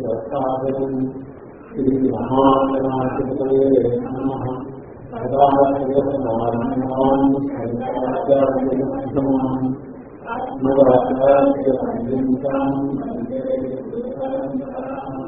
ప్రసాదం శ్రీ మహాగణాధిపతయే నమః సదాశివసమారంభాం శంకరాచార్యమధ్యమాం నవరాత్రాంతాం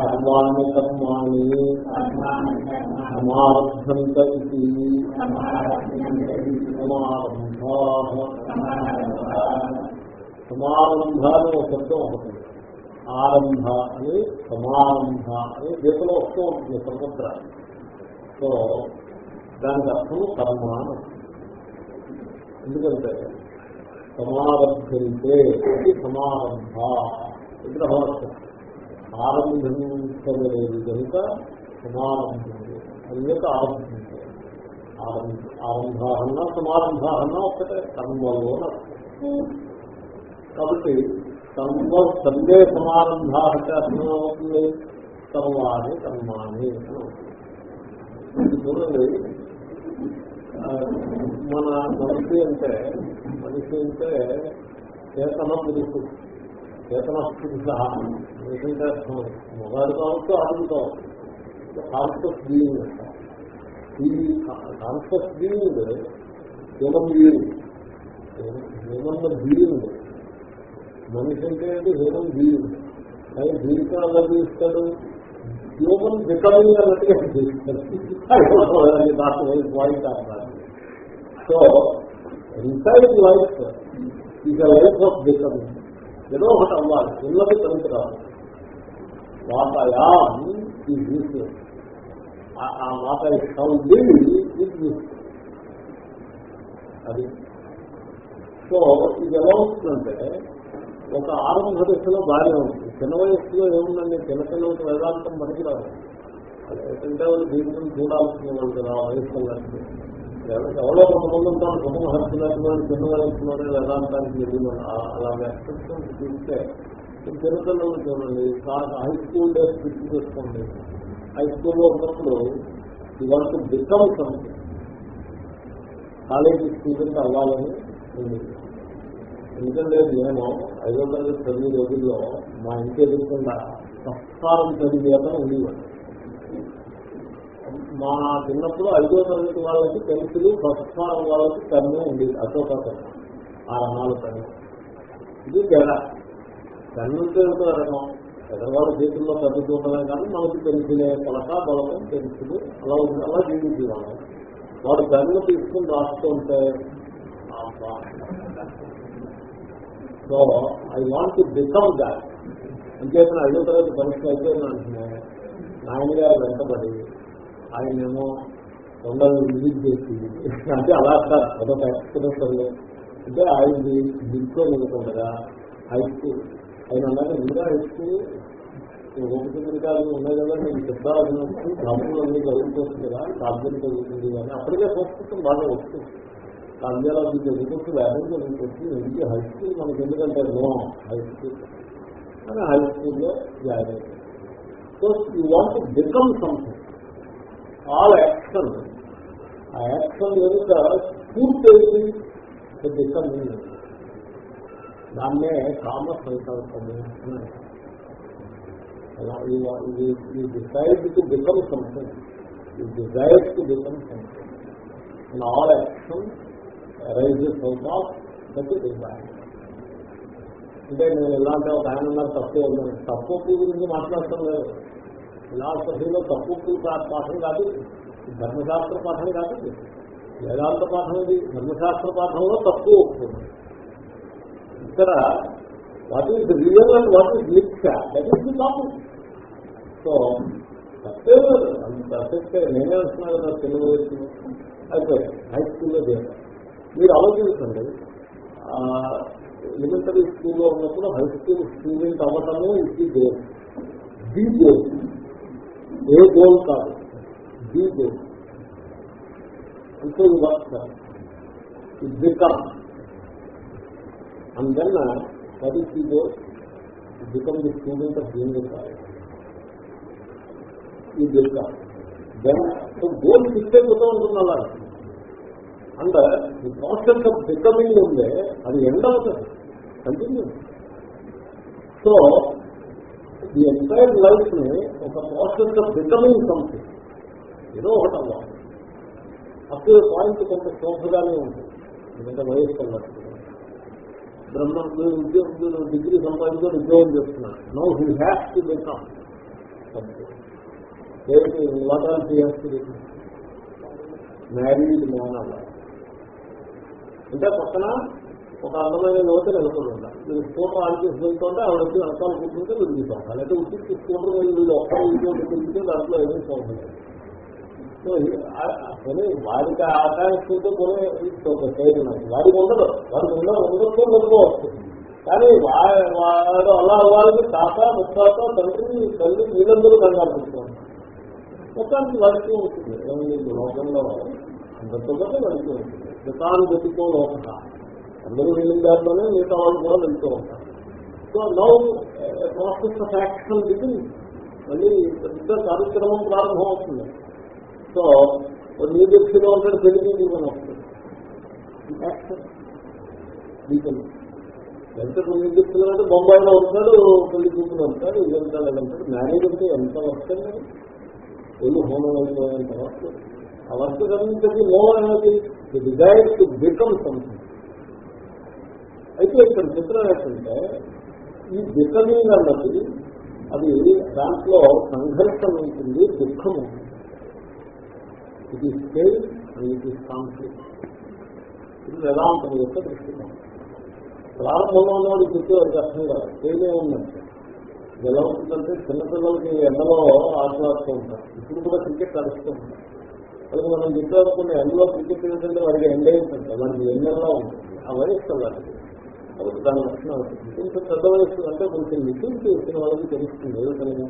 సర్వాణి కర్మాణి సమారభంత ఇది సమారంభా శబ్దం ఒకటి ఆరంభ అని సమారంభ అని గీతలో వస్తూ ఉంటుంది సర్వత్ర సో దానికి అర్థం కర్మ అని ఎందుకంటే సమారభ్యంతే సమారంభ. విగ్రహవస్థ ఆరంభించలేదు కనుక సమారంభం అందుక ఆరంభించే ఆరంభ. ఆరంభ ఒక్కటే కర్మలో కాబట్టి కర్మ సందే సమారంభ అంటే అర్థమవుతుంది కర్మాని కర్మాని చూడండి. మన మనిషి అంటే మనిషి అంటే చేతనం పురుషు చేతన పురుష మనిషి మొగాడు కావచ్చు ఆడు కావచ్చు. కాన్షియస్ బీయింగ్ ఈ conscious being human being. Human being. మనిషి అంటే హ్యూమన్ బీయింగ్. కానీ జీవితం ఎలా జీవిస్తాడు హ్యూమన్ బికమింగ్ అన్నట్టుగా జీవిస్తాడు దాని వాయిస్ అన్నారు so inside life is a life of becoming ఏదో ఒకటి అవ్వాలి ఉన్నది కనుక రావాలి వాతాయా ఈ యూస్లెస్ ఆ మాట సౌండ్ ఈజ్ అది. సో ఇది ఎలా ఉంటుందంటే ఒక ఆరంభ దశలో బాగానే ఉంటుంది చిన్న వయస్సులో ఏముందండి? చిన్న పిల్లలకి వేదాంతం పనికిరాదు. ఎందుకంటే వాళ్ళు జీవితం చూడాల్సిన వాళ్ళు కదా వయస్సు ఎవరో కొంతమంది ఉంటారు కుటుంబ మహర్షులను చిన్న వేదాంతానికి వెళ్ళిన అలాగే ఎక్స్పెక్టెన్స్ చూస్తే చిన్నపిల్లలు చూడండి. హై స్కూల్ డేస్ గుర్తు చేసుకోండి. హై స్కూల్లో ఉన్నప్పుడు ఇవాళ బికమ్ సంథింగ్ కాలేజీ స్టూడెంట్ అవ్వాలని ఎందుకంటే నేను ఐదో తరగతి చదివే రోజుల్లో మా ఇంటి ఎదుర్కొండ సంస్కారం చదివేత ఉండేవాడు మా చిన్నప్పుడు ఐదో తరగతి వాళ్ళకి పెన్సిల్ ఫస్ట్ సంస్కారం వాళ్ళకి కన్ను ఉండేది అశోక కన్ను ఆ రమాల కన్ను ఇది తేడా కన్నుంటే ఒక రకం ఎదరవాడు చేతుల్లో చదువుతుండమే కానీ మనకి పెన్సిలే పలక బలకం పెన్సిల్ అలా ఉంది అలా జీవించి జీవించేవాళ్ళం వాడు కన్ను తీసుకుని రాస్తుంటే so I want to become that. అంచేతన ఐదో తరగతి పరీక్ష అయిపోయిన నాయన గారు వెంటబడి ఆయనేమో కొండలు విజిట్ చేసి అంటే అలా సార్ అదొక ఎక్స్పీరియన్స్ అంటే ఆయన ఇంట్లో నిలుకుండగా హై స్కూల్ ఆయన అన్నాక ఇంకా హై స్కూల్ ఒకటి ఉన్నాయి కదా నేను చెప్తాల్సినప్పుడు కాపులు అన్ని చదువుకోవచ్చు కదా కావ్యం చదువుతుంది కానీ అప్పటికే సంస్కృతం బాగా వస్తుంది. కావ్యాలు అది చదువుకోవచ్చు వేదం చదువుకోవచ్చు ఎందుకు హై స్కూల్ మనకి ఎందుకంటే నో హై స్కూల్ అని హై స్కూల్లో జాయిన్ అయ్యారు. So you want become something all action ఆ యాక్షన్ కనుక పూర్తి బికమ్ దాన్నే కామ సంకల్పము ఈ డిసైడ్ టు బికమ్ సంథింగ్ ఈ desire to become something and all action rises out of that desire అంటే నేను ఇలాంటి ఒక ఆయన ఉన్నారు తప్పు. ఉందని తప్పు గురించి మాట్లాడటం లేదు. ఫిలాసఫీలో తప్పు పాఠం కాదు ధర్మశాస్త్ర పాఠం కాదు వేదాంత పాఠం ఇది ధర్మశాస్త్ర పాఠంలో తప్పు ఒప్పుతుంది ఇక్కడ what is real and what is mithya? That is the topic so తప్పే అంత అసెక్టే నేనే వస్తున్నా కదా తెలుగు అయితే హై స్కూల్లో చేయాలి మీరు ఆలోచించండి. ఎలిమెంటరీ స్కూల్లో ఉన్నప్పుడు హై స్కూల్ స్టూడెంట్ అవ్వటమే ఇది గోల్ ది గోల్ ఏ గోల్ కాదు ది గోల్ అంటే become and then that is the goal become the student of union college ఈ become then so goal fix అయిపోతూ ఉంటుంది అలా and the process of becoming ఉందే అది ఎండ్ అవుతుంది కంటిన్యూ సో ఈ ఎంటైర్ లైఫ్ని ఒక ప్రాసెస్ ఆఫ్ బికమింగ్ సంథింగ్ ఏదో ఒకటి అవ్వాలి. అప్పుడు పాయింట్ కొంత శోభగానే ఉంటుంది ఎందుకంటే వయస్సు అన్నట్టు బ్రహ్మ ఉద్యోగం డిగ్రీ సంపాదించుకొని ఉద్యోగం చేస్తున్నాడు no he has to become what or has to become married man అవ్వాలి అంటే పక్కన ఒక అందమైన యువత నెలకొని ఉండాలి మీరు స్కూటర్ ఆన్ చేసి వెళ్తుంటే ఆవిడ వచ్చి వెనకాల కూర్చుంటే విడిగిస్తాం అలాగే ఉచిత స్కూటర్ వీళ్ళు ఒక్క ఇంట్లో తిరిగితే దాంట్లో ఏమీ పోతుంది కొని వారికి ఆకాంక్షతో కొనే చేయలేదు వారికి ఉండదు. వారికి ఉండదు. ఉండొచ్చు ఉండకపోవచ్చు కానీ వాడు అలా వాళ్ళకి తాత ముత్తాత తండ్రి తల్లి వీళ్ళందరూ కంగారు పెట్టుకోండి మొత్తానికి వాడికి ఉంటుంది లోకంలో అందరితో పాటు వాడికి ఉంటుంది దుకాణం పెట్టుకో లోక అందరూ వెళ్ళిన దాంట్లోనే మిగతా వాళ్ళు కూడా వెళ్తూ ఉంటారు. So now process of action దిగి మళ్ళీ పెద్ద కార్యక్రమం ప్రారంభం అవుతుంది సో నీ వ్యక్తిలో ఉంటాడు పెళ్ళి దీపం వస్తుంది. ఎంత కొన్ని వ్యక్తులు అంటే బొంబాయిలో ఉంటాడు పెళ్ళి కూతురు ఉంటాడు ఇదంతా అంటాడు మ్యారేజ్ అంటే ఎంత వస్తుంది పెళ్ళి హోమం అయిపోయిన తర్వాత ఆ వర్క్ గమనించండి నో అనేది డిజైర్ టు బికమ్ సంథింగ్ అయితే ఇక్కడ చిత్రం ఏంటంటే ఈ బికమింగ్ అన్నది అది దాంట్లో సంఘర్షణ ఉంటుంది దుఃఖం ఉంటుంది it is and it conflict ఇది వేదాంతం యొక్క దృష్టికోణం. ప్రారంభంలో ఉన్నవాడు చెప్పే వారికి అర్థం కాదు పెయినే ఉందంటే ఎలా ఉంటుందంటే చిన్నపిల్లలకి ఎండలో ఆటలాడుతూ ఉంటారు. ఇప్పుడు కూడా క్రికెట్ ఆడుతూ ఉంటారు. అది మనం చెప్పాలనుకున్న ఎండలో క్రికెట్ ఏంటంటే వారికి ఎండ ఏంటంటే వాడికి ఎండలా ఉంటుంది ఆ వయస్సు అలాంటిది కాబట్టి దాని లక్షణం అవుతుంది. కొంచెం పెద్ద వయసు అంటే కొంచెం నిధులు చేసిన వాళ్ళకి తెలుస్తుంది ఏదైనా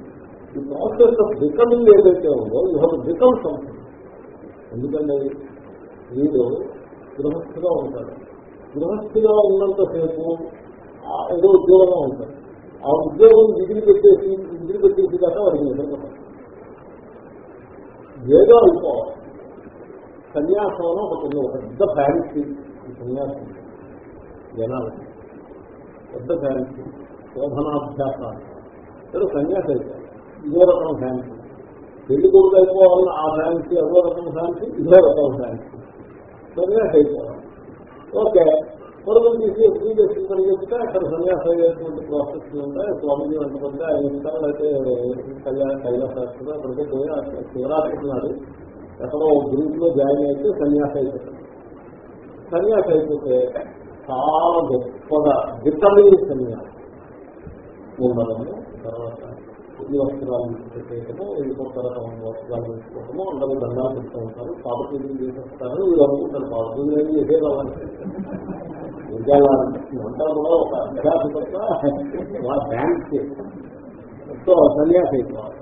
ఈ ప్రాసెస్ ఆఫ్ బికమింగ్ ఏదైతే ఉందో యూ హెవ్ బికమ్ సంథింగ్ ఎందుకంటే వీడు గృహస్థిగా ఉంటాడు. గృహస్థిగా ఉన్నంతసేపు ఏదో ఉద్యోగంగా ఉంటాడు. ఆ ఉద్యోగం డిగ్రీ పెట్టేసి డిగ్రీ పెట్టేసి దాకా వాడికి నిద్రపోతాడు. ఏదో అయిపోవాలి సన్యాసం అని ఒకటి ఒక పెద్ద ఫ్యాన్సీ సన్యాసం. జనాలకి పెద్ద ఫ్యాన్సీ శోభనాభ్యాసాలు. ఏదో సన్యాసి అయితే ఇదో రకం ఫ్యాన్సీ పెళ్ళి కొడుకు అయిపోవాలని ఆ ఫ్యాన్సీ అదో రకం ఫ్యాన్సీ ఇదో రకం ఫ్యాన్సీ సన్యాసి అయిపోవాలి. ఓకే పొరుగులు తీసి ఫ్రీ చేసుకుంటారు చెప్తే అక్కడ సన్యాసం అయ్యేటువంటి ప్రాసెస్ ఉంటాయి. స్వామిజీ వంటకుంటే ఆయన ఇస్తాను అయితే కళ్యాణ కైలాసాస్త్రం అక్కడికి పోయి శివరాత్రి నాడు ఎక్కడో గ్రూప్లో జాయిన్ అయితే సన్యాసం అయిపోతుంది సన్యాసం అయిపోతే చాలా గొప్ప విటమిన్ సన్యాసం ఉండడము తర్వాత ఈ వస్త్రాలు పెట్టేయటము ఇంకొక రకం వస్త్రాలు వేసుకోవటము అందరూ దండాలు పెడుతూ ఉంటారు. కాబట్టి ఇది చేసేస్తారు వీళ్ళు అనుకుంటారు. పాపం చేసే కావాలంటే అంతా కూడా ఒక అధ్యాత్మక డ్యాన్స్ సో సన్యాసి అయిపోవాలి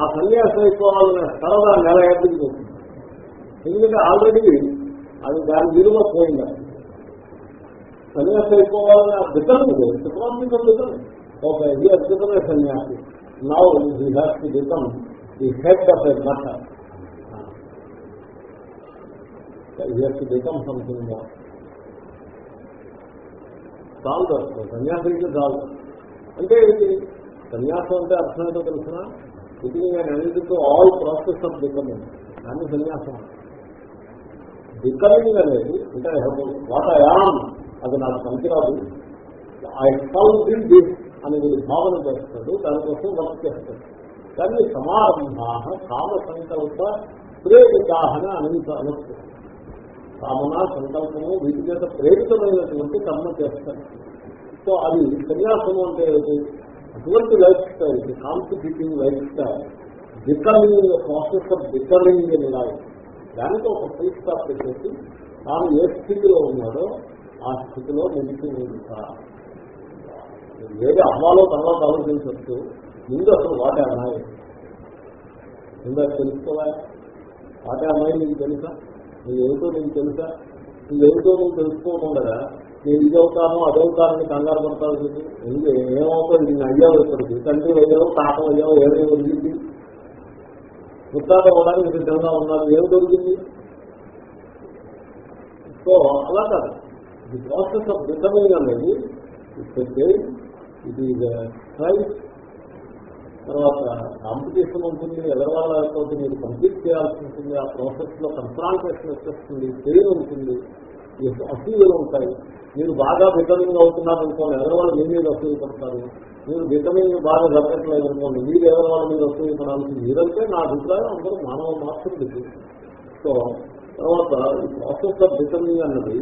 ఆ సన్యాసి అయిపోవాలనే సరదా నెల ఏళ్ళకి ఎందుకంటే ఆల్రెడీ అది దాని విలువ పోయిందండి. సన్యాసి అయిపోవాలని ఆ బిడ్డలు సుప్రాంతిక బిడ్డలు ఒక ఇది అద్భుతమైన సన్యాసి now he has to become the head of a matter he has to become something more చాలు సన్యాసికి చాలు అంటే ఏంటి సన్యాసం అంటే అర్థం ఏంటో తెలిసిన ఇది నేను అన్నిటితో ఆల్ ప్రాసెస్ ఆఫ్ బికమింగ్ దాన్ని సన్యాసం బికమింగ్ అనేది అంటే వాట్ ఐఆమ్ అది నాకు పనికిరాదు. ఐ ఫౌండ్ దిస్ దిస్ అని వీళ్ళు భావన చేస్తాడు. దానికోసం వర్క్ చేస్తాడు. దాన్ని సమారంభా కామ సంకల్ప ప్రేరితాహన అనంత అనొచ్చు. కామన సంకల్పము వీటి చేత ప్రేరితమైనటువంటి కర్మ చేస్తాడు. సో అది సన్యాసము అంటే అటువంటి life style competitive life style becoming process of becoming in life దానితో ఒక ఫుల్ స్టాప్ చేసేసి తాను ఏ స్థితిలో ఉన్నాడో ఆ స్థితిలో నిలిచి ఉంటా ఏది అవ్వాలో తర్వాత ఆలోచించవచ్చు ముందు అసలు వాటే అమ్మాయి ముందు అది తెలుసుకోవాలి. వాటే అమ్మాయి నీకు తెలుసా? నువ్వు ఏమిటో నీకు తెలుసా? నువ్వు ఏమిటో నువ్వు తెలుసుకోకుండా నేను ఇది అవుతాను అదవుతానని కంగారు పడతావు ఇది ఎందుకు? ఏమవుతావు? ఇది అయ్యావు ఇక్కడికి తండ్రి అయ్యావు తాత అయ్యావు ఏమేమి దొరికింది ముత్తాత అవడానికి సిద్ధంగా ఉన్నారు. ఏమి దొరికింది సో అలా కాదు. ది ప్రాసెస్ ఆఫ్ బికమింగ్ అనేది ఇది రైట్ తర్వాత కాంపిటీషన్ ఉంటుంది ఎదరవాళ్ళతో మీరు కంప్లీట్ చేయాల్సి ఉంటుంది ఆ ప్రాసెస్లో కన్సల్టేషన్ వచ్చేస్తుంది పెయిన్ ఉంటుంది అసూయలు ఉంటాయి. మీరు బాగా విటమిన్ అవుతున్నారు అనుకోండి ఎదరవాళ్ళు మీ మీద అసూయ పడతారు. మీరు విటమిన్ బాగా జరగట్లేదు అనుకోండి మీరు ఎదరవాళ్ళ మీద అసూయ పడాల్సింది మీరంటే నా అభిప్రాయం అందరూ మానవ మాత్రం సో తర్వాత ఈ ప్రాసెస్ ఆఫ్ విటమిన్ అన్నది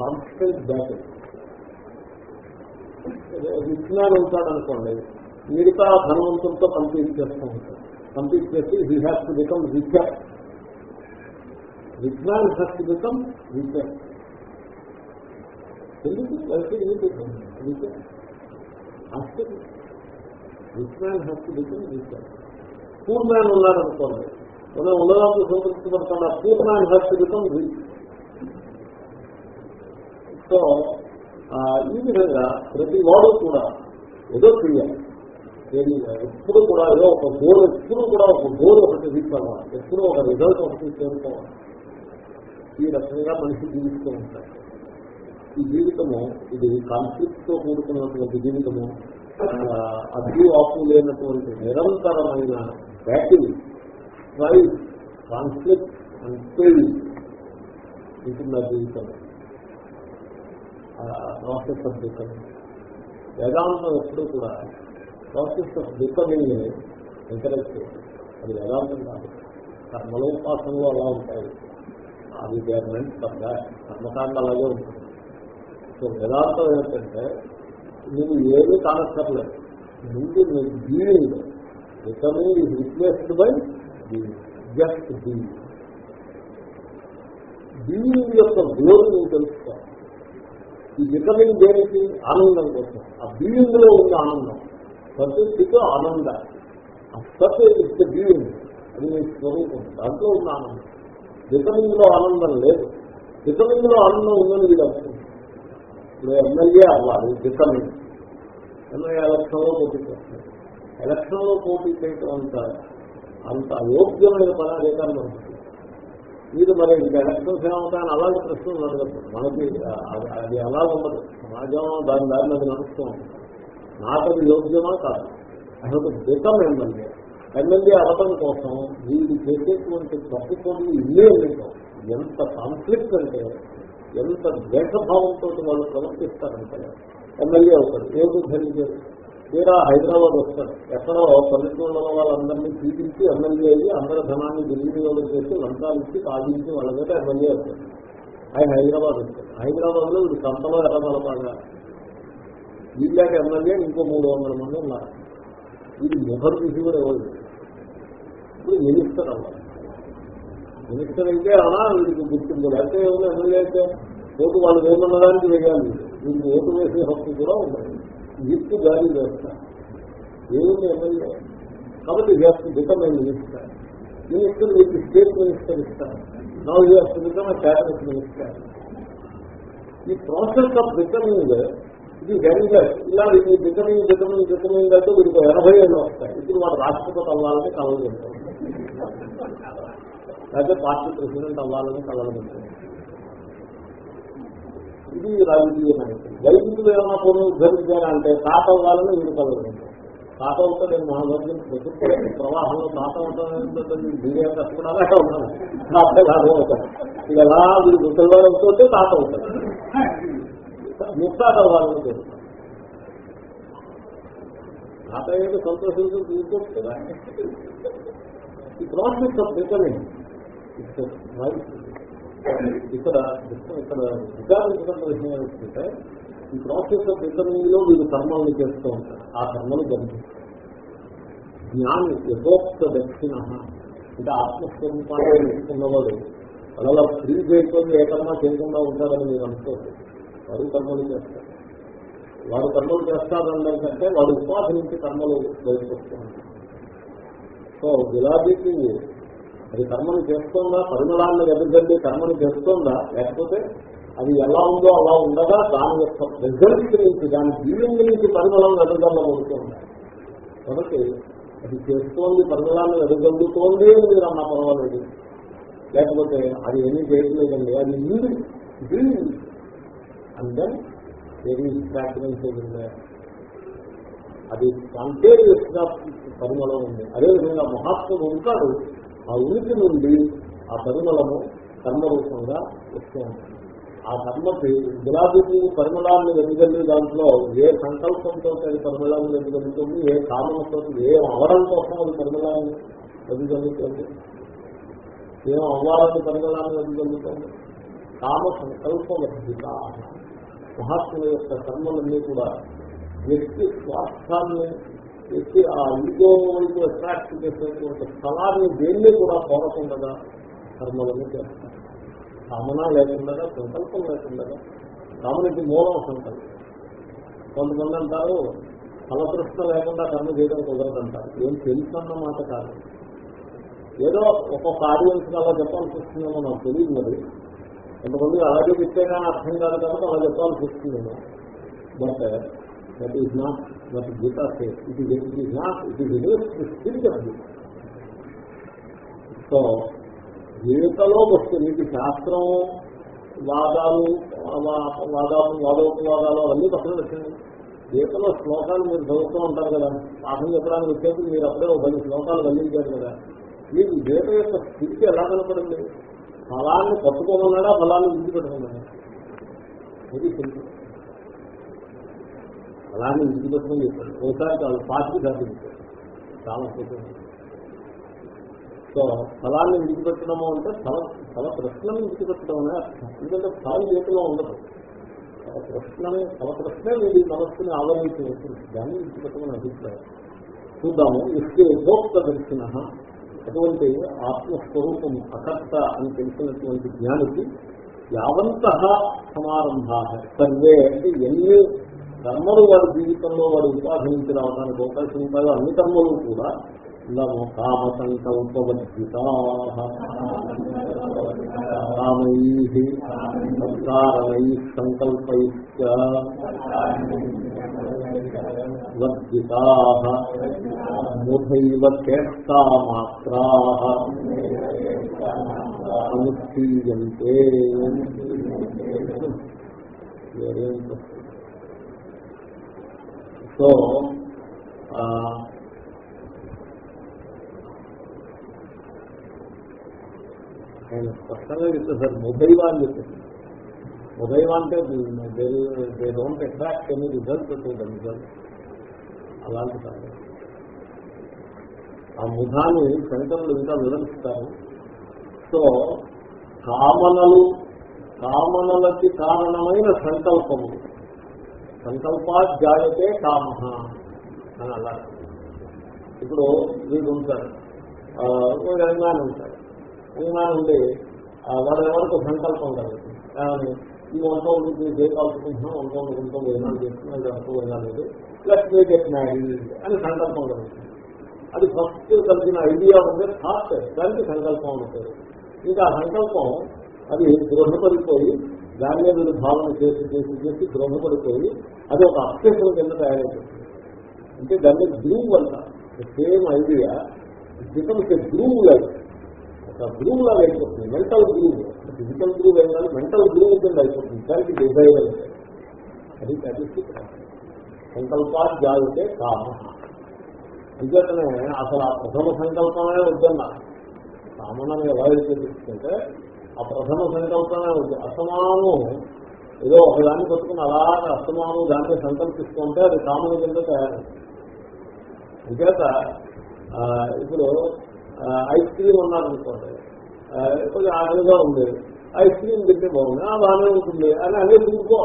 కాన్స్టెంట్ బ్యాటిల్ విజ్ఞానం ఉంటాడు అనుకోండి. మిగతా ధనవంతులతో కంప్లీట్ చేస్తూ ఉంటాడు. కంప్లీట్ చేసి he has to become richer Vignan has to become richer ఎందుకు? అయితే ఎందుకు richer Vignan has to become richer పూర్ణాన్ని ఉన్నాడనుకోండి మనం ఉన్నదాంతో సంతృప్తి పడుతున్నా పూర్ణాన్ని man has to become rich so ఈ విధంగా ప్రతి వాడు కూడా ఏదో చేయాలి ఎప్పుడు కూడా ఏదో ఒక గోల్ ఎప్పుడు కూడా ఒక గోల్ ఒకటి తీసుకోవాలి. ఎప్పుడు ఒక రిజల్ట్ ఒకటి చేరుకోవాలి ఈ రకంగా మనిషి జీవిస్తూ ఉంటారు ఈ జీవితము ఇది కాన్ఫ్లిక్ట్తో కూడుకున్నటువంటి జీవితము. అడ్డు ఆపు లేనటువంటి నిరంతరమైన battle straight conflict and fail ఉంటుంది ఆ జీవితం ప్రాసెస్ ఆఫ్ బికమింగ్ వేదాంతం ఎప్పుడూ కూడా ప్రాసెస్ ఆఫ్ బికమింగ్ ఎంకరేజ్ చేయాలి అది వేదాంతం కాదు. కర్మలోపాసనలో అలా ఉంటాయి. అది గవర్నమెంట్ పెద్ద కర్మకాండ అలాగే ఉంటుంది. సో వేదాంతం ఏంటంటే మీరు ఏమీ కానక్కర్లేదు. ముందు మీరు being becoming is replaced by being just being being యొక్క గ్లోరీ నువ్వు తెలుసుకోవాలి. ఈ బికమింగ్ దేనికి? ఆనందం కోసం. ఆ బీయింగ్లో ఉన్న ఆనందం. ప్రతి ఆనంద. ఆ సత్ ఇస్ బీయింగ్ అది మీ స్వరూపం. దాంట్లో ఉన్న ఆనందం. బికమింగ్లో ఆనందం లేదు. బికమింగ్లో ఆనందం ఉందని వీడు అనుకుంటుంది ఇప్పుడు ఎమ్మెల్యే అవ్వాలి బికమింగ్ ఎమ్మెల్యే ఎలక్షన్లో పోటీ చేస్తారు. ఎలక్షన్లో పోటీ చేయటం అంత అంత అయోగ్యమైన పదాధికారం ఉంటుంది మీరు మరి ఇంకా ఎలక్షన్స్ ఏమవుతాయని అలాంటి ప్రశ్నలు అడగదు మనకి అది అలా ఉండదు. సమాజం దాని దారిని అది నడుస్తూ ఉంటుంది. నాకు అది యోగ్యమా కాదు. అసలు బికమ్ ఎమ్మెల్యే ఎమ్మెల్యే అవటం కోసం వీళ్ళు చేసేటువంటి తప్పు పనులు ఇల్లే ఉండటం. ఎంత కాన్ఫ్లిక్ట్ అంటే ఎంత ద్వేషభావంతో వాళ్ళు ప్రవర్తిస్తారంటే ఎమ్మెల్యే అవుతారు ఏమి ధరించారు తీరా హైదరాబాద్ వస్తాడు ఎక్కడో పల్లెటూళ్ళ వాళ్ళందరినీ పీడించి ఎమ్మెల్యే అయ్యి అందరి ధనాన్ని దుర్వినియోగం చేసి లంచాలు ఇచ్చి సాధించి వాళ్ళ మీద ఎమ్మెల్యే వస్తాడు ఆయన హైదరాబాద్ వస్తాడు హైదరాబాద్లో వీడు సంతలో ఎర్రబలపాగా వీళ్ళకి ఎమ్మెల్యే ఇంకో మూడు వందల మంది ఉన్నారు. ఇది ముఖం చూసి కూడా ఎవరు ఇప్పుడు మినిస్టర్ అవ్వాలి. మినిస్టర్ అయితే అలా వీడికి గుర్తింపు లేకపోతే ఎవరు ఎమ్మెల్యే అయితే ఓటు వాళ్ళు ఏమన్నదానికి వేయాలి. వీడికి ఓటు వేసే హక్కు కూడా ఉండదు. గిఫ్ట్ జారీ చేస్తారు ఏముంది ఎమ్మెల్యే కాబట్టి just become a minister minister మీకు స్టేట్ మినిస్టర్ ఇస్తారు నా జస్ట్ బికమ్ క్యాబినెట్ మినిస్టర్ ఈ ప్రాసెస్ ఆఫ్ బికమింగ్ ఇది వెంగర్ ఇలా ఇది బికమింగ్ బికమింగ్ బికమింగ్ అంటే వీరికి ఎనభై ఏళ్ళు వస్తాయి. ఇప్పుడు వాడు రాష్ట్రపతి అవ్వాలని కలలు లేకపోతే పార్టీ ప్రెసిడెంట్ అవ్వాలని కలలు ఇది రాజకీయ నాయకులు. వైదికులు ఏమైనా కొన్ని ఉద్ధరించారంటే తాత అవ్వాలని వీరు కలుగుతుంది తాత అవుతా నేను మహాభద్రం ప్రకృతి ప్రవాహంలో తాత అవుతాను మీడియా కష్టపడి అలాగే ఉన్నాను తాత లాగా అవుతాను ఇక ఎలా వీరు ముసలివాడు అవుతుంటే తాత అవుతాడు ముక్తాత అవ్వాలని తెలుస్తాను తాత ఏదో సంతోషించి తీసుకోవచ్చు కదా. ఈ ప్రాసెస్ ఆఫ్ బికమింగ్ ఇక్కడ ఇక్కడ విచారించినప్పుడు విషయం ఏమిటంటే ఈ ప్రాసెస్ ఆఫ్ బికమింగ్లో వీళ్ళు కర్మల్ని చేస్తూ ఉంటారు. ఆ కర్మలు గమనిస్తారు జ్ఞాని యథోక్త దక్షిణ. అంటే ఆత్మస్వరూపాన్ని తెలుసుకున్నవాడు అలా ఫ్రీ చేయటం ఏ కర్మ చేయకుండా ఉంటారని మీరు అనుకోవచ్చు వారు కర్మలు చేస్తారు. వారు కర్మలు చేస్తారంటే వాడు ఉపాధి నుంచి కర్మలు బయటకు సో గులాబీకి అది కర్మను చేస్తుందా పరిమళాన్ని వెదగండి కర్మను చేస్తుందా లేకపోతే అది ఎలా ఉందో అలా ఉండగా దాని యొక్క రిజల్ట్ నుంచి దాని జీవం నుంచి పరిమళం వెదగలబడుతుంది కాబట్టి అది చేస్తోంది పరిమళాన్ని వెదగలుగుతోంది అని మీరు అన్న పర్వాలేదు. లేకపోతే అది ఏమీ చేయట్లేదండి. అది ఉంది. అండ్ దెన్ వెరీ ఫ్రాగ్రెన్స్ అది కంటేరియస్గా పరిమళం ఉంది. అదేవిధంగా మహాత్ముడు ఉంటాడు. ఆ ఉనికి నుండి ఆ పరిమళము కర్మరూపంగా వస్తూ ఉంటుంది. ఆ కర్మకి గులాబీ పువ్వు పరిమళాన్ని వెనుగల్లి దాంట్లో ఏ సంకల్పంతో అది పరిమళాన్ని వెనుగలుగుతుంది ఏ కామంతో ఏ అవరం కోసం అది పరిమళాన్ని వెనుగలుగుతుంది ఏం అవ్వాలని పరిమళాన్ని వెనుగలుగుతుంది కామ సంకల్ప వర్ధిత మహాత్ముల యొక్క కర్మలన్నీ కూడా వ్యక్తి స్వాస్థాన్ని వ్యక్తి ఆ ఈగో వైపు అట్రాక్ట్ చేసేటువంటి స్థలాన్ని దేన్ని కూడా కోరకుండా కర్మలను చేస్తారు. కామన లేకుండా సంకల్పం లేకుండా కామనకి మూలం సంకల్పం. కొంతమంది అంటారు ఫలతృష్ణ లేకుండా కర్మ చేయడం కుదరదంటారు. ఏం తెలుసన్న మాట కాదు. ఏదో ఒక్కొక్క ఆడియన్స్ అలా చెప్పాల్సి వస్తుందేమో నాకు తెలియదు మరి. కొంతమంది అలాగే చెప్తే అర్థం కాదు కాబట్టి అలా చెప్పాల్సి వస్తుందేమో but that is not that Gita say it is it is not it is spirit of so గీతలో వస్తుంది నీకు శాస్త్రం వాదాలు వాదాలు వాదోపవాదాలు అవన్నీ పక్కన పెట్టండి గీతలో శ్లోకాలు మీరు చదువుతూ ఉంటారు కదా. పాఠం చెప్పడానికి వచ్చేప్పుడు మీరు అప్పుడే ఒక పది శ్లోకాలు వెల్లించారు కదా. మీకు గీత యొక్క స్థితి ఎలా కనపడింది? ఫలాన్ని పట్టుకోమన్నాడా ఫలాన్ని విడిచిపెట్టుకున్నాడా ఇది సింపుల్ ఫలాన్ని విడిచిపెట్టుకుని చెప్పాడు. ఒకసారి చాలా పార్టీ కాదు చాలా సింపుల్ సో స్థలాన్ని విడిచిపెట్టడము అంటే స్థల స్థల ప్రశ్నను విడిచిపెట్టడం అనే అర్థం. ఎందుకంటే ఫలం చేతిలో ఉండదు. ఫల ప్రశ్నని స్థల ప్రశ్నే మీరు ఈ సమస్యని వస్తుంది దాన్ని విడిచిపెట్టమని అభిప్రాయం. చూద్దాము ఇస్తే ఉపోక్త దర్శన. అటువంటి ఆత్మస్వరూపం అకర్త అని తెలిసినటువంటి జ్ఞానికి యావంత సమారంభా. సర్వే అంటే ఎన్ని కర్మలు వాడి జీవితంలో వాడు ఉపాధి నుంచి రావడానికి అవకాశం ఉంటాయో అన్ని కర్మలు కూడా ఇందాము కామ సంకల్పవర్జిత కామై సంకారణై సంకల్పై వర్జితా ముఖైవ చేష్టామాత్రా అనుష్ఠీయంతే సో ఆయన స్పష్టంగా చెప్పేసారు ముదైవ అని చెప్పేసి ముదైవ అంటే they don't attract any result to sir అలాంటి సార్ ఆ ముఖాన్ని శంకరులు ఇంకా వివరిస్తారు. సో కామనలు కామనలకి కారణమైన సంకల్పము. సంకల్పా జాయతే కామ అని అలా. ఇప్పుడు మీరు ఉంటారు తెలంగాణ ఉంటాడు తెలంగాణ ఉండి వాడు సంకల్పం కలిగింది కానీ ఈ వంట గురించి చేయకాల్సుకుంటున్నాం వంట వండుకుంటాం వేనాలు చేస్తున్నాం ఇది అంటూ వినాలేదు ప్లస్ మీ గెట్ మ్యారీడ్ అని సంకల్పం కలుగుతుంది అది ఫస్ట్ కలిగిన ఐడియా ఉంది థాట్ దానికి సంకల్పం ఉంటుంది ఇంకా ఆ సంకల్పం అది దృఢపడిపోయి దాని మీద భావన చేసి చేసి చేసి దృఢపడిపోయి అది ఒక అప్సేషన్ కింద తయారైపోతుంది. అంటే దాన్ని గ్రూవ్ అంట same idea becomes a groove life groove లాగా అయిపోతుంది. మెంటల్ గ్రూవ్ ఫిజికల్ గ్రూవ్ అయినా మెంటల్ గ్రూవ్ కింద అయిపోతుంది. దానికి డిజైర్ అది అది సంకల్పా జాగితే కామ. అంచేతనే అసలు ఆ ప్రథమ సంకల్పమే వద్దన్నా. కామనని ఎలా అయితే ఆ ప్రథమ సంకల్పమే వద్దు. అసమాను ఏదో ఒకదాన్ని పట్టుకుని అలాగే అసమాను దాన్ని సంకల్పిస్తుంటే అది కామన కింద తయారైంది అంచేత ఇప్పుడు ఐస్ క్రీమ్ ఉన్నారనుకోండి కొంచెం ఆనందంగా ఉంది ఐస్ క్రీమ్ తింటే బాగుంది ఆ బాగానే ఉంటుంది అని అనేది ఇంకో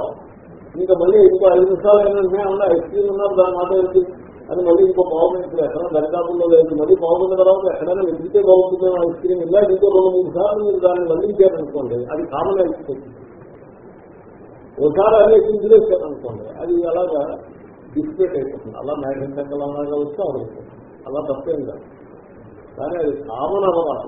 ఇంకా మళ్ళీ ఇంకో ఐదు నిమిషాలు అయినా ఐస్ క్రీమ్ ఉన్నారు దాని మాట ఏంటి అని మళ్ళీ ఇంకో బాగుంది ఎక్కడ దరిదాపుల్లో లేదు మళ్ళీ బాగుంది తర్వాత ఎక్కడైనా వెతికితే బాగుంటుంది ఐస్ క్రీమ్ ఇలా ఇంకో రెండు మూడు సార్లు మీరు దాన్ని మళ్ళీ చేయాలనుకోండి అది కామన్ అయిపోతుంది ఒకసారి అనేక వదిలేసాను అనుకోండి అది అలాగా డిస్ప్లేట్ అయిపోతుంది అలా మేఘం అలాగా వస్తే అవడుతుంది అలా తప్పేం కాదు కానీ అది కామన్ అవ్వాలి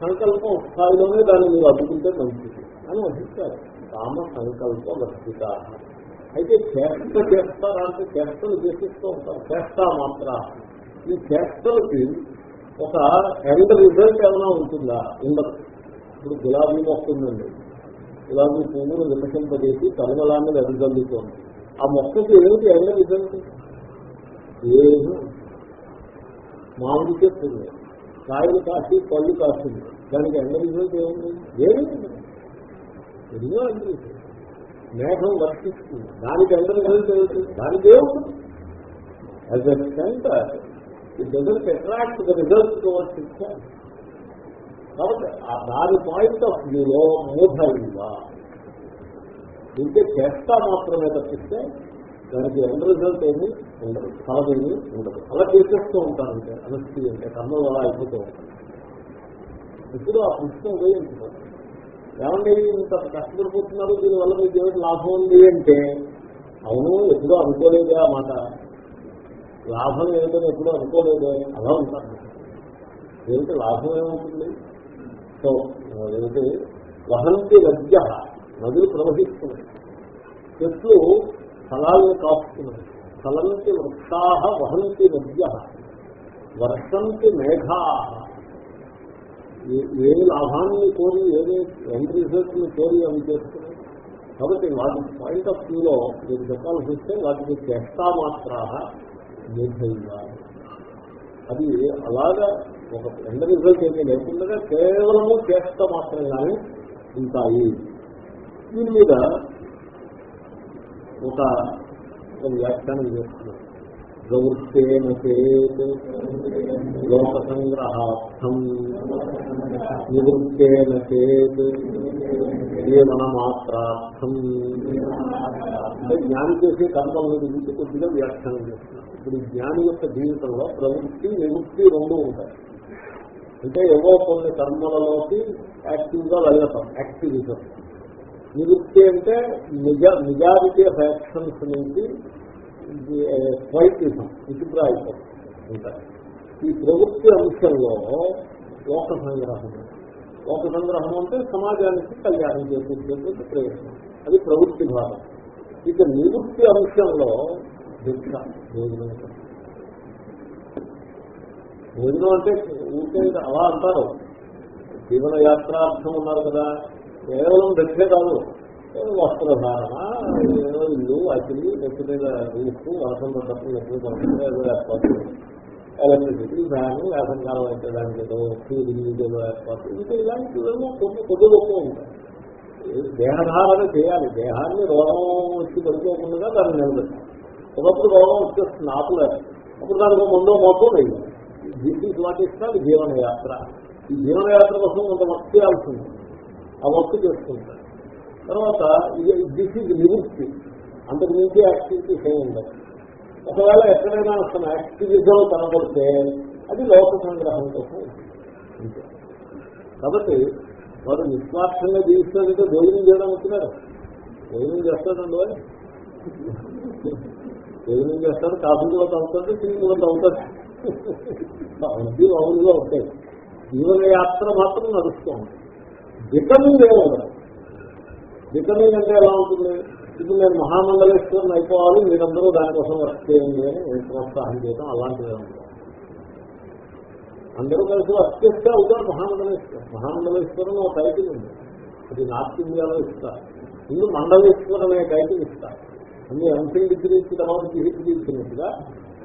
సంకల్పం స్థాయిలోనే దాన్ని మీరు అడ్డుకుంటే మంచిది. అని వహిస్తారు కామ సంకల్ప వర్షిత అయితే చేష్ట చేస్తారా అంటే చేష్టలు చేసిస్తూ ఉంటారు చేస్తా మాత్ర. ఈ చేష్టలకి ఒక ఎండ్ రిజల్ట్ ఏమైనా ఉంటుందా? ఉండదు ఇప్పుడు గులాబీ మొక్క ఉందండి. గులాబీ పువ్వును వికసింపజేసి తలమలాన్ని వెదజల్లుతోంది ఆ మొక్కకి ఏమిటి ఎండ రిజల్ట్ ఏమి మామిడి చెట్టు ఉంది కాయలు కాసి పళ్ళు కాస్తుంది దానికి ఎండ రిజల్ట్ ఏముంది ఏమి ఎన్నో ఎండ రిజల్ట్ మేఘం వర్తిస్తుంది దానికి ఎండ రిజల్ట్ ఏమిటి దానికి ఏముంది as a centre it doesn't attract the result towards itself కాబట్టి ఆ దాని పాయింట్ ఆఫ్ వ్యూలో మూఢ ఇవ్వ ఇంకే చేస్తా మాత్రమే తప్పిస్తే దానికి ఎండ్ రిజల్ట్ ఏమి ఉండదు. ఫలమేమి ఉండదు. అలా చేసేస్తూ ఉంటానంటే అనస్థి అంటే కర్మలు అలా అయిపోతూ ఉంటాను ఇప్పుడు ఆ ప్రశ్న ఉదయించుకోండి ఏమండి ఇంత కష్టపడిపోతున్నారు దీనివల్ల మీకు ఏమిటి లాభం ఉంది అంటే? అవును ఎప్పుడూ అనుకోలేదే ఆ మాట. లాభం ఏమిటని ఎప్పుడూ అనుకోలేదే. అలా ఉంటాను ఏమిటి లాభం ఏముంటుంది? సో ఏమిటి? వహంతి నద్య నదులు ప్రవహిస్తున్నాయి. చెట్లు ఫలాలను కాస్తున్నాయి ఫలంతి వృక్షా వహంతి నద్య వర్షంతి మేఘా ఏ లాభాన్ని కోరి ఏదే ఎండ్ రిజల్ట్ని కోరి అవి చేస్తున్నాయి కాబట్టి వాటి పాయింట్ ఆఫ్ వ్యూలో మీరు చెప్పాల్సి వస్తే వాటికి చేస్తా మాత్ర నిర్భయంగా అది అలాగా ఒక ఎండ రిజల్ట్ ఏమీ లేకుండా కేవలము చేస్తా మాత్రంగానే ఉంటాయి దీని మీద ఒక ఒక వ్యాఖ్యానం చేస్తున్నారు ప్రవృత్తేన చేత్ లోక సంగ్రహార్థం నివృత్తేన చేత్ జీవన మాత్రార్థం అంటే జ్ఞాని చేసే కర్మల గురించి కొద్దిగా వ్యాఖ్యానం చేస్తున్నారు ఇప్పుడు జ్ఞాని యొక్క జీవితంలో ప్రవృత్తి నివృత్తి రెండు ఉంటాయి. అంటే ఏవో కొన్ని కర్మలలోకి యాక్టివ్గా వెళ్ళటం యాక్టివిజం. నివృత్తి అంటే నిజ మెజారిటీ ఆఫ్ యాక్షన్స్ నుంచి స్వైటిజం విచిత్ర ఈ ప్రవృత్తి అంశంలో లోక సంగ్రహం లోక సంగ్రహం అంటే సమాజానికి కళ్యాణం చేసేటువంటి ప్రయత్నం. అది ప్రవృత్తి భాగం. ఇక నివృత్తి అంశంలో దీక్ష భోజనం. భోజనం అంటే ఊరికే అలా అంటారు. జీవన యాత్రార్థం ఉన్నారు కదా. కేవలం దక్షే కాదు. వస్త్రధారణ ఏదో ఇల్లు అతిలి నెత్తి మీద రూపు వర్షం పడ్డప్పుడు నెత్తి పడుతుంది ఏదో ఏర్పాటు. ఎలక్ట్రిసిటీ ఫ్యాన్ వేసంకాలం అయితే దానికి ఏదో సూర్యుడు ఏదో ఏర్పాటు. ఇంకా ఇలాంటివేమో కొన్ని కొద్ది గొప్ప ఉంటాయి. దేహధారణ చేయాలి. దేహాన్ని రోగం వచ్చి పడిపోకుండా దాన్ని నిలబెట్టాలి. ఒకప్పుడు రోగం వచ్చేస్తుంది ఆపలేదు అప్పుడు దానికి ముందో మొత్తం వేయాలి. దిస్ ఈజ్ వాట్ ఇస్తారు జీవనయాత్ర ఈ జీవనయాత్ర కోసం కొంత వర్క్ చేయాల్సి ఉంది ఆ వర్క్ చేసుకుంటారు. తర్వాత ఇది దిస్ ఈజ్ నివృత్తి. అంతకు మించి యాక్టివిటీస్ ఏమి ఉండదు ఒకవేళ ఎక్కడైనా అసలు యాక్టివిజం కనబడితే అది లోక సంగ్రహం కోసం కాబట్టి వారు నిస్వార్థంగా జీవిస్తారంటే భోజనం చేయడం వచ్చినారు భోజనం చేస్తాడండి వారు భోజనం చేస్తాడు కాఫీ కూడా తాగుతాడు టీ కూడా తాగుతాడు. అవన్నీ మామూలుగా ఉంటాయి జీవనయాత్ర మాత్రం నడుస్తూ ఉంటుంది. విటమిన్ ఏమన్నా విటమిన్ అంటే ఎలా ఉంటుంది? ఇప్పుడు నేను మహామండలేశ్వరం అయిపోవాలి మీరందరూ దానికోసం వర్క్ చేయండి అని ప్రోత్సాహం చేయడం అలాంటిదే అందరూ కలిసి వర్క్ చేస్తే అవుతారు మహామండలేశ్వరం మహామండలేశ్వరం ఒక టైటిల్ ఉంది. అది నార్త్ ఇండియాలో ఇస్తారు. ముందు మండలేశ్వరం అనే టైటిల్ ఇస్తారు. అన్ని ఎంఫిల్ డిగ్రీ ఇచ్చిన తర్వాత పిహెచ్డీ ఇచ్చినట్టుగా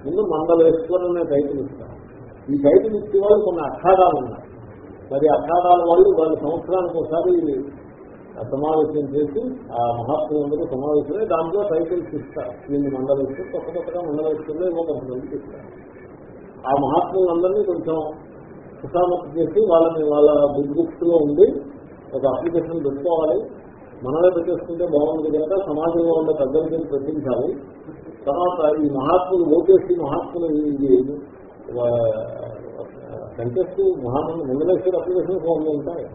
ముందు మండలేశ్వరం అనే టైటిల్ ఇస్తారు. ఈ టైటిల్ ఇచ్చే వాళ్ళు కొన్ని అఖాడాలు ఉన్నాయి. మరి అఖాడాల వాళ్ళు వాళ్ళ సంవత్సరానికి ఒకసారి సమావేశం చేసి ఆ మహాత్ములందరూ సమావేశమై దాంట్లో టైటిల్స్ ఇస్తారు. దీన్ని మండలిస్తూ కొత్త కొత్తగా మండలిస్తుందో ఏమో కొంతమందికి ఇస్తారు. ఆ మహాత్ములందరినీ కొంచెం సుఖామతి చేసి వాళ్ళని వాళ్ళ బుక్లో ఉండి ఒక అప్లికేషన్ పెట్టుకోవాలి. మనమే పెట్టేసుకుంటే బాగుంది కనుక సమాజంలో ఉన్న పెద్దలకి ప్రశ్నించాలి తర్వాత ఈ మహాత్ములు ఓటేసి మహాత్ములు ఇది కంటెస్ట్ మహాత్ములు మండలేశ్వర అప్లికేషన్ ఫోన్లు ఉంటాయి.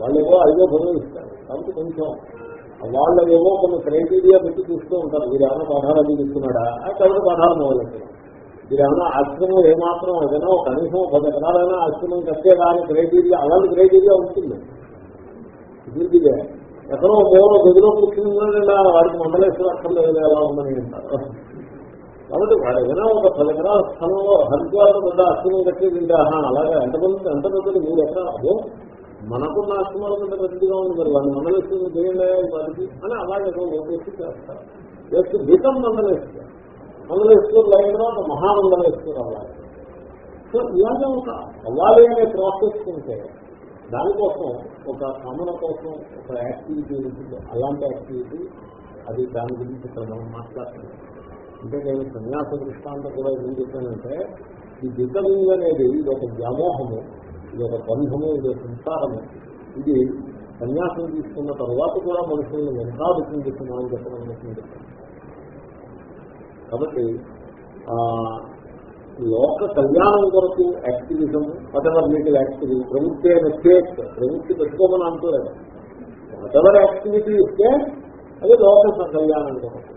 వాళ్ళు ఏవో ఐదో పనులు ఇస్తారు. కాబట్టి కొంచెం వాళ్ళ ఏవో కొన్ని క్రైటీరియా పెట్టి చూస్తూ ఉంటారు. వీరు ఏమైనా పాఠాలు అది తీసుకున్నాడా? కాబట్టి పాఠాలు మొదలెట్టారు. వీరు ఏమైనా ఆశ్రమం ఏమాత్రం ఏదైనా కనీసం పది ఎకరాలైనా ఆశ్రమం కట్టేదాని క్రైటీరియా అలాంటి క్రైటీరియా ఉంటుంది. దీనికిదే ఎక్కడో మూల గదిలో కూర్చుని వాడికి మండలేశ్వర అక్కర్లేదు ఎలా ఉందని అంటారు. కాబట్టి వాడు ఏదైనా ఒక పది ఎకరాల స్థలంలో హరిద్వారం పెద్ద ఆశ్రమం కట్టేది ఆహా అలాగే ఎంత ఎంతమంది ఎంత పెద్దది మూడు ఎకరాలు? మనకున్న ఆశ్రమాల కంటే పెద్దగా ఉంది మరి వాళ్ళు మండలేశ్వరం చేయండి వారికి అని అలాగే లోకేసి చేస్తారు. చేస్తే గీతం మండలేశ్వరం మండలేశ్వరులు అయిన తర్వాత మహామండలేశ్వరు అవ్వాలి సో ఇలాగే ఒక అవ్వాలి అనే ప్రాసెస్ ఉంటే దానికోసం ఒక కామన కోసం ఒక యాక్టివిటీ ఉంటుంది. అలాంటి యాక్టివిటీ అది దాని గురించి ఇక్కడ మనం మాట్లాడుతున్నాం. అంటే నేను సన్యాస దృష్టాంతం కూడా ఏం చెప్పానంటే ఈ దిగ్గలింగ్ అనేది ఇది ఒక వ్యామోహము ఇది ఒక బంధము ఇది ఒక సంసారము. ఇది సన్యాసం తీసుకున్న తర్వాత కూడా మనుషులను వెనకాడుతుందిస్తున్నామని చెప్పడం కాబట్టి లోక కళ్యాణం కొరకు యాక్టివిజం వాటెవర్ లీగల్ యాక్టివిటీ ప్రవృత్తి అయిన స్టేట్ ప్రవృత్తి పెట్టుకోమని అంటలేదు వాటెవర్ యాక్టివిటీ ఇస్తే అది లోక కళ్యాణం కొరకు.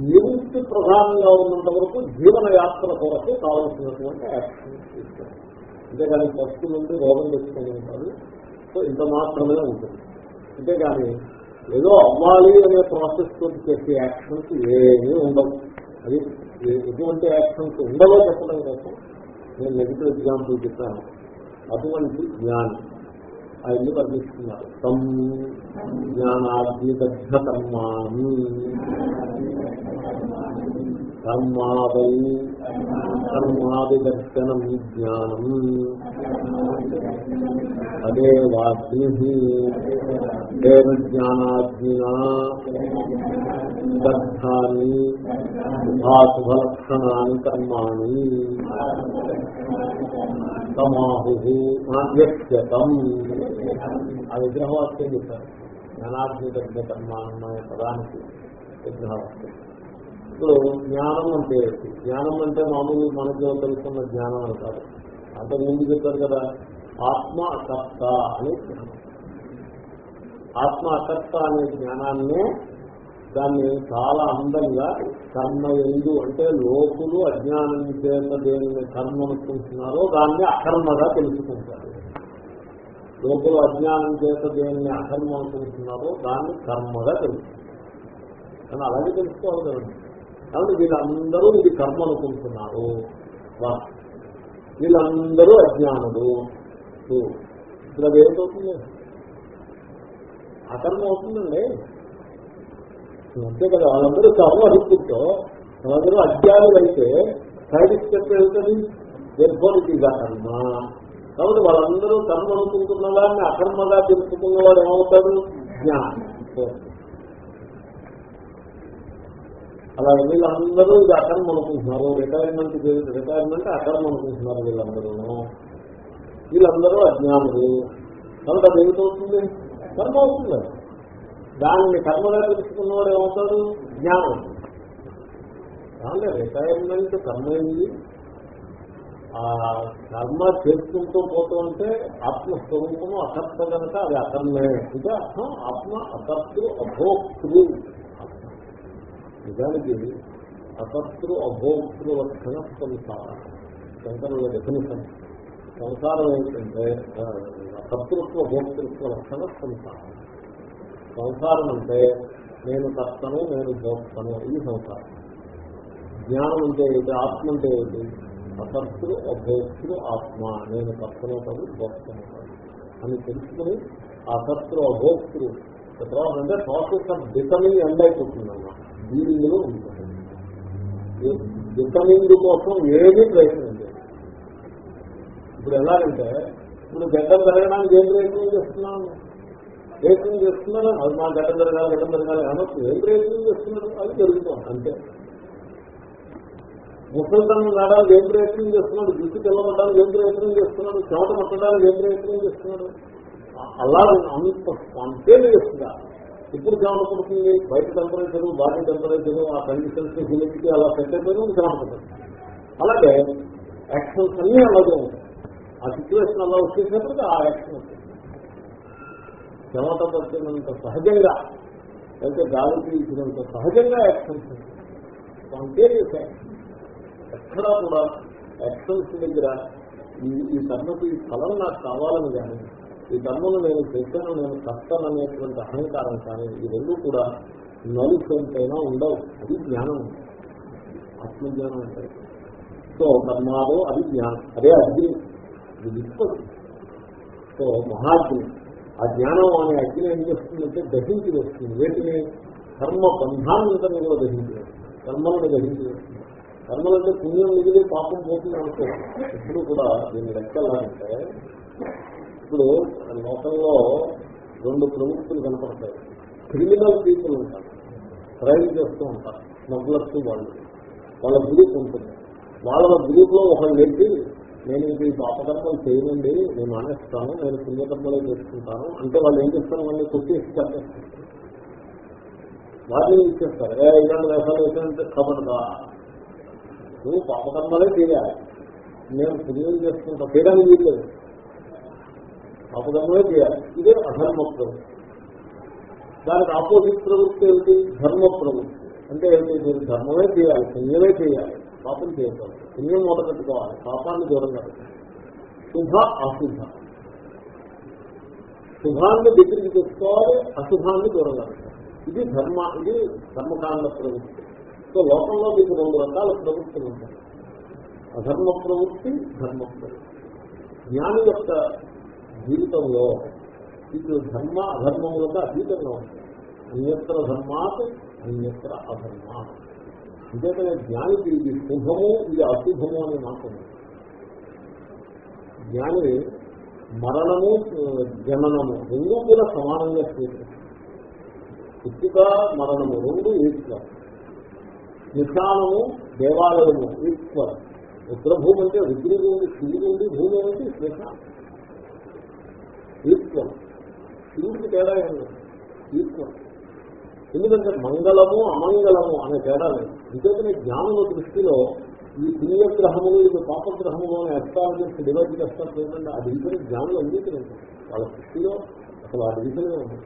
నివృత్తి ప్రధానంగా ఉన్నంత వరకు జీవన యాత్ర కొరకు కావలసినటువంటి యాక్షన్ తీసుకోవాలి అంతేగాని ఫస్ట్ నుండి రోగం తెచ్చుకొని ఉంటారు. సో ఇంత మాత్రమే ఉంటుంది. అంతేగాని ఏదో అవ్వాలి అనే ప్రాసెస్ తోటి చేసే యాక్షన్స్ ఏమీ ఉండవు. అది ఎటువంటి యాక్షన్స్ ఉండవో చెప్పడం కోసం నేను నెగిటివ్ ఎగ్జాంపుల్ చెప్పాను. అటువంటి జ్ఞానం ఆ ఇల్లు వర్ణిస్తున్నారు. తం జ్ఞానాగ్నిదగ్ధ కర్మాణి కర్మాదై జ్ఞానం. అదే వాగ్ని దేవ జ్ఞానాగ్నినా దగ్ధాని శుభాశుభలక్షణాన్ని కర్మాణి. తమాహు వ్యక్తం ఆ విగ్రహవాక్యం చెప్పారు. జ్ఞానాగ్ని దగ్ధ కర్మాన్న పదానికి విగ్రహవాక్యం. ఇప్పుడు జ్ఞానం అంటే జ్ఞానం అంటే మామూలు మనకు తెలుసుకున్న జ్ఞానం అంటారు అంత ముందు చెప్పారు కదా ఆత్మ అకర్త అనే జ్ఞానం. ఆత్మ అకర్త అనే జ్ఞానాన్నే దాన్ని చాలా అందంగా కర్మ ఎందు అంటే లోకులు అజ్ఞానం చేత దేనిని కర్మ అనుకుంటున్నారో దాన్ని అకర్మగా తెలుసుకుంటారు. లోకులు అజ్ఞానం చేత దేనిని అకర్మ అనుకుంటున్నారో దాన్ని కర్మగా తెలుసుకుంటారు. కానీ అలాగే తెలుసుకోవాలి కదండి కాబట్టి వీళ్ళందరూ ఇది కర్మ అనుకుంటున్నారు వీళ్ళందరూ అజ్ఞానుడు టూ. ఇప్పుడు అది ఏమిటవుతుంది అకర్మ అవుతుందండి. అంతే కదా వాళ్ళందరూ చాలా అడుగుతుంటో వాళ్ళందరూ అజ్ఞానులు అయితే సైడ్ స్టెప్ వెళ్తుంది నిర్భోడికి కర్మ. కాబట్టి వాళ్ళందరూ కర్మ అనుకుంటున్న వాడిని అకర్మగా తెలుసుకున్నవాడు ఏమవుతాడు జ్ఞానం. అలా వీళ్ళందరూ ఇది అకర్మ అనుకుంటున్నారు రిటైర్మెంట్ రిటైర్మెంట్ అకర్మ అనుకుంటున్నారు వీళ్ళందరూ. వీళ్ళందరూ అజ్ఞానులు. కాబట్టి అది ఏమిటవుతుంది? కర్మ అవుతుంది. దాన్ని కర్మగా తెలుసుకున్నవాడు ఏమవుతాడు? జ్ఞానం. దానిలో రిటైర్మెంట్ కర్మ ఏంది ఆ కర్మ చేసుకుంటూ పోతూ ఉంటే ఆత్మస్వరూపము అకర్త కనుక అది అకర్మే ఇది అర్థం. ఆత్మ అకర్తృ అభోక్తృ నిజానికి అకర్తృ అభోక్తృ వర్ధన సంసారం. శంకరుల డెఫినేషన్ సంసారం ఏంటంటే ఆ, కర్తృత్వ భోక్తృత్వ లక్షణ సంసారం. సంసారం అంటే నేను కర్తను నేను భోక్తను ఇది సంసారం. జ్ఞానం అంటే ఏంటి? ఆత్మ అంటే ఏంటి? అకర్తృ అభోక్తృ ఆత్మ. నేను కర్తను కాదు భోక్తను కాదు. అని తెలుసుకుని ఆ కర్తృ అభోక్తృ తర్వాత అంటే ప్రాసెస్ ఆఫ్ బికమింగ్ ఎండ్ అయిపోతుంది అన్నమాట డీలింగ్ ఉంటుంది. బికమింగ్ కోసం ఏమీ ప్రయత్నం లేదు. ఇప్పుడు ఎలాగంటే ఇప్పుడు గడ్డ పెరగడానికి ఏం ప్రయత్నం చేస్తున్నాను ప్రయత్నం చేస్తున్నారు అది మా గడ్డం పెరగాలి గడ్డం పెరగాలి అనొచ్చు ఏం ప్రయత్నం చేస్తున్నారు అది జరుగుతుంది అంతే. ముసల్తనం నాడానికి ఏం ప్రయత్నం చేస్తున్నాడు జుట్టు తెల్లబడ్డానికి ఏం ప్రయత్నం చేస్తున్నాడు చెమట మట్టడానికి ఏం ప్రయత్నం చేస్తున్నాడు? అలా అంత స్పాంటేనియస్గా ఇప్పుడు చెమట పడుతుంది బయట టెంపరేచర్ బాడీ టెంపరేచర్ ఆ కండిషన్స్ హ్యూమిడిటీ అలా సెట్ అయిపోయి చెమట పడుతుంది అలాగే యాక్షన్స్ అన్నీ అలాగే ఉంటాయి. ఆ సిచ్యువేషన్ అలా వచ్చేసినప్పుడు ఆ యాక్షన్ వస్తుంది చెమట పట్టినంత సహజంగా అయితే గాలి తీసినంత సహజంగా యాక్షన్స్ స్పాంటేనియస్ యాక్షన్ ఎక్కడా కూడా యాక్షన్స్ దగ్గర ఈ ఈ కర్మకి ఈ ఫలం నాకు కావాలని కానీ ఈ కర్మను నేను చేశాను నేను కష్టం అనేటువంటి అహంకారం కానీ ఈ రెండు కూడా నలుసంతైనా ఉండవు. అది జ్ఞానం. ఆత్మజ్ఞానం అంటే. సో కర్మాలో అది జ్ఞానం. అదే అగ్ని. ఇది సో మహాజ్ఞి ఆ జ్ఞానం అనే అగ్ని ఏం చేస్తుందంటే దహించి వస్తుంది. వేటిని కర్మ బంధాన్నింతని మీద దహించి వస్తుంది. కర్మలను దహించి వస్తుంది. కర్మలంటే పుణ్యం మిగిలి పాపం పోతుంది అనుకో. ఇప్పుడు కూడా దీన్ని లెక్కలాంటే ఇప్పుడు లోకంలో రెండు ప్రముఖులు కనపడతాయి. క్రిమినల్ పీపుల్ ఉంటారు. ట్రైల్ చేస్తూ ఉంటారు. స్మగ్లర్స్ వాళ్ళు. వాళ్ళ గ్రూప్ ఉంటుంది. వాళ్ళ గ్రూప్లో ఒకళ్ళు వెళ్ళి నేను ఇది పాపకర్మలు చేయనండి నేను మానేస్తాను నేను పుణ్యకర్మలే చేసుకుంటాను అంటే వాళ్ళు ఏం చేస్తారు? వాళ్ళని కొట్టేసి చెప్పేస్తారు వాళ్ళని ఇచ్చేస్తారు. ఏ ఇలాంటి వేషాలు వేసినంటే కబడదా? నువ్వు పాపకర్మలే చేయాలి. నేను పుణ్యం చేసుకుంటా. చేయడానికి వీల్లేదు పాపకర్మలే చేయాలి. ఇదే అధర్మ ప్రవృత్తి దానికి ఆపోజిట్ ప్రవృత్తి ఏమిటి? ధర్మ ప్రవృత్తి అంటే ఏమిటి? మీరు ధర్మమే చేయాలి పుణ్యమే చేయాలి. పాపం చేయకూడదు పుణ్యం మూట పెట్టుకోవాలి. పాపాన్ని దూరంగా పెట్టాలి శుభ అశుభ. శుభాన్ని దగ్గరికి తెచ్చుకోవాలి అశుభాన్ని దూరంగా పెట్టాలి ఇది ధర్మ ఇది ధర్మకాండ ప్రవృత్తి. సో లోకంలో మీకు రెండు రకాల ప్రవృత్తులు ఉంటాయి. అధర్మ ప్రవృత్తి ధర్మ ప్రవృత్తి. జ్ఞాని యొక్క జీవితంలో ఇది ధర్మ అధర్మములకు అతీతంగా ఉంటుంది అన్యత్ర ధర్మాత్ అన్యత్ర అధర్మాత్. అంతేకానే జ్ఞానికి ఇది శుభము ఇది అశుభము అనే మాట జ్ఞాని మరణము జననము రెండు కూడా సమానంగా చేస్తుంది పుట్టుక మరణము రెండు ఈక్వల్ నిశానము దేవాలయము ఈక్వల్ రుద్రభూమి అంటే రుద్రుడు ఉంది శివుడు ఉంది భూమి ఏమిటి? శ్మశానం. ఈక్వల్ శివుడికి తేడా ఏంటి ఈక్వల్ ఎందుకంటే మంగళము అమంగళము అనే తేడా లేదు. అంతేకానే జ్ఞానుల దృష్టిలో ఈ పుణ్యగ్రహములు ఇది పాపగ్రహములు అనే ఎస్టాబ్లిష్ డివైడ్ చేస్తారు ఏంటంటే ఆ డివిజన్ జ్ఞానులు అంగీకరించారు వాళ్ళ దృష్టిలో అసలు ఆ డివిజనే ఉంది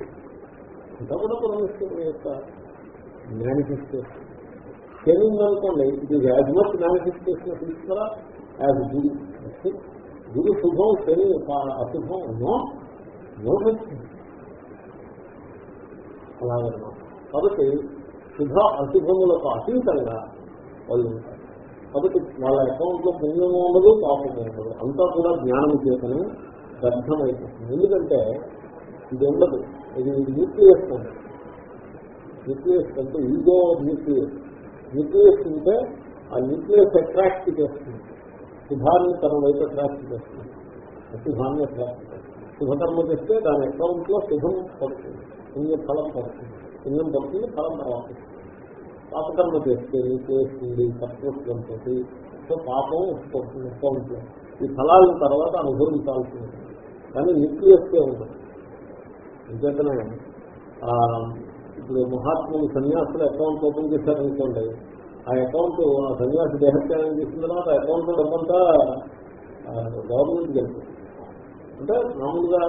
ఇంకా కూడా పరమేశ్వరుడు యొక్క మేనిఫెస్టేషన్ శని ఉందనుకోండి ఇది యాజ్ మచ్ మేనిఫెస్టేషన్ తీసుకురా యాజ్ గురు. గురు శుభం శని అశుభం నో నో అలాగనమాట కాబట్టి శుభ అశుభములకు అతీతంగా వాళ్ళు ఉంటారు. కాబట్టి వాళ్ళ అకౌంట్లో పుణ్యము ఉండదు పాపము ఉండదు. అంతా కూడా జ్ఞానం చేతనే దగ్ధమైపోతుంది ఎందుకంటే ఇది ఉండదు. ఇది న్యూక్లియస్ ఉంది న్యూక్లియస్ అంటే ఈగో న్యూక్లియస్. న్యూక్లియస్ ఉంటే ఆ న్యూక్లియస్ అట్రాక్ట్ చేస్తుంది. శుభాన్ని తన వైపు అట్రాక్ట్ చేస్తుంది. అశుభాన్ని అట్రాక్ట్ చేస్తుంది. శుభకర్మ చేస్తే దాని అకౌంట్లో శుభం పడుతుంది. పుణ్య ఫలం పడుతుంది. పుణ్యం పడుతుంది ఫలం తర్వాత పాపకర్మ చేస్తే చేస్తుంది కర్తృత్వంతో సో పాపం వస్తుంది ఉంటుంది ఈ ఫలాలను తర్వాత అనుభవించాల్సి ఉంటుంది కానీ న్యూక్లియస్కే ఉంటుంది ఎందుకంటే ఇప్పుడు మహాత్ములు సన్యాసులు అకౌంట్ ఓపెన్ చేశారనుకోండి ఆ అకౌంట్ ఆ సన్యాసి దేహత్యాగం చేసిన తర్వాత అకౌంట్ డబ్బంతా గవర్నమెంట్కి వెళ్తుంది. అంటే మామూలుగా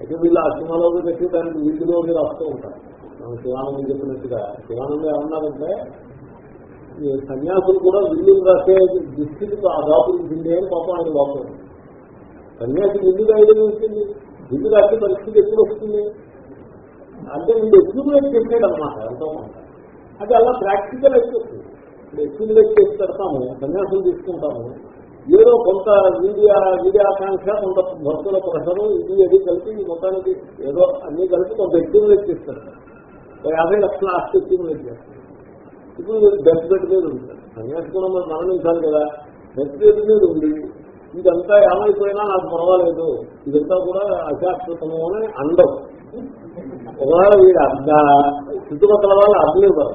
అయితే వీళ్ళు ఆ పెట్టి దానికి వీధిలో మీరు వస్తూ ఉంటారు. మనం శివానందం చెప్పినట్టుగా శివానందం ఏమన్నారంటే ఈ సన్యాసులు కూడా విల్లు రాసే దుస్థితికి ఆ దాపురించింది అని పాపం ఆయన లోపం సన్యాసి విల్లు రాయడం వచ్చింది? విల్లు రాసే పరిస్థితి ఎప్పుడు వస్తుంది? అంటే వీళ్ళు ఎక్స్ప్లెయిన్ చేసాడు అనమాట ఎంతో అది అలా ప్రాక్టికల్ అయిపోతుంది ఇప్పుడు చేసి పెడతాము సన్యాసులు తీసుకుంటాము. ఏదో కొంత వీడియా వీడియాకాంక్ష కొంత భక్తుల ప్రసరం ఇది అది కలిపి మొత్తానికి ఏదో అన్ని కలిపి కొంత ఎక్స్ప్లెయిన్ చేస్తారు యాభై లక్షల ఆస్తి ఎక్స్ప్లెయిన్ చేస్తారు ఇప్పుడు డెత్ బెడ్ మీద ఉంటారు. సన్యాసి కూడా మనం మరణించాలి కదా. డెత్ బెడ్ మీద ఉంది ఇదంతా ఏమైపోయినా నాకు పర్వాలేదు. ఇదంతా కూడా అశాశ్వతము అని అండం ఒకవేళ వీడు అర్ధ చుట్టుపక్కల వాళ్ళు అర్థలేరు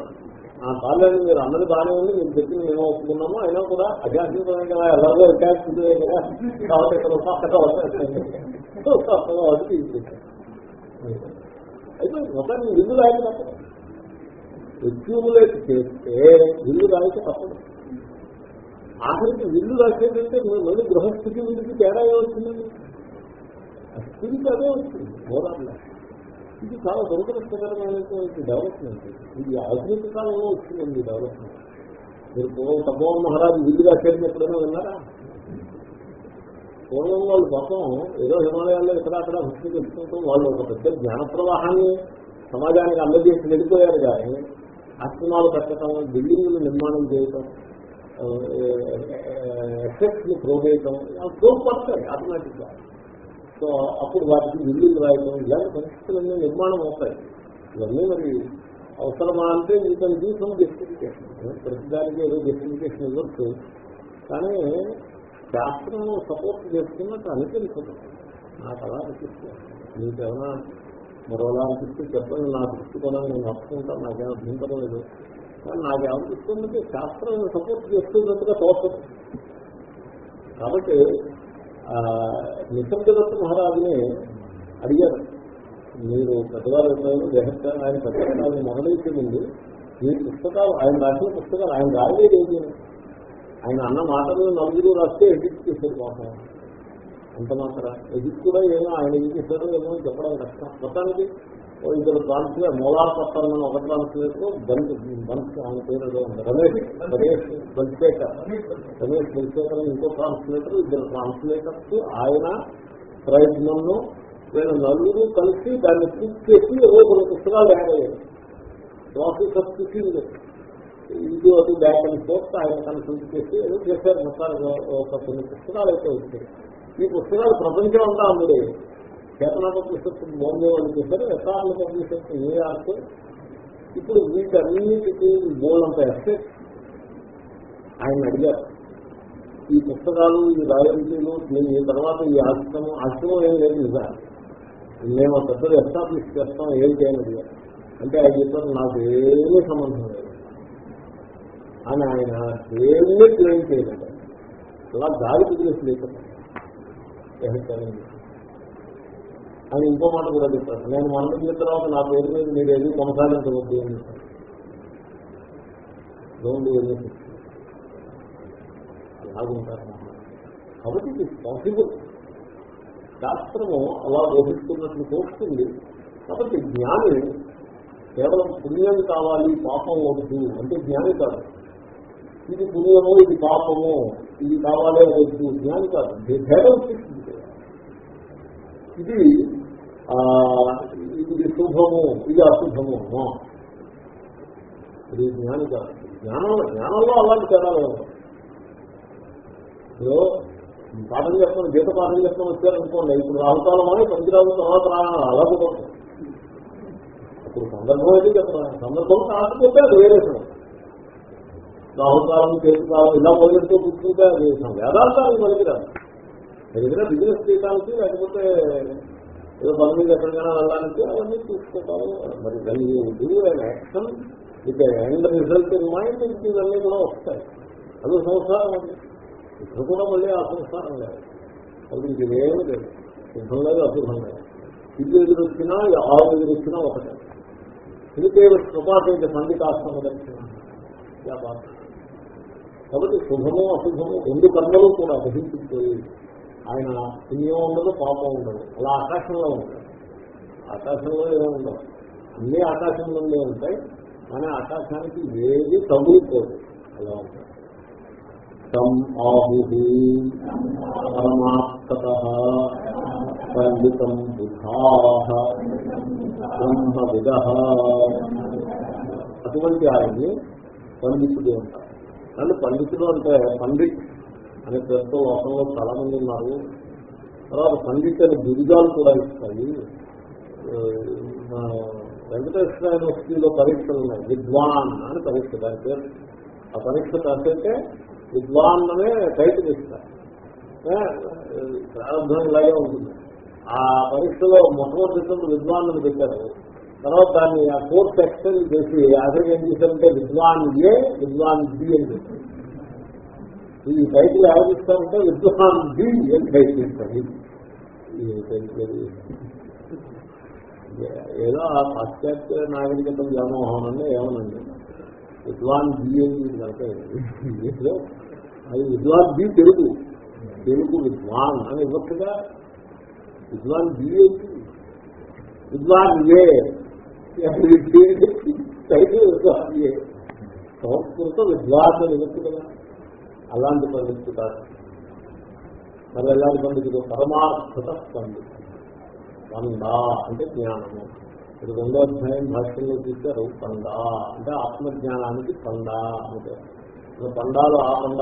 ఆ బాగాలేదు మీరు అన్నది బాగానే ఉంది. మీరు చెప్పింది మేము ఒప్పుకున్నాము. అయినా కూడా అశాశ్వతమే కదా. ఎలాగో అశాశ్వతమే కదా. కాబట్టి ఇక్కడ అది అయితే మొత్తాన్ని విల్లు రాయక తప్పదు ఎక్యూములేట్ చేస్తే విల్లు రాయక తప్పదు. ఆఖరికి విల్లు రాసేటంటే మీరు మళ్ళీ గృహస్థితి వీరికి తేడా వచ్చిందండి స్థితికి అదే వచ్చింది పోరాడలే ఇది చాలా దురదృష్టకరమైనటువంటి డెవలప్మెంట్. ఇది ఆధునిక కాలంలో వచ్చిందండి డెవలప్మెంట్. మీరు పూర్వం తపోవన్ మహారాజు విల్లు రాశారని ఎప్పుడైనా విన్నారా? పూర్వం వాళ్ళు పాపం ఏదో హిమాలయాల్లో ఇక్కడ అక్కడ భక్తి తెలుసుకుంటూ వాళ్ళు ఒక పెద్ద జ్ఞాన ప్రవాహాన్ని సమాజానికి అందజేసి వెళ్ళిపోయారు కానీ ఆశ్రమాలు కట్టడం బిల్డింగులు నిర్మాణం చేయటం ఎఫెక్ట్స్ని ప్రోగేయటం చేయటం ఆటోమేటిక్గా సో అప్పుడు వాటికి బిల్డింగ్ రాయటం ఇలాంటి పరిస్థితులన్నీ నిర్మాణం అవుతాయి. ఇవన్నీ మరి అవసరమా అంటే ఇంత కెన్ జస్టిఫికేషన్ ప్రతిదానికి ఏదో జస్టిఫికేషన్ ఇవ్వచ్చు. కానీ శాస్త్రం సపోర్ట్ చేస్తున్నట్టు అనిపించదు. నాకు అలా అనిపిస్తుంది. మీకు మరోలా అనిపిస్తే చెప్పండి నా దృష్టికోణం నేను నచ్చుకుంటాను నాకేం అభ్యంతరం లేదు. కానీ నాకు శాస్త్రం సపోర్ట్ చేస్తున్నట్టుగా తోచదు. కాబట్టి నిసర్గదత్త మహారాజుని అడిగారు. మీరు పెద్దవారు ఎప్పుడైనా ఆయన పెద్దవాళ్ళని మొదలైతే ముందు మీ పుస్తకాలు ఆయన రాసిన పుస్తకాలు ఆయన రాయలేదు ఏంటి ఆయన అన్న మాటలు నలుగురు రాస్తే ఎడిట్ చేశారు పాపం. అంత మాత్రం ఎడిట్ కూడా ఏమో ఆయన ఏం చేశారో ఏమో చెప్పడం కష్టం. మొత్తానికి ఇద్దరు ట్రాన్స్లేట్ మూలాల పత్రాలను ఒక ట్రాన్స్లేట్ బంత్ బంత్ ఆయన పేరు రమేష్ రమేష్ బల్శేఖర్ రమేష్ బల్శేఖర్ ఇంకో ట్రాన్స్లేటర్ ఇద్దరు ట్రాన్స్లేటర్స్ ఆయన ప్రయత్నంలో వీళ్ళ నలుగురు కలిసి దాన్ని పూర్తి చేసి ఏదో కొన్ని పుస్తకాలు యాడ్ అయ్యాయి. ప్రాసెస్ ఆఫ్ కుకింగ్ ఇది అది బ్యాక్ అండ్ ఫోర్త్ ఆయన కన్సల్ట్ చేసి ఏదో చేశారు. మొత్తానికి ఒక కొన్ని పుస్తకాలు అయితే వచ్చాయి. ఈ పుస్తకాలు ప్రపంచం అంతా అమ్ముడే చేతనాక పుస్తకం బాంబే వాళ్ళు చేశారు ఎస్ఆర్లు పబ్లిషర్స్ న్యూయార్క్ ఇప్పుడు వీటన్నిటికీ బోల్డంత ఎస్టేట్. ఆయన అడిగారు ఈ పుస్తకాలు ఈ రాయల్టీలు నేను ఈ తర్వాత ఈ ఆశ్రమం ఆశ్రమం ఏం లేదు నిజాలు మేము పెద్దలు ఎస్టాబ్లిష్ చేస్తాం ఏం చేయాలి అడిగారు. అంటే ఆయన చెప్పారు నాకు ఏమీ సంబంధం లేదు. అని ఆయన ఏమీ క్లెయిమ్ చేయలేదు. అలా గాలి కుదిరేసి లేకపోతే అని ఇంకో మాట కూడా చెప్పారు. నేను మనం మరణించిన తర్వాత నా పేరు మీద మీరు ఏది కొనసాగించవద్దు అని చెప్పారు. డోంట్ అలాగుంటారు కాబట్టి ఇది పాసిబుల్ శాస్త్రము అలా బోధిస్తున్నట్లు తోస్తుంది. కాబట్టి జ్ఞాని కేవలం పుణ్యం కావాలి పాపం వద్దు అంటే జ్ఞాని కాదు. ఇది పుణ్యము ఇది పాపము ఇది కావాలి వద్దు జ్ఞాని కాదు. భేదం ఇది ఇది శుభము ఇది అశుభము ఇది జ్ఞాని కాదు. జ్ఞానం జ్ఞానంలో అలాంటి తేడాలు ఇప్పుడు పాఠం చేస్తాను గీత పాఠం చేస్తాను వచ్చారనుకోండి ఇప్పుడు రాహుకాలం అని పంచరాజు తర్వాత అలా కుదరదు. అప్పుడు సందర్భం అయితే చెప్తాను సందర్భం కాకపోతే అది వేరే రాహుకాలం చేతుకాలం ఇలా మొదలెడుతూ కూర్చుంటే అది వేదాంతానికి మనకి రాదు ఏదైనా బిజినెస్ చేయడానికి లేకపోతే ఏదో పని మీద ఎక్కడికైనా వెళ్ళడానికి అవన్నీ చూసుకుంటారు మరి దాన్ని డూ అండ్ యాక్షన్ ఇక ఎండ్ రిజల్ట్ ఇన్ మైండ్ ఇవన్నీ కూడా వస్తాయి. అది సంసారం అండి. ఇప్పుడు కూడా మళ్ళీ ఆ సంసారం లేదు. అది ఇదేమి లేదు. శుభం లేదు అశుభం లేదు. ఇది ఎదురు వచ్చినా ఆరు ఎదురు వచ్చినా ఒకటే. ఇది స్వపాటైతే సంగీతాశ్రమ దర్శనం. కాబట్టి శుభము అశుభము రెండు కర్మలు కూడా గ్రహించిపోయి ఆయన పుణ్యం ఉండదు పాపం ఉండదు. అలా ఆకాశంలో ఉంటుంది ఆకాశంలో ఏమో ఉండవు. అన్నీ ఆకాశంలోనే ఉంటాయి. కానీ ఆకాశానికి ఏది తగులుకోదు. అలా ఉంటాయి. తం ఆహు పరమాత్మత పండితం బుధా బ్రహ్మవిద. అటువంటి ఆయన్ని పండితుడు ఉంటారు కానీ పండితుడు అంటే పండిత్ అనే పేరుతో లోకంలో చాలా మంది ఉన్నారు. తర్వాత పండిట్ అనే బిరుదాలు కూడా ఇస్తాయి. వెంకటేశ్వర యూనివర్సిటీలో పరీక్షలు ఉన్నాయి. విద్వాన్ అని పరీక్ష దాని పేరు. ఆ పరీక్ష కాకపోతే విద్వాన్ అనే టైటిల్ ఇస్తారు. ప్రారంభం ఇలాగే ఉంటుంది. ఆ పరీక్షలో మొట్టమొదటి విద్వాన్ అని పెట్టారు. తర్వాత దాన్ని ఆ కోర్స్ ఎక్స్టెండ్ చేసి అదే ఏం చేశారంటే విద్వాన్ ఏ విద్వాన్ బి అని చెప్పారు. ఈ టైటిల్ ఆలోచిస్తారంటే విద్వాన్ బి అని టైటిల్ ఇస్తారు ఏదో ఆ పాశ్చాత్య నాగరికత వ్యామోహం అంటే ఏమనండి. విద్వాన్ బి అని కనుక అది విద్వాన్ బి తెలుగు. తెలుగు విద్వాన్ అని ఇవ్వట్టుగా విద్వాన్ బి విద్వాన్ ఏ సంస్కృత విద్వాస విభక్తి కదా అలాంటి పండితుడు కాదు మరి ఎలాంటి పండితుడు పరమార్థత పండితుడు పండా అంటే జ్ఞానము ఇప్పుడు రెండో అధ్యాయం భాష్యంలో చూశారు పండా అంటే ఆత్మజ్ఞానానికి పండా అంటే పండాలు ఆ పండ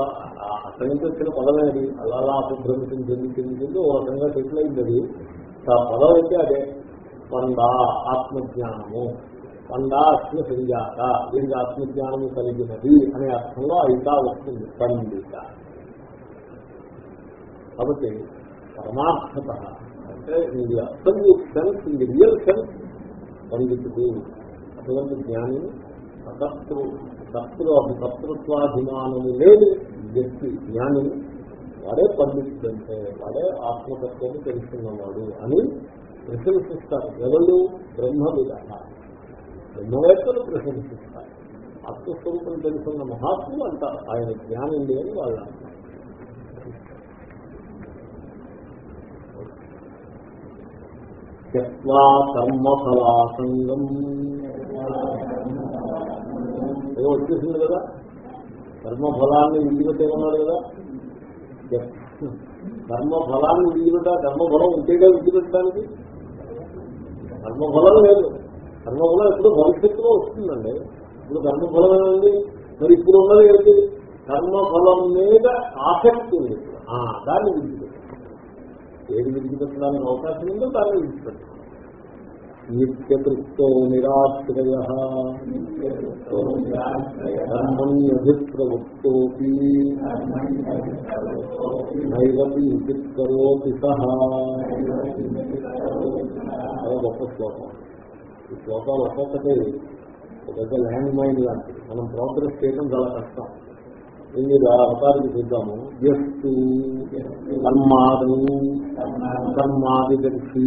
అక్కడి నుంచి వచ్చిన పదమే అది అలా అలా అపభ్రంశం చెంది చెంది చెంది ఓ రకంగా సెటిల్ అయింది అది ఆ పదం అయితే అదే పండా ఆత్మజ్ఞానము. పండా అస్మ సంజాత. దీనికి ఆత్మజ్ఞానము కలిగినది అనే అర్థంలో అయితా వస్తుంది. పండిత. కాబట్టి పరమార్థత అంటే ఇది అబ్సల్యూట్ సెన్స్ ఇది రియల్ సెన్స్ పండితుడు అటువంటి జ్ఞాని కర్తృ కర్తృ కర్తృత్వాభిమానము లేని వ్యక్తి జ్ఞాని వాడే పండితుడు అంటే వాడే ఆత్మతత్వాన్ని తెలుసుకున్నవాడు అని ప్రశంసిస్తారు. ఎవరు బ్రహ్మ విధ బ్రహ్మవేత్తలు ప్రశంసిస్తారు. ఆత్మస్వరూపం తెలుసున్న మహాత్ములు అంటారు. ఆయన జ్ఞానం లేని వాళ్ళు అంటారు. కర్మఫలాసంగం. ఏదో వచ్చేసింది కదా? కర్మఫలాన్ని విడిచిపెట్టేమన్నాడు కదా? కర్మఫలాన్ని విడిచిపెట్టా కర్మఫలం ఉంటేగా విడిచిపెట్టడానికి? కర్మఫలం లేదు. కర్మఫలం ఎప్పుడు భవిష్యత్తులో వస్తుందండి. ఇప్పుడు కర్మఫలం ఏమైంది? మరి ఇప్పుడు ఉన్నది ఏంటి కర్మఫలం మీద ఆసక్తి ఉంది. దాన్ని విడిచిపెట్టాలి. ఏది విడిచిపెట్టడానికి అవకాశం ఉందో దాన్ని విడిచిపెట్టాలి. నిత్యతృప్తో నిరాశ్రయ. కర్మణ్యభిప్రవృత్తోపి నైవతి కరోతి సహా చాలా గొప్ప శ్లోకం. ఈ శ్లోకాలు ఒక్కొక్కటి పెద్ద ల్యాండ్ మైన్ లాంటిది. మనం ప్రోగ్రెస్ చేయడం చాలా కష్టం. దీన్ని అవతారికి చూద్దాము. ఎస్తు కర్మాదు కర్మాదిదర్శి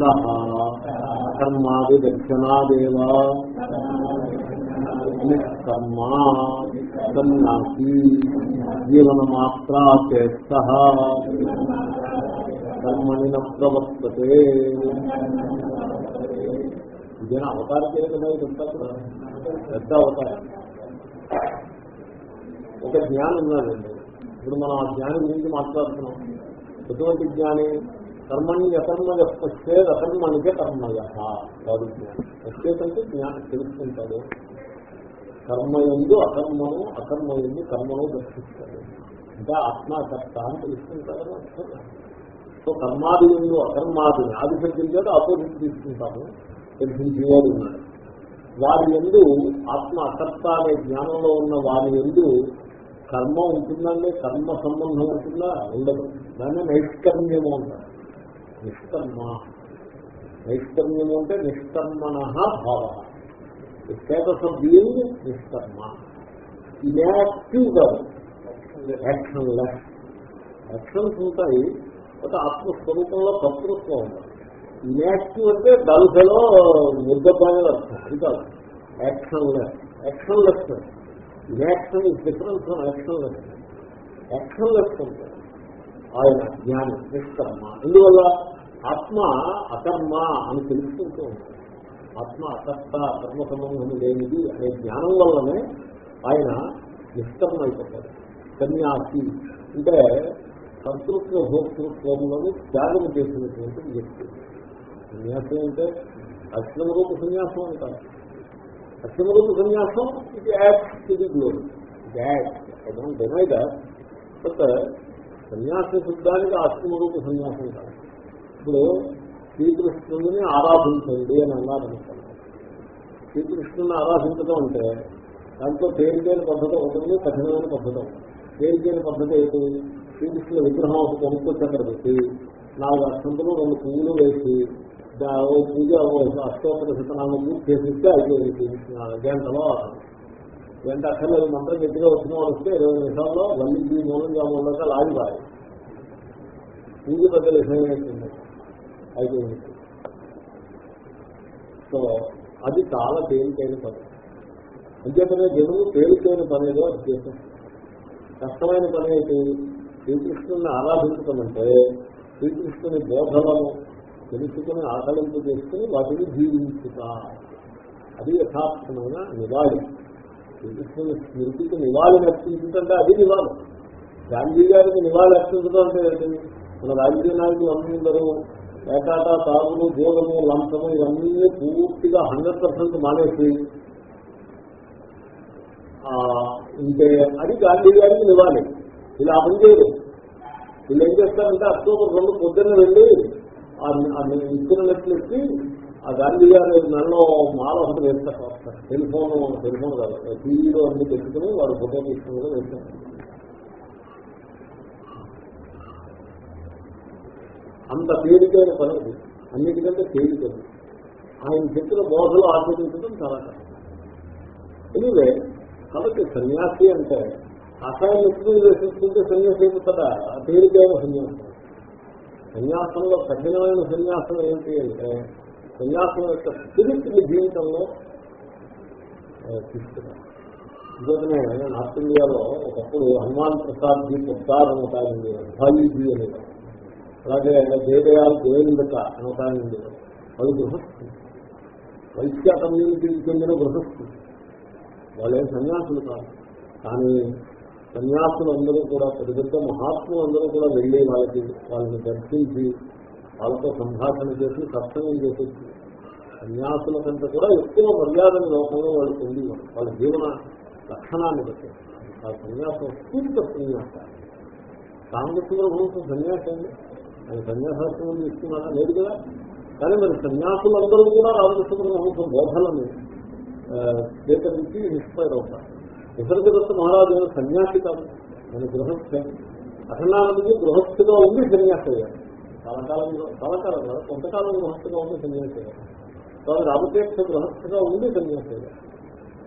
సహా కర్మాది దర్శనాదేవ నిష్కర్మ సన్యాసి జీవనమాత్రా కర్మని ప్రవర్తతే. ఇదేనా అవతారం చేయకుండా ఇదంతా కూడా పెద్ద అవతారం. ఒక జ్ఞానం ఉన్నదండి ఇప్పుడు మనం ఆ జ్ఞానం గురించి మాట్లాడుతున్నాం. ఎటువంటి జ్ఞాని? కర్మని అకర్మయ పశ్చే అకర్మనికే కర్మయ. కాదు జ్ఞానం. వచ్చేటంటే జ్ఞానం తెలుసుకుంటాడు. కర్మయందు అకర్మను అకర్మయందు కర్మను దర్శిస్తాడు. అంటే ఆత్మకర్త అని తెలుసుకుంటాడని అర్థం సో కర్మాది ఎందు అకర్మాదిని ఆది శబ్దం చేత ఆపోజిట్ తీసుకుంటాము. తెలిసించేవాడు ఉన్నాడు వారి ఎందు ఆత్మ అకర్త అనే జ్ఞానంలో ఉన్న వారి ఎందు కర్మ ఉంటుందండి. కర్మ సంబంధం ఉంటుందా? ఉండదు. దాన్ని నైష్కర్మ్యము అంటారు. నిష్కర్మ. నైష్కర్మ్యము అంటే నిష్కర్మణ భావ. స్టేటస్ ఆఫ్ బీయింగ్ నిష్కర్మ. ఇన్యాక్టివ్ కాదు. Action less. యాక్షన్స్ ఉంటాయి. ఒక ఆత్మస్వరూపంలో కర్తృత్వం ఉంటుంది ఇన్యాక్టివ్ అంటే డల్ఫెలో ముద్దపాయని అర్థం అంటారు action less action less inaction is difference action less action less ఉంటుంది ఆయన జ్ఞానం నిష్కర్మ. అందువల్ల ఆత్మ అకర్మ అని తెలుసుకుంటూ ఉంటాడు. ఆత్మ అకర్త కర్మ సంబంధం లేనిది అనే జ్ఞానం వల్లనే ఆయన నిష్కర్మ అయిపోతారు సన్యాసి. అంటే కర్తృత్వ భోక్తృత్వములను త్యాగం చేసినటువంటి వ్యక్తి. సన్యాసం అంటే అక్షమ రూప సన్యాసం అంటారు. అక్షమ రూప సన్యాసం ఇది యాక్ట్ ఇది గ్లోరీ ఇది బట్ సన్యాస శుద్ధానికి అక్షమ రూప సన్యాసం కాదు. ఇప్పుడు శ్రీకృష్ణుని ఆరాధించండి అని అన్నారు శ్రీకృష్ణుని ఆరాధించడం అంటే దాంట్లో తేలికైన పద్ధతి ఒకటి కఠినమైన పద్ధతి తేలికైన పద్ధతి ఏంటి శ్రీకృష్ణుల విగ్రహం ఒక కొనుక్కొచ్చి అక్కడ పెట్టి నాలుగు అక్షంతలు రెండు పువ్వులు వేసి ఓ పూజ అష్టోత్తర శతనామం చేసిస్తే అయిపోయింది శ్రీకృష్ణ గంటలో గంట అక్కర్లేదు మంత్రం గట్టిగా వచ్చిన వాళ్ళు వస్తే ఇరవై నిమిషాల్లో వల్లి మూలంగా మూలంగా లాగిపాయి పూజ పెద్ద విషయం ఏంటంటే అయిపోయింది. సో అది చాలా తేలికైన పని. అంచేతనే జనులు తేలికైన పని ఏదో అది చేశారు కష్టమైన పని అయితే శ్రీకృష్ణుని ఆరాధించటమంటే అంటే శ్రీకృష్ణుని బోధలను తెలుసుకుని ఆకలింపు చేసుకుని వాటిని జీవించుట అది యథార్థమైన నివాళి. శ్రీకృష్ణుని స్మృతికి నివాళిని అర్పించుంటే అది నివాళి. గాంధీ గారికి నివాళి అర్పించడం అంటే ఏంటి? మన రాజకీయ నాయకులు అందరూ ఏకాట తాగులు జోగము లంచము ఇవన్నీ పూర్తిగా హండ్రెడ్ పర్సెంట్ మానేసి ఆ, ఉంటే అది గాంధీ గారికి నివాళి. ఇలా పని చేయదు వీళ్ళు ఏం చేస్తారంటే అక్టోబర్ రెండు పొద్దున్న వెళ్ళి ఇచ్చిన నెట్లు ఆ గాంధీ గారు నన్ను మాల ఒకటి వేస్తారు. టెలిఫోన్ టెలిఫోన్ కాదు టీవీలో అన్ని పెట్టుకుని వారు ఫోటో తీసుకుని కూడా వేస్తారు. అంత తేలికైన పని అన్నిటికంటే తేలికైన ఆయన చెప్పిన బోధలు ఆచరించడం చాలా కష్టం. ఎనివే కాబట్టి సన్యాసి అంటే అసలు ఎప్పుడు వేసుకుంటే సన్యాసి అయిపోతుందా తేలికైన సన్యాసం. సన్యాసంలో కఠినమైన సన్యాసం ఏంటి అంటే సన్యాసం యొక్క స్పిరిట్ జీవితంలో ఆ, తీసుకున్నారు ఇంకోటనే నార్త్ ఇండియాలో ఒకప్పుడు హనుమాన్ ప్రసాద్ జీ ప్రసాద్ అని ఒక ఆయన ఉండేవారు భాయిజీ అనేవారు అలాగే జయదయాల్ గోవిందక అని ఒక ఆయన ఉండేవారు. వాళ్ళు గృహస్థులు. వైశ్య కమ్యూనిటీకి చెందిన గృహస్థులు. వాళ్ళేం సన్యాసులు కాదు. కానీ సన్యాసులందరూ కూడా పెద్ద పెద్ద మహాత్ములందరూ కూడా వెళ్ళి వాళ్ళకి వాళ్ళని దర్శించి వాళ్ళతో సంభాషణ చేసి సత్సంగం చేసేసి సన్యాసుల కంటే కూడా ఎక్కువ మర్యాదని లోకంలో వాళ్ళు పొందేవారు వాళ్ళ జీవన లక్షణాన్ని బట్టి. ఆ సన్యాసం పూర్తి సన్యాస కాంగ్రెస్ ఉన్న సన్యాసం ఆయన సన్యాసాశ్రమం తీసుకున్నారా లేదు కదా? కానీ మరి సన్యాసులందరూ కూడా రామకృష్ణ మహోత్సవం బోధలని స్వీకరించి ఇన్స్పైర్ అవుతారు. నిసర్గదత్త మహారాజు సన్యాసి కాదు. నేను గృహస్థ. అసనానందకి గృహస్థిగా ఉండి సన్యాసి అయ్యాను చాలా కాలంలో చాలా కాలం కాదు కొంతకాలం గృహస్థిగా ఉండి సన్యాసి అయ్యాను తర్వాత రామతీర్థ గృహస్థిగా ఉండి సన్యాసి అయ్యారు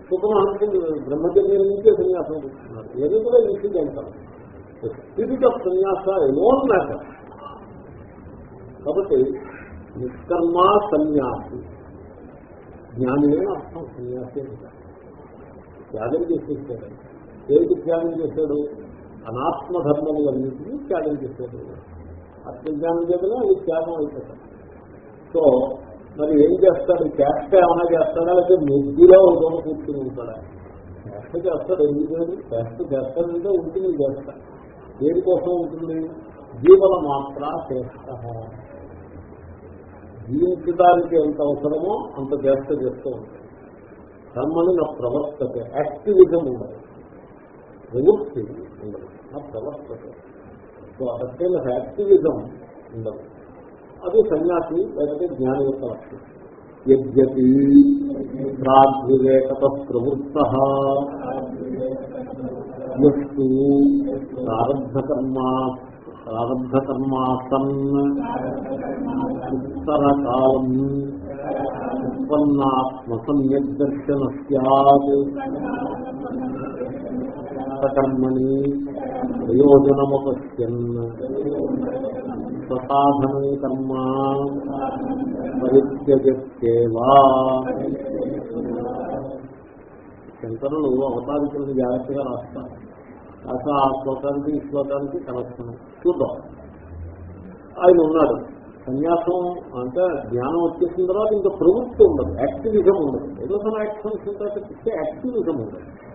సుఖమహర్షి బ్రహ్మచర్యం నుంచే సన్యాసం తీసుకున్నారు ఏది కూడా ఈజీగా అంటారు spirit of sanyasa alone matter కాబట్టి నిష్కర్మ సన్యాసి. జ్ఞాని అర్థం సన్యాసి అంటారు త్యాగం చేసేసాడు ఏది త్యాగం చేశాడు అనాత్మధర్మములన్నింటినీ త్యాగం చేశాడు ఆత్మజ్ఞానం చేతనే అది త్యాగం అయిపోతాడు. సో మరి ఏం చేస్తాడు? చేష్ట ఏమైనా చేస్తాడా? లేకపోతే ముగ్గులో ఒక కూర్చుని ఉంటాడా? చేష్ట చేస్తాడు. ఎందుకంటే చేష్ట చేస్తాడంటే ఉంటుంది చేస్తా దేనికోసం ఉంటుంది? జీవన మాత్ర చేష్ట. జీవించడానికి ఎంత అవసరమో అంత చేష్ట చేస్తూ ఉంటాడు. కర్మని నా ప్రవర్తక యాక్టివిజం ఉండదు. ప్రవృత్తి ఉండదు. నా ప్రవర్తక సో అదే యాక్టివిజం ఉండదు. అది సన్యాసి లేకపోతే జ్ఞాని యొక్క లక్ష్యం యద్యపి ప్రాగ్వివేకత ప్రవృత్త యస్తు ప్రారంభకర్మా ప్రారంభకర్మా సన్ ఉత్తరకాలం ఉత్పన్నాత్మసమ్యదర్శన సత్ సకర్మణి ప్రయోజనముపశ్యన్. స్వసాధనే కర్మ పరిత్యజేవా శంకరులు అవతారికులను జాగ్రత్తగా రాస్తారు. అసలు ఆ శ్లోకానికి ఈ శ్లోకానికి కనెక్షన్. చూద్దాం. ఆయన ఉన్నాడు. సన్యాసం అంటే జ్ఞానం వచ్చేసిన తర్వాత ఇంకా ప్రవృత్తి ఉండదు యాక్టివిజం ఉండదు. ఏదో some యాక్షన్స్ ఉంటాయి యాక్టివిజం ఉండదు.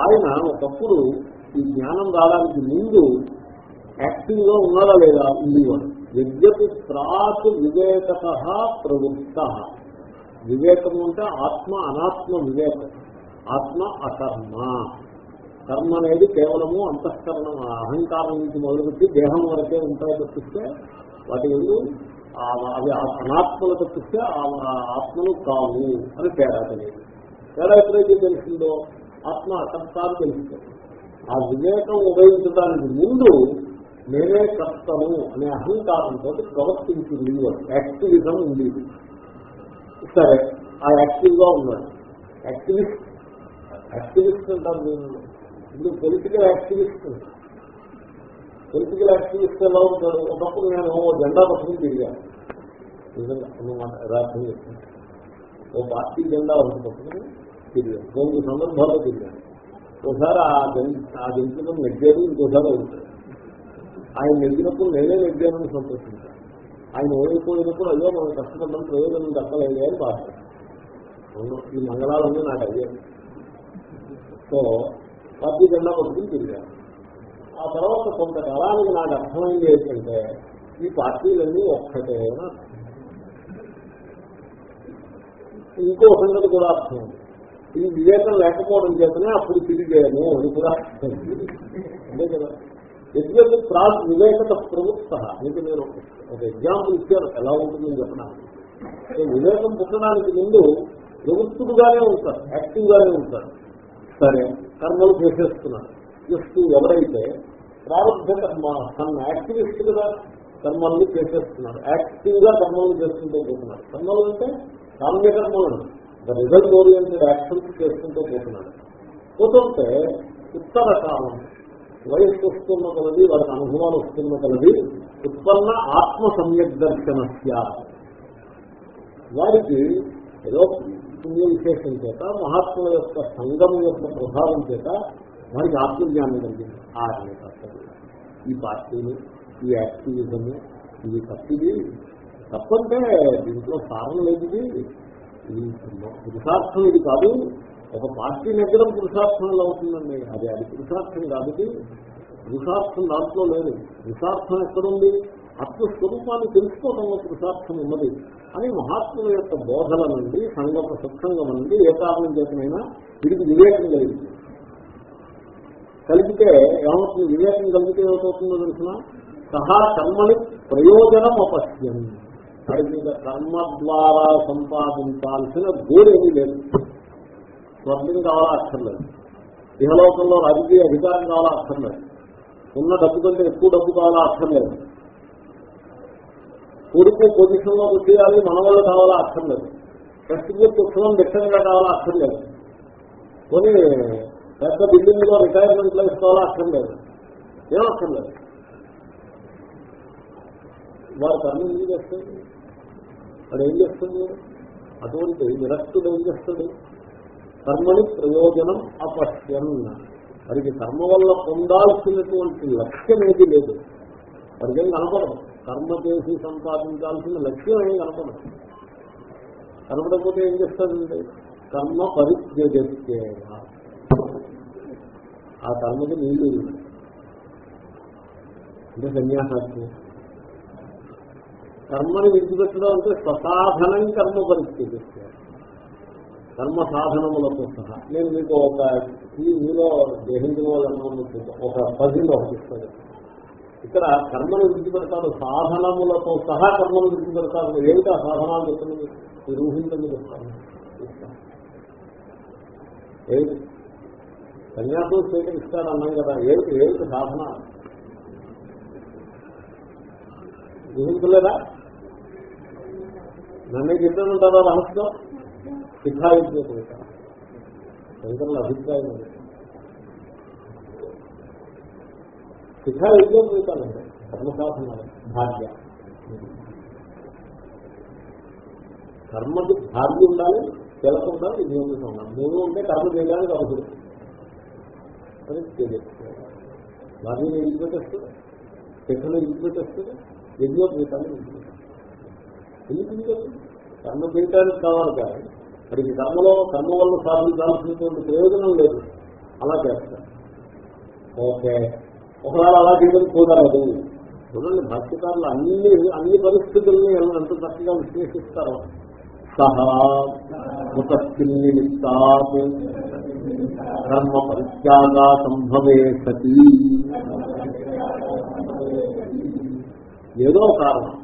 ఆయన ఒకప్పుడు ఈ జ్ఞానం రావడానికి ముందు యాక్టివ్గా ఉన్నాడా లేదా ఉండేవాడు. విద్యకు ప్రాత్ వివేకత ప్రవృత్త. వివేకం అంటే ఆత్మ అనాత్మ వివేకం. ఆత్మ అకర్మ. కర్మ అనేది కేవలము అంతఃకరణం అహంకారం నుంచి మొదలుపెట్టి దేహం వరకే ఉంటాయి తప్పిస్తే వాటి ఎందు ఆ- అవి ఆ అనాత్మలు తప్పిస్తే ఆ ఆత్మలు కావు అని తేడా తెలియదు తేడా ఎప్పుడైతే తెలిసిందో ఆత్మ అకర్త తెలుస్తుంది ఆ వివేకం ఉపయోగించడానికి ముందు నేనే కర్తను అనే అహంకారంతో ప్రవర్తించింది యాక్టివిజం ఉంది సరే ఆ యాక్టివ్గా ఉన్నాడు. యాక్టివిస్ట్. యాక్టివిస్ట్ అంటారు ఇప్పుడు పొలిటికల్ యాక్టివిస్ట్ పొలిటికల్ యాక్టివిస్ట్ ఎలా ఉంటాడు ఒకప్పుడు నేను ఓ జెండా పట్టుకుని తిరిగాను నిజంగా అన్నమాట యథార్థం చెప్తాను ఓ పార్టీ జెండా ఒకటి పట్టుకుని తిరిగాను కొన్ని సందర్భాల్లో తిరిగాను ఒకసారి ఆ జన్ ఆ జంతువులను నెగ్గారు ఇంకోసారి అవుతాడు ఆయన నెగ్గినప్పుడు నేనే నెగ్గానని సంతోషించాను ఆయన ఓడిపోయినప్పుడు అయ్యో మనం కష్టపడడం ప్రయోజనం దక్కలేదు అని బాధ. ఈ మంగళాలన్నీ నాకు అయ్యాయి. సో పార్టీ జెండా పట్టుకుని తిరిగాను ఆ తర్వాత కొంతకాలానికి నాకు అర్థమైంది ఏంటంటే ఈ పార్టీలన్నీ ఒక్కటే ఇంకో సంగతి కూడా అర్థం ఈ వివేకం లేకపోవడం చేతనే అప్పుడు తిరిగాను అని కూడా అర్థం. అంతే కదా? యజ్ఞ ప్రాగ్ వివేకత ప్రవృత్త. మీకు నేను ఒక ఎగ్జాంపుల్ ఇచ్చాను ఎలా ఉంటుందని చెప్పడానికి. వివేకం పుట్టడానికి ముందు ప్రవృత్తుడుగానే ఉంటారు యాక్టివ్ గానే ఉంటారు. సరే కర్మలు చేసేస్తున్నారు. జస్ట్ ఎవరైతే ప్రారంభ కర్మ తన యాక్టివిస్ట్గా కర్మల్ని చేసేస్తున్నారు. యాక్టివ్గా కర్మలు చేసుకుంటూ పోతున్నాడు కర్మలు అంటే కామ్యకర్మలను రిజల్ట్ ఓరియంటెడ్ యాక్షన్స్ చేసుకుంటూ పోతున్నాడు పోతుంటే ఉత్తర కాలం వయస్సు వస్తున్న కలది వారికి అనుభవాలు వస్తున్న కలది ఉత్పన్న ఆత్మ సమ్యక్ దర్శనస్య వారికి ఏదో పుణ్య విశేషం చేత మహాత్ముల యొక్క సంగం యొక్క ప్రభావం చేత వారికి ఆత్మజ్ఞానం కలిగింది. ఆ తప్పదు ఈ పార్టీలు ఈ యాక్టివిజము ఇది తప్పిది. తప్పంటే దీంట్లో సారం లేదు ఇది పురుషార్థం ఇది కాదు. ఒక పార్టీ నెగ్గడం పురుషార్థం అవుతుందండి. అది అది పురుషార్థం కాదు పురుషార్థం దాంట్లో లేదు. పురుషార్థం ఎక్కడుంది? ఆత్మస్వరూపాన్ని తెలుసుకోవడంలో పురుషార్థం ఉన్నది. అని మహాత్ముల యొక్క బోధల నుండి సంగమ సత్సంగం నుండి ఏ కారణం చేతనైనా వీడికి వివేకం కలిగింది. కలిగితే ఏమవుతుంది? వివేకం కలిగితే ఏమవుతుందో తెలిసిన? సహా కర్మని ప్రయోజనం అపశ్యం వాడికి ఇంకా కర్మ ద్వారా సంపాదించాల్సిన గోడేమీ లేదు. స్వర్గం కావాలా అక్కర్లేదు. ఇహలోకంలో రాజకీయ అధికారం కావాలా అక్కర్లేదు. ఉన్న డబ్బు కంటే ఎక్కువ డబ్బు కావాలా అక్కర్లేదు. కొడుకు పొజిషన్లో వచ్చేయాలి మన వల్ల కావాలా అక్కర్లేదు. ఫెస్టివల్ ఉత్సవం దిట్టంగా కావాలా అక్కర్లేదు. కొన్ని పెద్ద బిల్డింగ్లో రిటైర్మెంట్ లైఫ్ కావాలా అక్కర్లేదు ఏం అక్కర్లేదు వారు కర్మ ఏం చేస్తుంది వాడు ఏం చేస్తుంది అటువంటి విరక్తుడు ఏం చేస్తాడు? కర్మని ప్రయోజనం అపశ్యం. వారికి కర్మ వల్ల పొందాల్సినటువంటి లక్ష్యం ఏది లేదు. వారికి ఏం కనపడదు. కర్మ చేసి సంపాదించాల్సిన లక్ష్యం ఏం కనపడదు. కనపడకపోతే ఏం చేస్తాడండి కర్మ పరిత్యజతే ఆ కర్మకి నీళ్ళు అంటే సన్యాసానికి. కర్మను విడిచిపెట్టడం అంటే స్వసాధనం కర్మ పరిస్థితి. కర్మ సాధనములతో సహా. నేను మీకు ఒక ఈ మీలో గ్రహించిన వాళ్ళను ఒక పజిల్ ఒకటి ఇస్తాను. ఇక్కడ కర్మను విడిచిపెడతాడు సాధనములతో సహా కర్మను విడిచిపెడతాడు ఆ సాధనాలు చెప్తుంది మీరు ఊహించండి. చెప్తాను ఏమిటి? సన్యాసం స్వీకరిస్తాడు అన్నాం కదా ఏమిటి ఏమిటి సాధన. ఊహించలేదా నన్నే చెప్తానంటారా రహస్యం శిఖాయించే శంకరుల అభిప్రాయం అది. శిఖాయించే పోతానండి కర్మసాధన భార్య కర్మకి భార్య ఉండాలి తెలకుండా నియమితం ఉండాలి మూడు ఉంటే కర్మ చేయడానికి అవసరం. అని ఎందుకు పెట్టేస్తుంది విడిచిపెట్టేస్తుంది ఎందుకు పెట్టేస్తుంది యజ్ఞోపేతాన్ని విడిచిపెట్టేస్తుంది ఎందుకు కర్మ పీఠానికి కావాలి కానీ మరి కర్మలో కర్మ వల్ల సాధించాల్సినటువంటి ప్రయోజనం లేదు. అలా చేస్తారు ఓకే. ఒకవేళ అలా చేయడం కుదరదు. చూడండి భాష్యకారులు అన్ని అన్ని పరిస్థితుల్ని ఎంత చక్కగా విశ్లేషిస్తారో. సహా ముఖస్థిన్నిమిత్తాత్ కర్మ పరిత్యాగా సంభవే సతీ ఏదో కారణం.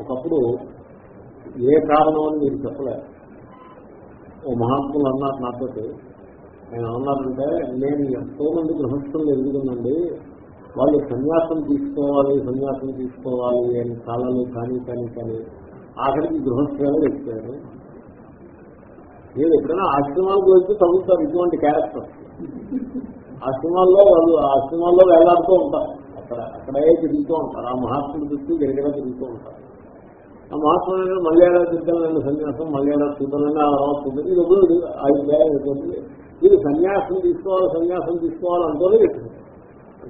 ఒకప్పుడు ఏ కారణం అని మీరు చెప్పలేదు ఓ మహాత్ములు అన్నారు నాతో ఆయన అన్నారంటే నేను ఎంతో మంది గృహస్థులు ఎదుగుతుందండి వాళ్ళు సన్యాసం తీసుకోవాలి సన్యాసం తీసుకోవాలి అని కాలాలు కానీ కానీ కానీ ఆఖరికి గృహస్థులు ఎక్కారు మీరు ఎప్పుడైనా ఆశ్రమాలకు వెళ్తే తగులుతారు ఇటువంటి క్యారెక్టర్ ఆశ్రమాల్లో వాళ్ళు ఆశ్రమాల్లో వేలాడుతూ ఉంటారు. అక్కడ అక్కడే తిరుగుతూ ఉంటారు. ఆ మహాత్ముడు చుట్టూ గిరిగిర తిరుగుతూ ఉంటారు. ఆ మహాత్ముడు మళ్ళీ ఏడా తిరుగుతానండి సన్యాసం మళ్ళీ ఏడా చూద్దానని ఆ తర్వాత చూద్దాం ఇది ఎప్పుడు ఐదు అయిపోతుంది ఇది సన్యాసం తీసుకోవాలి సన్యాసం తీసుకోవాలంటూనే చెప్తుంది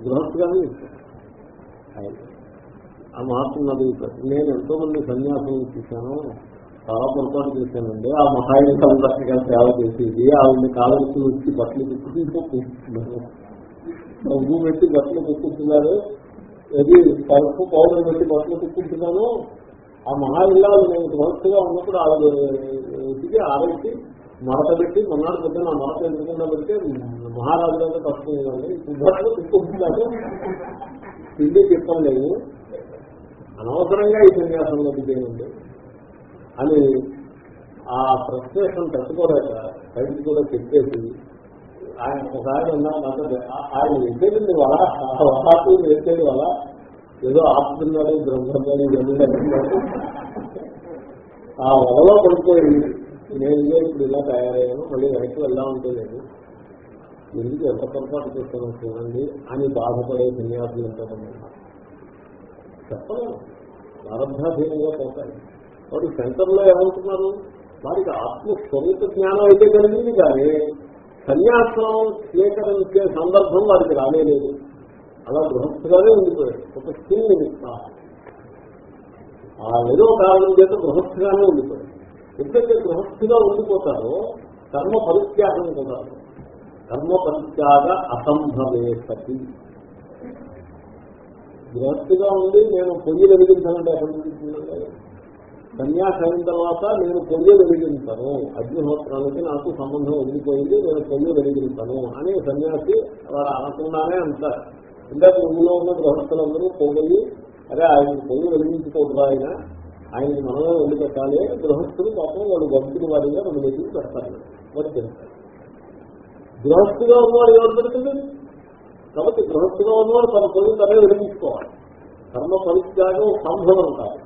గృహస్థుగానే చెప్తారు ఆ మహాత్ముని అడుగుతారు నేను ఎంతో మంది సన్యాసం చూశాను చాలా పొరపాటు చేశానండి. ఆ మహాయుని అందరిగా సేవ చేసేది ఆవిడని కావలసి వచ్చి బట్టలు కుట్టుకుంటూ కూర్చున్నాను డబ్బు పెట్టి బట్టలు కుట్టుకుంటున్నారు. అది పరుపు పౌడర్ పెట్టి బట్టలు కుట్టుకుంటున్నాను. ఆ మహాయిల్లాలు నేను గృహస్థుగా ఉన్నప్పుడు ఆవిడ ఉతికి ఆరేసి మడత పెట్టి మొన్నటి పొద్దున ఆ మడత ఎదురుకుండా పెడితే మహారాజు గారు కష్టం ఇప్పుడు బట్టలు కుట్టుకుంటున్నారు. తిండి చెప్పడం లేదు అనవసరంగా ఈ సన్యాసంలోకి దిగేయండి అని ఆ ఫ్రస్ట్రేషన్ తట్టుకోలేక బయటికి కూడా చెప్పేసి ఆయన ఒకసారి ఆయన ఎత్తేది వల వలాకు ఎత్తేది వల ఏదో ఆపుతున్నాడు బ్రహ్మని జరుగుతున్నాడు ఆ వలలో పడిపోయి నేను ఇప్పుడు ఇలా తయారయ్యాను మళ్ళీ వెనక్కి వెళ్దామంటే లేదు. ఎందుకు ఎంత పొరపాటు చేస్తాను చూడండి అని బాధపడే సన్యాసులు ఎంతోమంది ఉన్నారు. చెప్పలేము ప్రారంభాధీనంగా పోతాయి. వాడు సెంటర్లో ఏమంటున్నారు? వారికి ఆత్మస్వరూప జ్ఞానం అయితే కలిగింది కానీ సన్యాసం స్వీకరించే సందర్భం వారికి రాలేదు అలా గృహస్థుగానే ఉండిపోయాడు. ఒక స్కిల్ నిమిత్త ఆ ఏదో కారణం చేత గృహస్థుగానే ఉండిపోయాడు. ఎప్పుడైతే గృహస్థుగా ఉండిపోతారో కర్మ పరిత్యాగం కూడా. కర్మ పరిత్యాగ అసంభవే సతి గృహస్థిగా ఉండి నేను పొయ్యి వెలిగించానంటే ఎక్కడ వెలిగించిందండి సన్యాసం అయిన తర్వాత నేను పొయ్యి వెలిగించను. అగ్నిహోత్రానికి నాకు సంబంధం వదిలిపోయింది నేను పొయ్యి వెలిగించను అని సన్యాసి వారు అనకుండానే అంటారు. ఇంకా ఊళ్ళో ఉన్న గృహస్థులందరూ పొగలి అదే ఆయన పొయ్యి వెలిగించుకోవద్దు ఆయన ఆయనకి మనమే వెళ్ళి పెట్టాలి గృహస్థులు పాపం వాడు భక్తుల వారిగా రెండు వెలిగి పెడతారు వారు గృహస్థుగా ఉన్నవాడు ఎవరు పెడుతుంది? కాబట్టి గృహస్థుగా ఉన్నవాడు తన పొయ్యి తనే విరమించుకోవాలి కర్మ పరిత్యాగం సంభవం కాదు.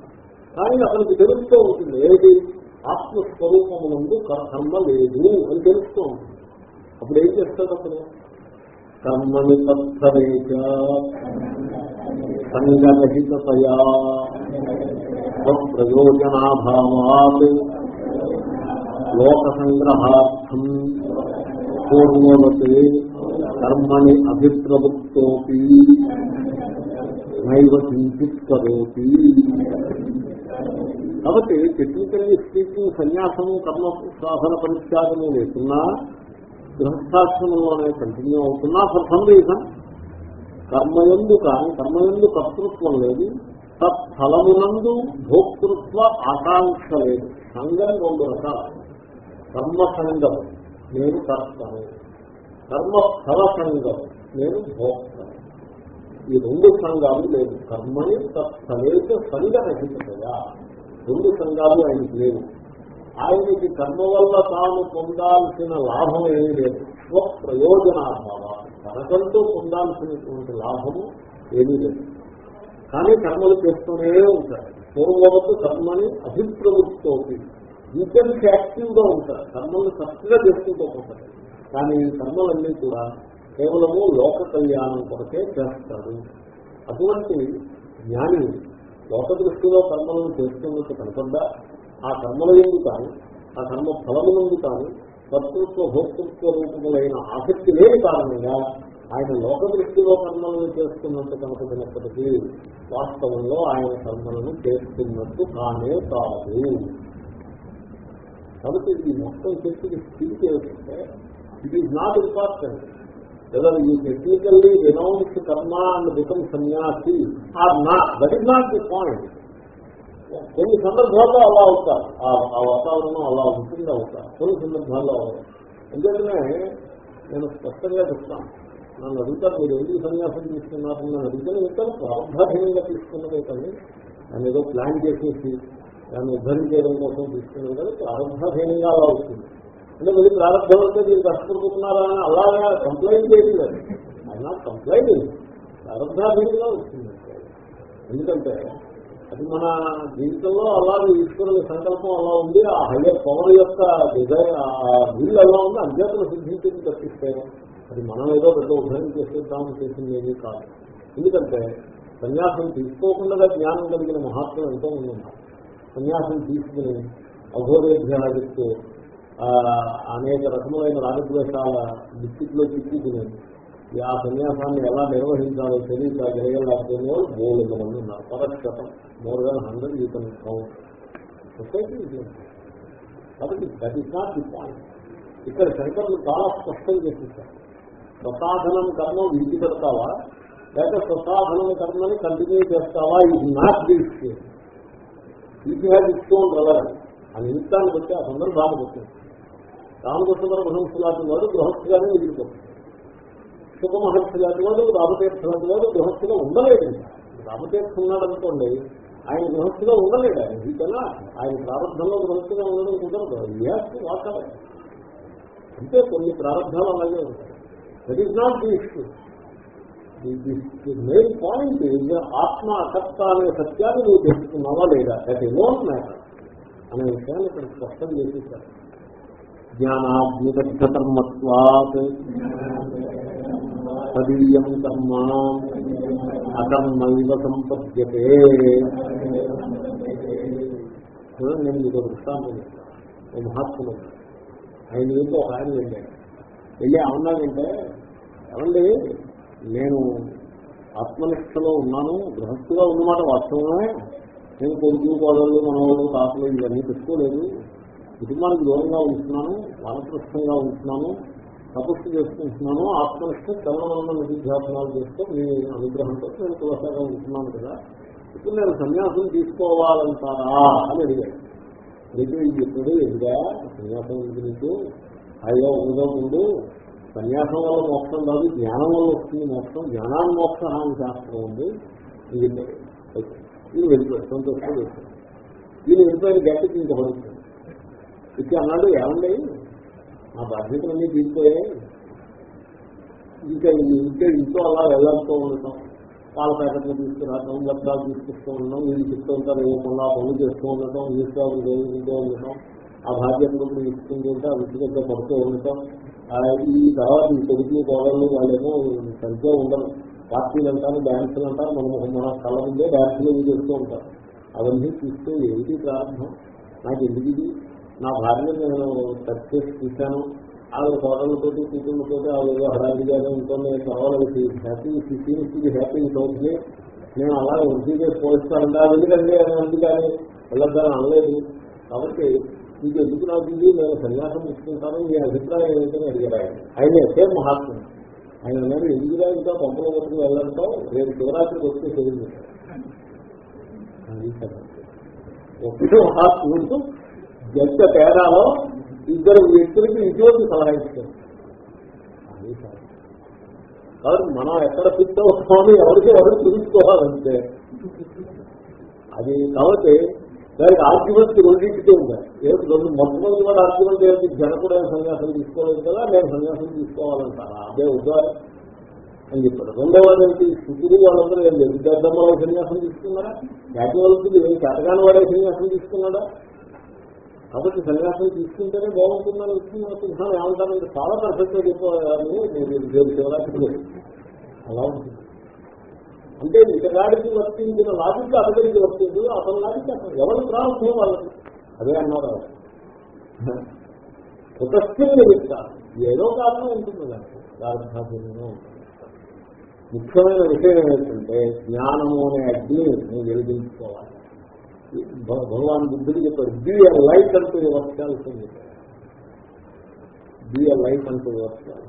కానీ అతనికి తెలుస్తూ ఉంటుంది ఏది ఆత్మస్వరూపము నుండి కర్మ లేదు అని తెలుస్తూ ఉంటుంది. అప్పుడు ఏం చేస్తాడు అతను? కర్మని తత్సరేక సంగరహితయా ప్రయోజనాభావాత్ లోక సంగ్రహార్థం పూర్వవతే కర్మని అభిప్రవృత్తోపి. నైవ కించిత్ కరోతి. కాబట్టి టెక్నికల్లీ స్పీకింగ్ సన్యాసము కర్మ సాధన పరిత్యాగము లేకున్నా గృహస్థాశ్రమంలోనే కంటిన్యూ అవుతున్నా ఫర్ సమ్ రీజన్ కర్మయందు కానీ కర్మయందు కర్తృత్వం లేదు తత్ఫలమునందు భోక్తృత్వ ఆకాంక్ష లేదు. సంఘం రెండు రకాలు. కర్మ సంఘం నేను కర్తను. కర్మ ఫల సంఘం నేను భోక్తను ఈ రెండు సంఘాలు లేదు కర్మని తత్ఫలేక సంఘరహితగా రెండు సంఘాలు ఆయనకి లేవు. ఆయనకి కర్మ వల్ల తాను పొందాల్సిన లాభం ఏమీ లేదు. స్వప్రయోజనాభావ. తనకంటూ పొందాల్సినటువంటి లాభము ఏమీ లేదు. కానీ కర్మలు చేస్తూనే ఉంటారు. పూర్వవత్తు కర్మని అభిప్రవృత్తవుతుంది ఇంకెంత యాక్టివ్గా ఉంటారు. కర్మల్ని కరెక్ట్గా చేసుకుంటూ ఉంటారు కానీ కర్మలన్నీ కూడా కేవలము లోక కళ్యాణం కొరకే చేస్తాడు అటువంటి జ్ఞాని లోక దృష్టిలో కర్మలను చేస్తున్నట్టు కనపడ్డా ఆ కర్మల ఎందు కానీ ఆ కర్మ ఫలమునందు కానీ కర్తృత్వ భోక్తృత్వ రూపములైన ఆసక్తి లేని కారణంగా ఆయన లోక దృష్టిలో కర్మలను చేస్తున్నట్టు కనపడినప్పటికీ వాస్తవంలో ఆయన కర్మలను చేస్తున్నట్టు కానే కాదు. కాబట్టి ఈ మొత్తం శక్తికి స్థితి ఏమిటంటే it is not important whether you technically renounce karma and become sannyasi or not. That is not the point. కొన్ని సందర్భాల్లో అలా అవుతారు ఆ వాతావరణం అలా ఉంటుంది అవుతారు కొన్ని సందర్భాల్లో ఎందుకంటే నేను స్పష్టంగా చెప్తాను నన్ను అడుగుతారు మీరు ఎందుకు సన్యాసం తీసుకున్నారు నన్ను అడిగితే నేను చెప్తాను ప్రారంభాధీనంగా తీసుకున్నదే కానీ దాన్ని ఏదో ప్లాన్ చేసేసి దాన్ని ఉద్ధరించడం కోసం తీసుకున్నది కానీ ప్రారంభాధీనంగా అలా అవుతుంది అంటే మీరు ప్రారంభం అంటే మీరు కష్టపడుతున్నారా అని అలాగా కంప్లైంట్ చేయలేదు అయినా కంప్లైంట్ ప్రారంభాధీనంగా వస్తుంది ఎందుకంటే అది మన జీవితంలో అలాగే ఈశ్వరుని సంకల్పం అలా ఉంది. ఆ హయ్యర్ పవర్ యొక్క డిజైన్ ఆ వీళ్ళు అలా ఉంది. అధ్యాత్మ సిద్ధించింది తప్పిస్తే అది మనం ఏదో పెద్ద ఉద్యోగం చేసేద్దాం చేసింది ఏమీ కాదు. ఎందుకంటే సన్యాసం తీసుకోకుండా జ్ఞానం కలిగిన మహాత్ములు ఎంతో మంది సన్యాసం తీసుకుని అఘోరేభ్యాదిస్తూ అనేక రకములైన రాగద్వేషాల దిక్కులో చిక్కుకునేది. ఆ సన్యాసాన్ని ఎలా నిర్వహించాలో తెలియక చేయలేకపోతే వాళ్ళు మంది ఉన్నారు పరక్షతం. More than hundred you can count society కాబట్టి that is not the point ఇక్కడ శంకర్లు చాలా స్పష్టం చేసేసారు స్వసాధనం కర్మ విధి పెడతావా? లేక స్వసాధనం కర్మని కంటిన్యూ చేస్తావా? ఇది నాట్ దిస్ ఇది హ్యాస్ ఇస్తూ ఉండదు అని ఇంతాన్ని బట్టి ఆ సందర్భాన్ని బట్టి. రామకృష్ణ పరమహంస లాంటి వాడు గృహస్థుగానే మిగిలిపోతుంది శుభ మహర్షి లాంటి వాడు రామతీర్థ లాంటి వాడు గృహస్థుగా ఉండలేదు. రామతీర్థ ఉన్నాడనుకోండి ఆయన గృహస్థుగా ఉండలేడు ఆయన ఈ ఆయన ప్రారంభంలో గృహస్థుగా ఉండడం కుదరదు. వ్యాసం వాతావరణం అంటే కొన్ని ప్రారంభాలు అలాగే ఉంటాయి. That is not the issue main point ఆత్మ అసత్త అనే సత్యాన్ని నువ్వు తెలుసుకున్నావా లేదా? దట్ ఎలోన్ మ్యాటర్ అనే విషయాన్ని ఇక్కడ స్పష్టం చేసేసారు. జ్ఞానాగ్నిబద్ధకర్మత్వాత్ తదీయం కర్మ అకర్మైవ సంపద్యతే నేను మీకు దృష్టాంతం ఓ మహాత్ములు ఆయన ఏంటో ఒక ఆయన వెళ్ళాడు. వెళ్ళి ఏమన్నాడంటే ఏమండి నేను ఆత్మనిష్టలో ఉన్నాను గృహస్థుగా ఉన్నమాట వాస్తవమే. నేను కొడుకు కోడళ్ళు మనవాళ్ళు తాతలు ఇవన్నీ పెట్టుకోలేదు. కుటుంబానికి దూరంగా ఉంటున్నాను వానప్రస్థంగా ఉంటున్నాను తపస్సు చేసుకుంటున్నాను ఆత్మనిష్ట చలనవలన నిధిధ్యాసనాలు చేస్తూ మీ అనుగ్రహంతో నేను కులసాగా ఉంటున్నాను కదా. ఇప్పుడు నేను సన్యాసం తీసుకోవాలంటారా అని అడిగాడు. నీకు ఇది చెప్పాడు ఎదుగా సన్యాసం ఎందుకు నీకు? హాయిగా ఉండగా ఉండు. సన్యాసం వల్ల మోక్షం కాదు జ్ఞానం వల్ల వస్తుంది మోక్షం. జ్ఞానాన్ని మోక్ష అని శాస్త్రం ఉంది ఇది వెళ్ళిపోయాడు. సంతోషంగా వెళ్ళిపోయాడు దీని వెళ్ళిపోయిన గట్టికి ఇంకా ఇచ్చి అన్నాడు ఏమండి? నా బాధ్యతలన్నీ తీరిపోయాయి. ఇంకా ఇంకా ఇంట్లో అలా వెళ్ళాల్స్తూ ఉండటం పాల ప్యాకెట్లు తీసుకురావడం గద్దాలు తీసుకొస్తూ ఉండడం వీళ్ళు చెప్తూ ఉంటారు ఇవ్వకుండా పనులు చేస్తూ ఉండటం ఈశ్వరం దేవుకుంటూ ఉండటం ఆ బాధ్యతలు కూడా ఇస్తుంటూ ఉంటే ఆ విషయంగా పడుతూ ఉండటం ఈ తర్వాత ఈ కొడుకులు కోడళ్ళు వాళ్ళేమో సరిగ్గా ఉండరు. పార్టీలు అంటారు డ్యాన్సులు అంటారు మనం మన కళ్ళ ముందే డ్యాన్సులు చేస్తూ ఉంటారు. అవన్నీ చూస్తే ఏంటి ప్రారంభం? నాకు ఎందుకు ఇది? నా భార్య నేను టచ్ చేసి చూశాను. ఆవిడ కోడలతోటి కూతుళ్ళతో ఆవిడ హడావిడిగానే ఉంటుంది. కావాలి హ్యాపీ సిటీ హ్యాపీ అవుతుంది నేను అలా వృద్ధి చేసి పోయిస్తానంటే అది ఎందుకంటే అందుకని వెళ్ళద్దని అనలేదు. కాబట్టి మీకు ఎందుకు నాకు ఇది? నేను సన్యాసం తీసుకుంటాను. మీ అభిప్రాయం ఏంటని అడిగారు ఆయన. ఆయన సేమ్ మహాత్మ ఆయన నేను ఎందుకుగా ఇంకా పంపల వరకు వెళ్ళడంతో రేపు శివరాత్రికి వస్తే తెలియదు ఒకే మహాత్ముడు ఎంత తేడాలో ఇద్దరు వ్యక్తులకి ఇటువంటి సలహా ఇస్తారు కాబట్టి మనం ఎక్కడ ఫిట్ అవుతామని ఎవరికి ఎవరు తెలుసుకోవాలంటే అది కాబట్టి దానికి ఆర్గ్యుమెంట్స్ రెండింటికి ఉంటాయి ఏమిటి రెండు? మొట్టమొదటి కూడా ఆర్గ్యుమెంట్ ఏంటి జనకుడు సన్యాసం తీసుకోలేదు కదా నేను సన్యాసం తీసుకోవాలంటారా? అదే ఉదాహరణ అని చెప్పాడు. రెండవది ఏంటి? శుద్ధుడు వాళ్ళందరూ ఏం లేదు. విద్యార్థం వాళ్ళు సన్యాసం తీసుకున్నారా జాతి వాళ్ళకి ఏం? కరగాని వాడే సన్యాసం తీసుకున్నాడా? కాబట్టి సన్యాసం తీసుకుంటేనే బాగుంటుందని వచ్చిన ఏమంటారంటే చాలా పర్ఫెక్ట్ చెప్పాలని నేను శివరాత్రి అలా ఉంటుంది. అంటే ఇతగాడికి వర్తించిన లాజిక్ అతడికి వర్తింది అతని లాజిక్ అతను ఎవరు ప్రారంభం వాళ్ళకి అదే అన్నారు కృతస్థిని నిమిత్తారు ఏదో కారణం ఉంటుంది దానికి. ప్రారంభాధీనంగా ముఖ్యమైన విషయం ఏంటంటే జ్ఞానము అనే అగ్ని నువ్వు వెలిగించుకోవాలి. భగవాన్ బుద్ధుడు చెప్పాడు బి ఎ లైట్ అంటూ వర్షాల్సి బి అ లైట్ అంటూ వర్షాలు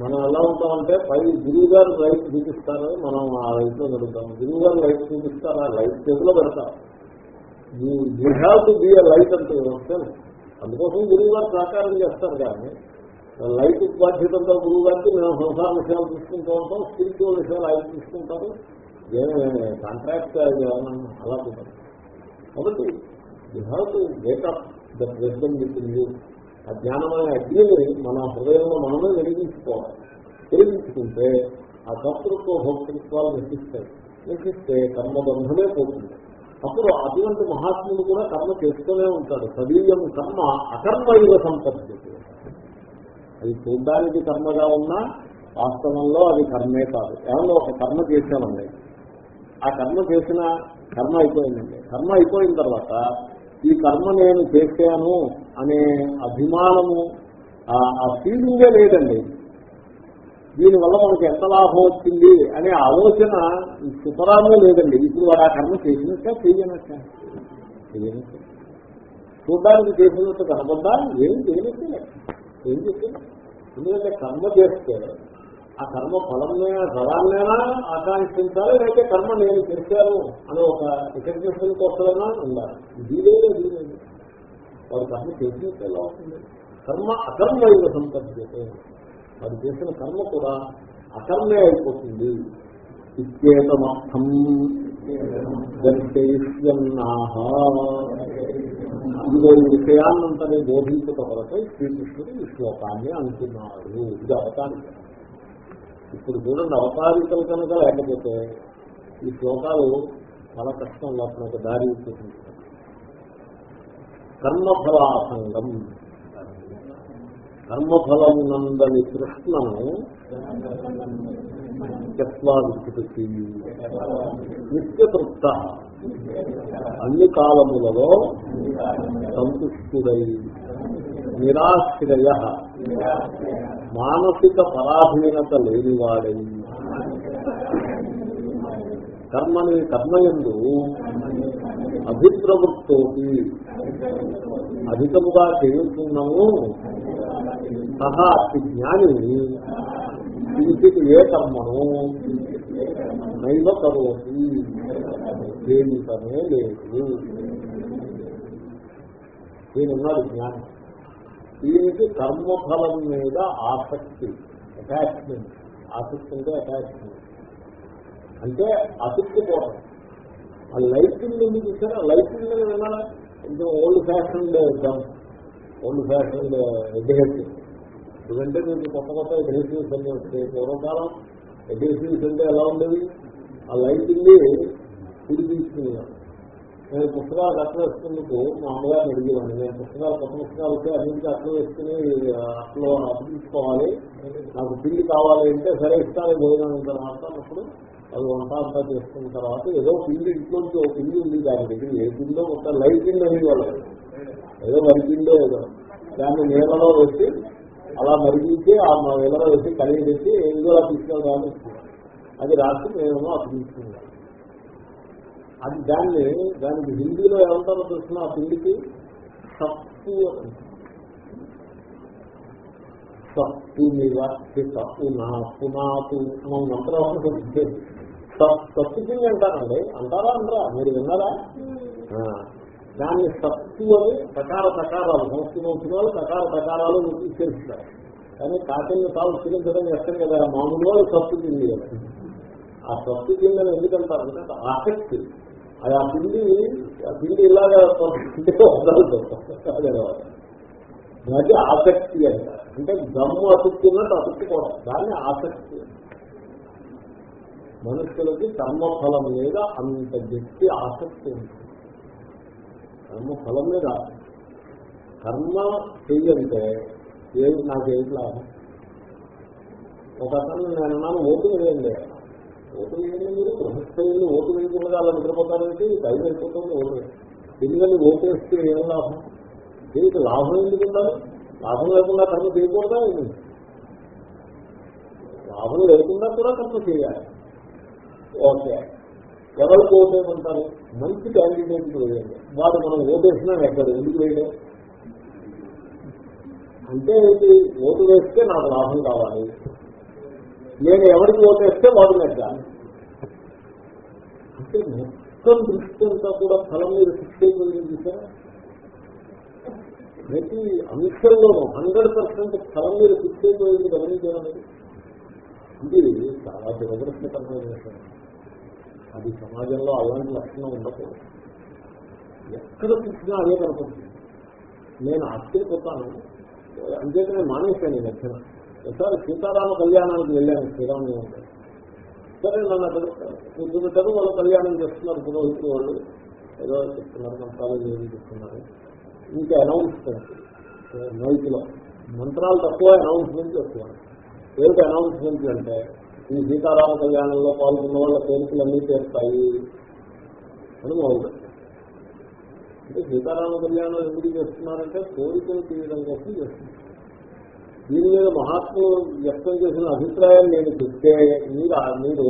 మనం ఎలా ఉంటామంటే పై గురువు గారు లైట్ చూపిస్తారు మనం ఆ లైట్లో పెడతాం గురువు గారు లైట్ చూపిస్తారు ఆ లైట్ చేతిలో పెడతాం. You have to be a light అంటూ వర్షాలు అందుకోసం గురువు గారు సహకారం చేస్తారు కానీ లైట్ బాధ్యతంతో గురువు గారికి మేము సంసార విషయాలు తీసుకుంటూ ఉంటాం స్పిరిచువల్ విషయాలు ఆయన తీసుకుంటారు. కాంట్రాక్ట్ అలా ఉంటుంది కాబట్టి you have to wake up that wisdom with you ఆ జ్ఞానమైన అగ్నిని మన హృదయంలో మనమే వెలిగించుకోవాలి. వెలిగించుకుంటే ఆ కర్తృత్వ భోక్తృత్వాలు నశిస్తాయి. నశిస్తే కర్మబంధమే పోతుంది. అప్పుడు అటువంటి మహాత్ముడు కూడా కర్మ చేస్తూనే ఉంటాడు సదీయం కర్మ అకర్మైవ సంపత్తి. అది చూడ్డానికి కర్మగా ఉన్నా వాస్తవంలో అది కర్మే కాదు. ఏమన్నా ఒక కర్మ చేశామండి ఆ కర్మ చేసిన కర్మ అయిపోయిందండి. కర్మ అయిపోయిన తర్వాత ఈ కర్మ నేను చేశాను అనే అభిమానము ఆ ఫీలింగే లేదండి. దీనివల్ల మనకి ఎంత లాభం వచ్చింది అనే ఆలోచన సుతరామే లేదండి. ఇప్పుడు వాడు ఆ కర్మ చేసినట్టే చేయనట్ట. చేయనట్ట. చూడడానికి చేసినట్టు కనబడ్డా ఏం చేయనట్టే. ఏం చెప్పింది ఎందుకంటే కర్మ చేస్తే ఆ కర్మ ఫలంగా ఫలాన్నేనా ఆకాంక్షించాలి లేకపోతే కర్మ నేను చేశాను అని ఒక రికగ్నేషన్ కోసమైనా ఉండాలి. వీలేదు వీలేదు వారు కర్మ చేసినట్టు ఎలా అవుతుంది కర్మ అకర్మ అయిన సంపద్యతే. వారు చేసిన కర్మ కూడా అకర్మే అయిపోతుంది. ఇచ్చేతమర్థం. దర్శయిష్యన్నాహ ఇదిగో ఈ విషయాన్నంతని బోధించట కొరకై శ్రీకృష్ణుడు ఈ శ్లోకాన్ని అంటున్నాడు. ఇది అవతానికి ఇప్పుడు చూడండి అవతారికలు కనుక లేకపోతే ఈ శ్లోకాలు చాలా కష్టం లోపల దారి చూపించారు కర్మఫలాసంగం. కర్మఫలమునందని కృష్ణను చెత్వా విడిచిపెట్టి నిత్యతృప్త. అన్ని కాలములలో సంతుష్టుడై నిరాశ్రయ. మానసిక పరాధీనత లేనివాడై. కర్మని కర్మయందు అభిప్రవృత్తోటి అధికముగా చేయుతున్నాము సహా అతి జ్ఞాని. కించిత్ ఏ కర్మను నైవ కరోతి. దేనికనే లేదు. దీనున్నాడు జ్ఞానం. దీనికి కర్మఫలం మీద ఆసక్తి అటాచ్మెంట్ ఆసక్తి అంటే అటాచ్మెంట్ అంటే ఆసక్తి పోవడం. ఆ లైటింగ్ ఎందుకు చూసారా? లైటింగ్ వినాలా కొంచెం ఓల్డ్ ఫ్యాషన్ గమ్ ఓల్డ్ ఫ్యాషన్ ఎడ్యుకేషన్ ఎందుకంటే మీకు కొత్త కొత్త ఎడ్యుకేషన్స్ అన్ని వస్తాయి. పూర్వకాలం ఎడ్యుకేషన్స్ అంటే ఎలా ఉండేది ఆ లైటింగ్ తిరిగి తీసుకునేవాడు నేను పుస్తకాలు అట్లా వేసుకుందుకు మా అమ్మగారిని అడిగేవాడిని. నేను పుస్తకాలు కొత్త పుస్తకాలు వస్తే అన్నింటికి అట్లా వేసుకుని అట్లా అర్థించుకోవాలి నాకు తిండి కావాలి అంటే సరే ఇస్తాను భోజనం తర్వాత అప్పుడు అది వంట అంతా చేసుకున్న తర్వాత ఏదో పిండి ఇంట్లోంచి ఒక పిండి ఉంది దాని దగ్గర. ఏ పిండో ఒక లైట్ పిండి అనేవాళ్ళు ఏదో వరి పిండో ఏదో. దాన్ని నీళ్ళలో వేసి అలా మరిగించి ఆ నీళ్ళలో వేసి కలిగి తెచ్చి ఏదో తీసుకెళ్ళడానికి అది రాసి మేము అప్పుడు తీసుకున్నాం అది దాన్ని దానికి హిందీలో ఏమంటారో చూసిన ఆ పిండికి? శక్తి సత్తు నివాసి సత్తు నా పునాతు మనం మంత్రం సత్తు పిండి అంటారండి. అంటారా అంటారా? మీరు విన్నారా? దాన్ని సత్తు అని ప్రకార ప్రకారాలు సంస్కృతం వచ్చిన వాళ్ళు ప్రకార ప్రకారాలు చేస్తారు కానీ కాకిని తాను చిరించడం చేస్తారు కదా. మామూలుగా సత్తు కింది ఆ సత్తు పిండిని ఎందుకంటారు? అంటే ఆసక్తి. అది ఆ పిండి ఆ పిండి ఇలాగా దానికి ఆసక్తి అంట. అంటే దమ్ము అసక్తి ఉన్నట్టు అసక్తి అతుక్కోవడం దాన్ని ఆసక్తి మనుషులకి కర్మఫలం మీద అంత గట్టి ఆసక్తి ఉంటుంది కర్మఫలం మీద కర్మ చెయ్యంటే ఏది నాకేంటి లాభం? ఒక అతను నేను అన్నాను ఓటు వేయండి ఓటు వేయండి మీరు గృహస్థులు ఓటు వేయకుండా అలా నిద్రపోతారంటే? టైం అయిపోతుంది ఓటు ఎందుకంటే ఓటు వేస్తే ఏం లాభం? దీనికి లాభం ఎందుకు లాభం లేకుండా కర్మ చేయకూడదా లాభం లేకుండా కూడా కర్మ చేయాలి. ఓకే. ఎవరికి ఓటేమంటారు మంచి క్యాండిడేట్ వేయండి. వాడు మనం ఓటేసినా ఎక్కడ? ఎందుకు వేయడం? అంటే ఓటు వేస్తే నాకు లాభం కావాలి. నేను ఎవరికి ఓటేస్తే వాడు నెగ్గాలి అంటే మొత్తం దృష్టి అంతా కూడా ఫలం మీద శిక్ష చూసారా ప్రతి అంశంలోనూ హండ్రెడ్ పర్సెంట్ ఫలం మీద శిక్ష అయిపోయింది గమనించడం ఇది చాలా దురదృష్టకరమైన విషయం. అది సమాజంలో అలాంటి లక్షణం ఉండకూడదు. ఎక్కడ చూసినా అదే కనపడుతుంది. నేను ఆశ్చర్యపోతాను. అంతేకానే మానేశాను ఈ మధ్యన. ఒకసారి సీతారామ కళ్యాణానికి వెళ్ళాను శ్రీరామ సరే నన్ను అక్కడ కూర్చుంటారు వాళ్ళు కళ్యాణం చేస్తున్నారు పురోహితులు వాళ్ళు. ఏదో చెప్తున్నారు మంత్రాలు ఏమి చెప్తున్నారు. ఇంకా అనౌన్స్మెంట్ నైట్లో మంత్రాలు తక్కువ అనౌన్స్మెంట్ చేస్తున్నారు ఏమిటి అనౌన్స్మెంట్ అంటే ఈ సీతారామ కళ్యాణంలో పాల్గొన్న వాళ్ళ కోరికలన్నీ చేస్తాయి. అని మొదలు అంటే సీతారామ కళ్యాణం ఎందుకు చేస్తున్నారంటే కోరికలు తీయడం కోసం చేస్తున్నారు. దీని మీద మహాత్ములు వ్యక్తం చేసిన అభిప్రాయాన్ని నేను చెప్తే మీరు మీరు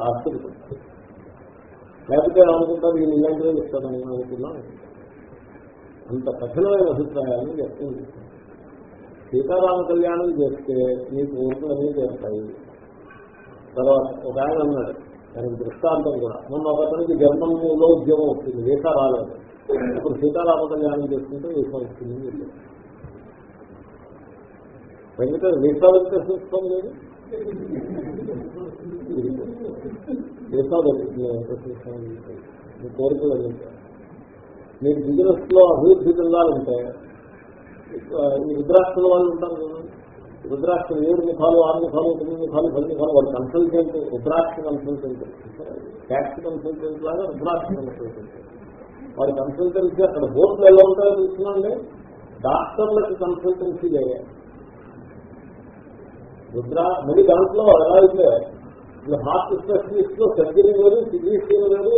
ఆశ్చర్యపడతారు. లేకపోతే అనుకుంటారు నేను ఇలాంటివే చెప్తానని నేను అనుకున్నాను అంత కఠినమైన అభిప్రాయాన్ని వ్యక్తం చేస్తాను సీతారామ కళ్యాణం చేస్తే మీకు ఊరుకులన్నీ చేస్తాయి తర్వాత ఒక ఆయన అన్నాడు దానికి దృష్టాంతం కూడా మొన్న ఒక అతనికి జర్మనీలో ఉద్యోగం వస్తుంది వీసా రాలేదు ఇప్పుడు సీతారామ కళ్యాణం చేసుకుంటే వీసా వస్తుంది అని చెప్పారు. వెంకట వీసా వెంకటేశ్వరం లేదు వీసా దొరుకుతుంది మీ కోరికలు అందించారు మీరు బిజినెస్లో అభివృద్ధి చెందాలంటే ఈ రుద్రాక్షల వాళ్ళు ఉంటారు కదా. రుద్రాక్షలు ఏడు ముఖాలు ఆరు ముఖాలు తొమ్మిది ముఖాలు పది ముఖాలు వాళ్ళు consultant rudraksha consultant tax consultant లాగా రుద్రాక్ష కన్సల్టెంట్ వారి కన్సల్టెన్సీ అక్కడ బోర్డులు ఎలా ఉంటాయో చూస్తున్నాండి డాక్టర్లకు కన్సల్టెన్సీ చేయాలి రుద్ర మరి దాంట్లో ఎలా అయితే హార్ట్ స్పెషలిస్ట్లో సర్జరీ లేదు ఫిజిషియన్ లేదు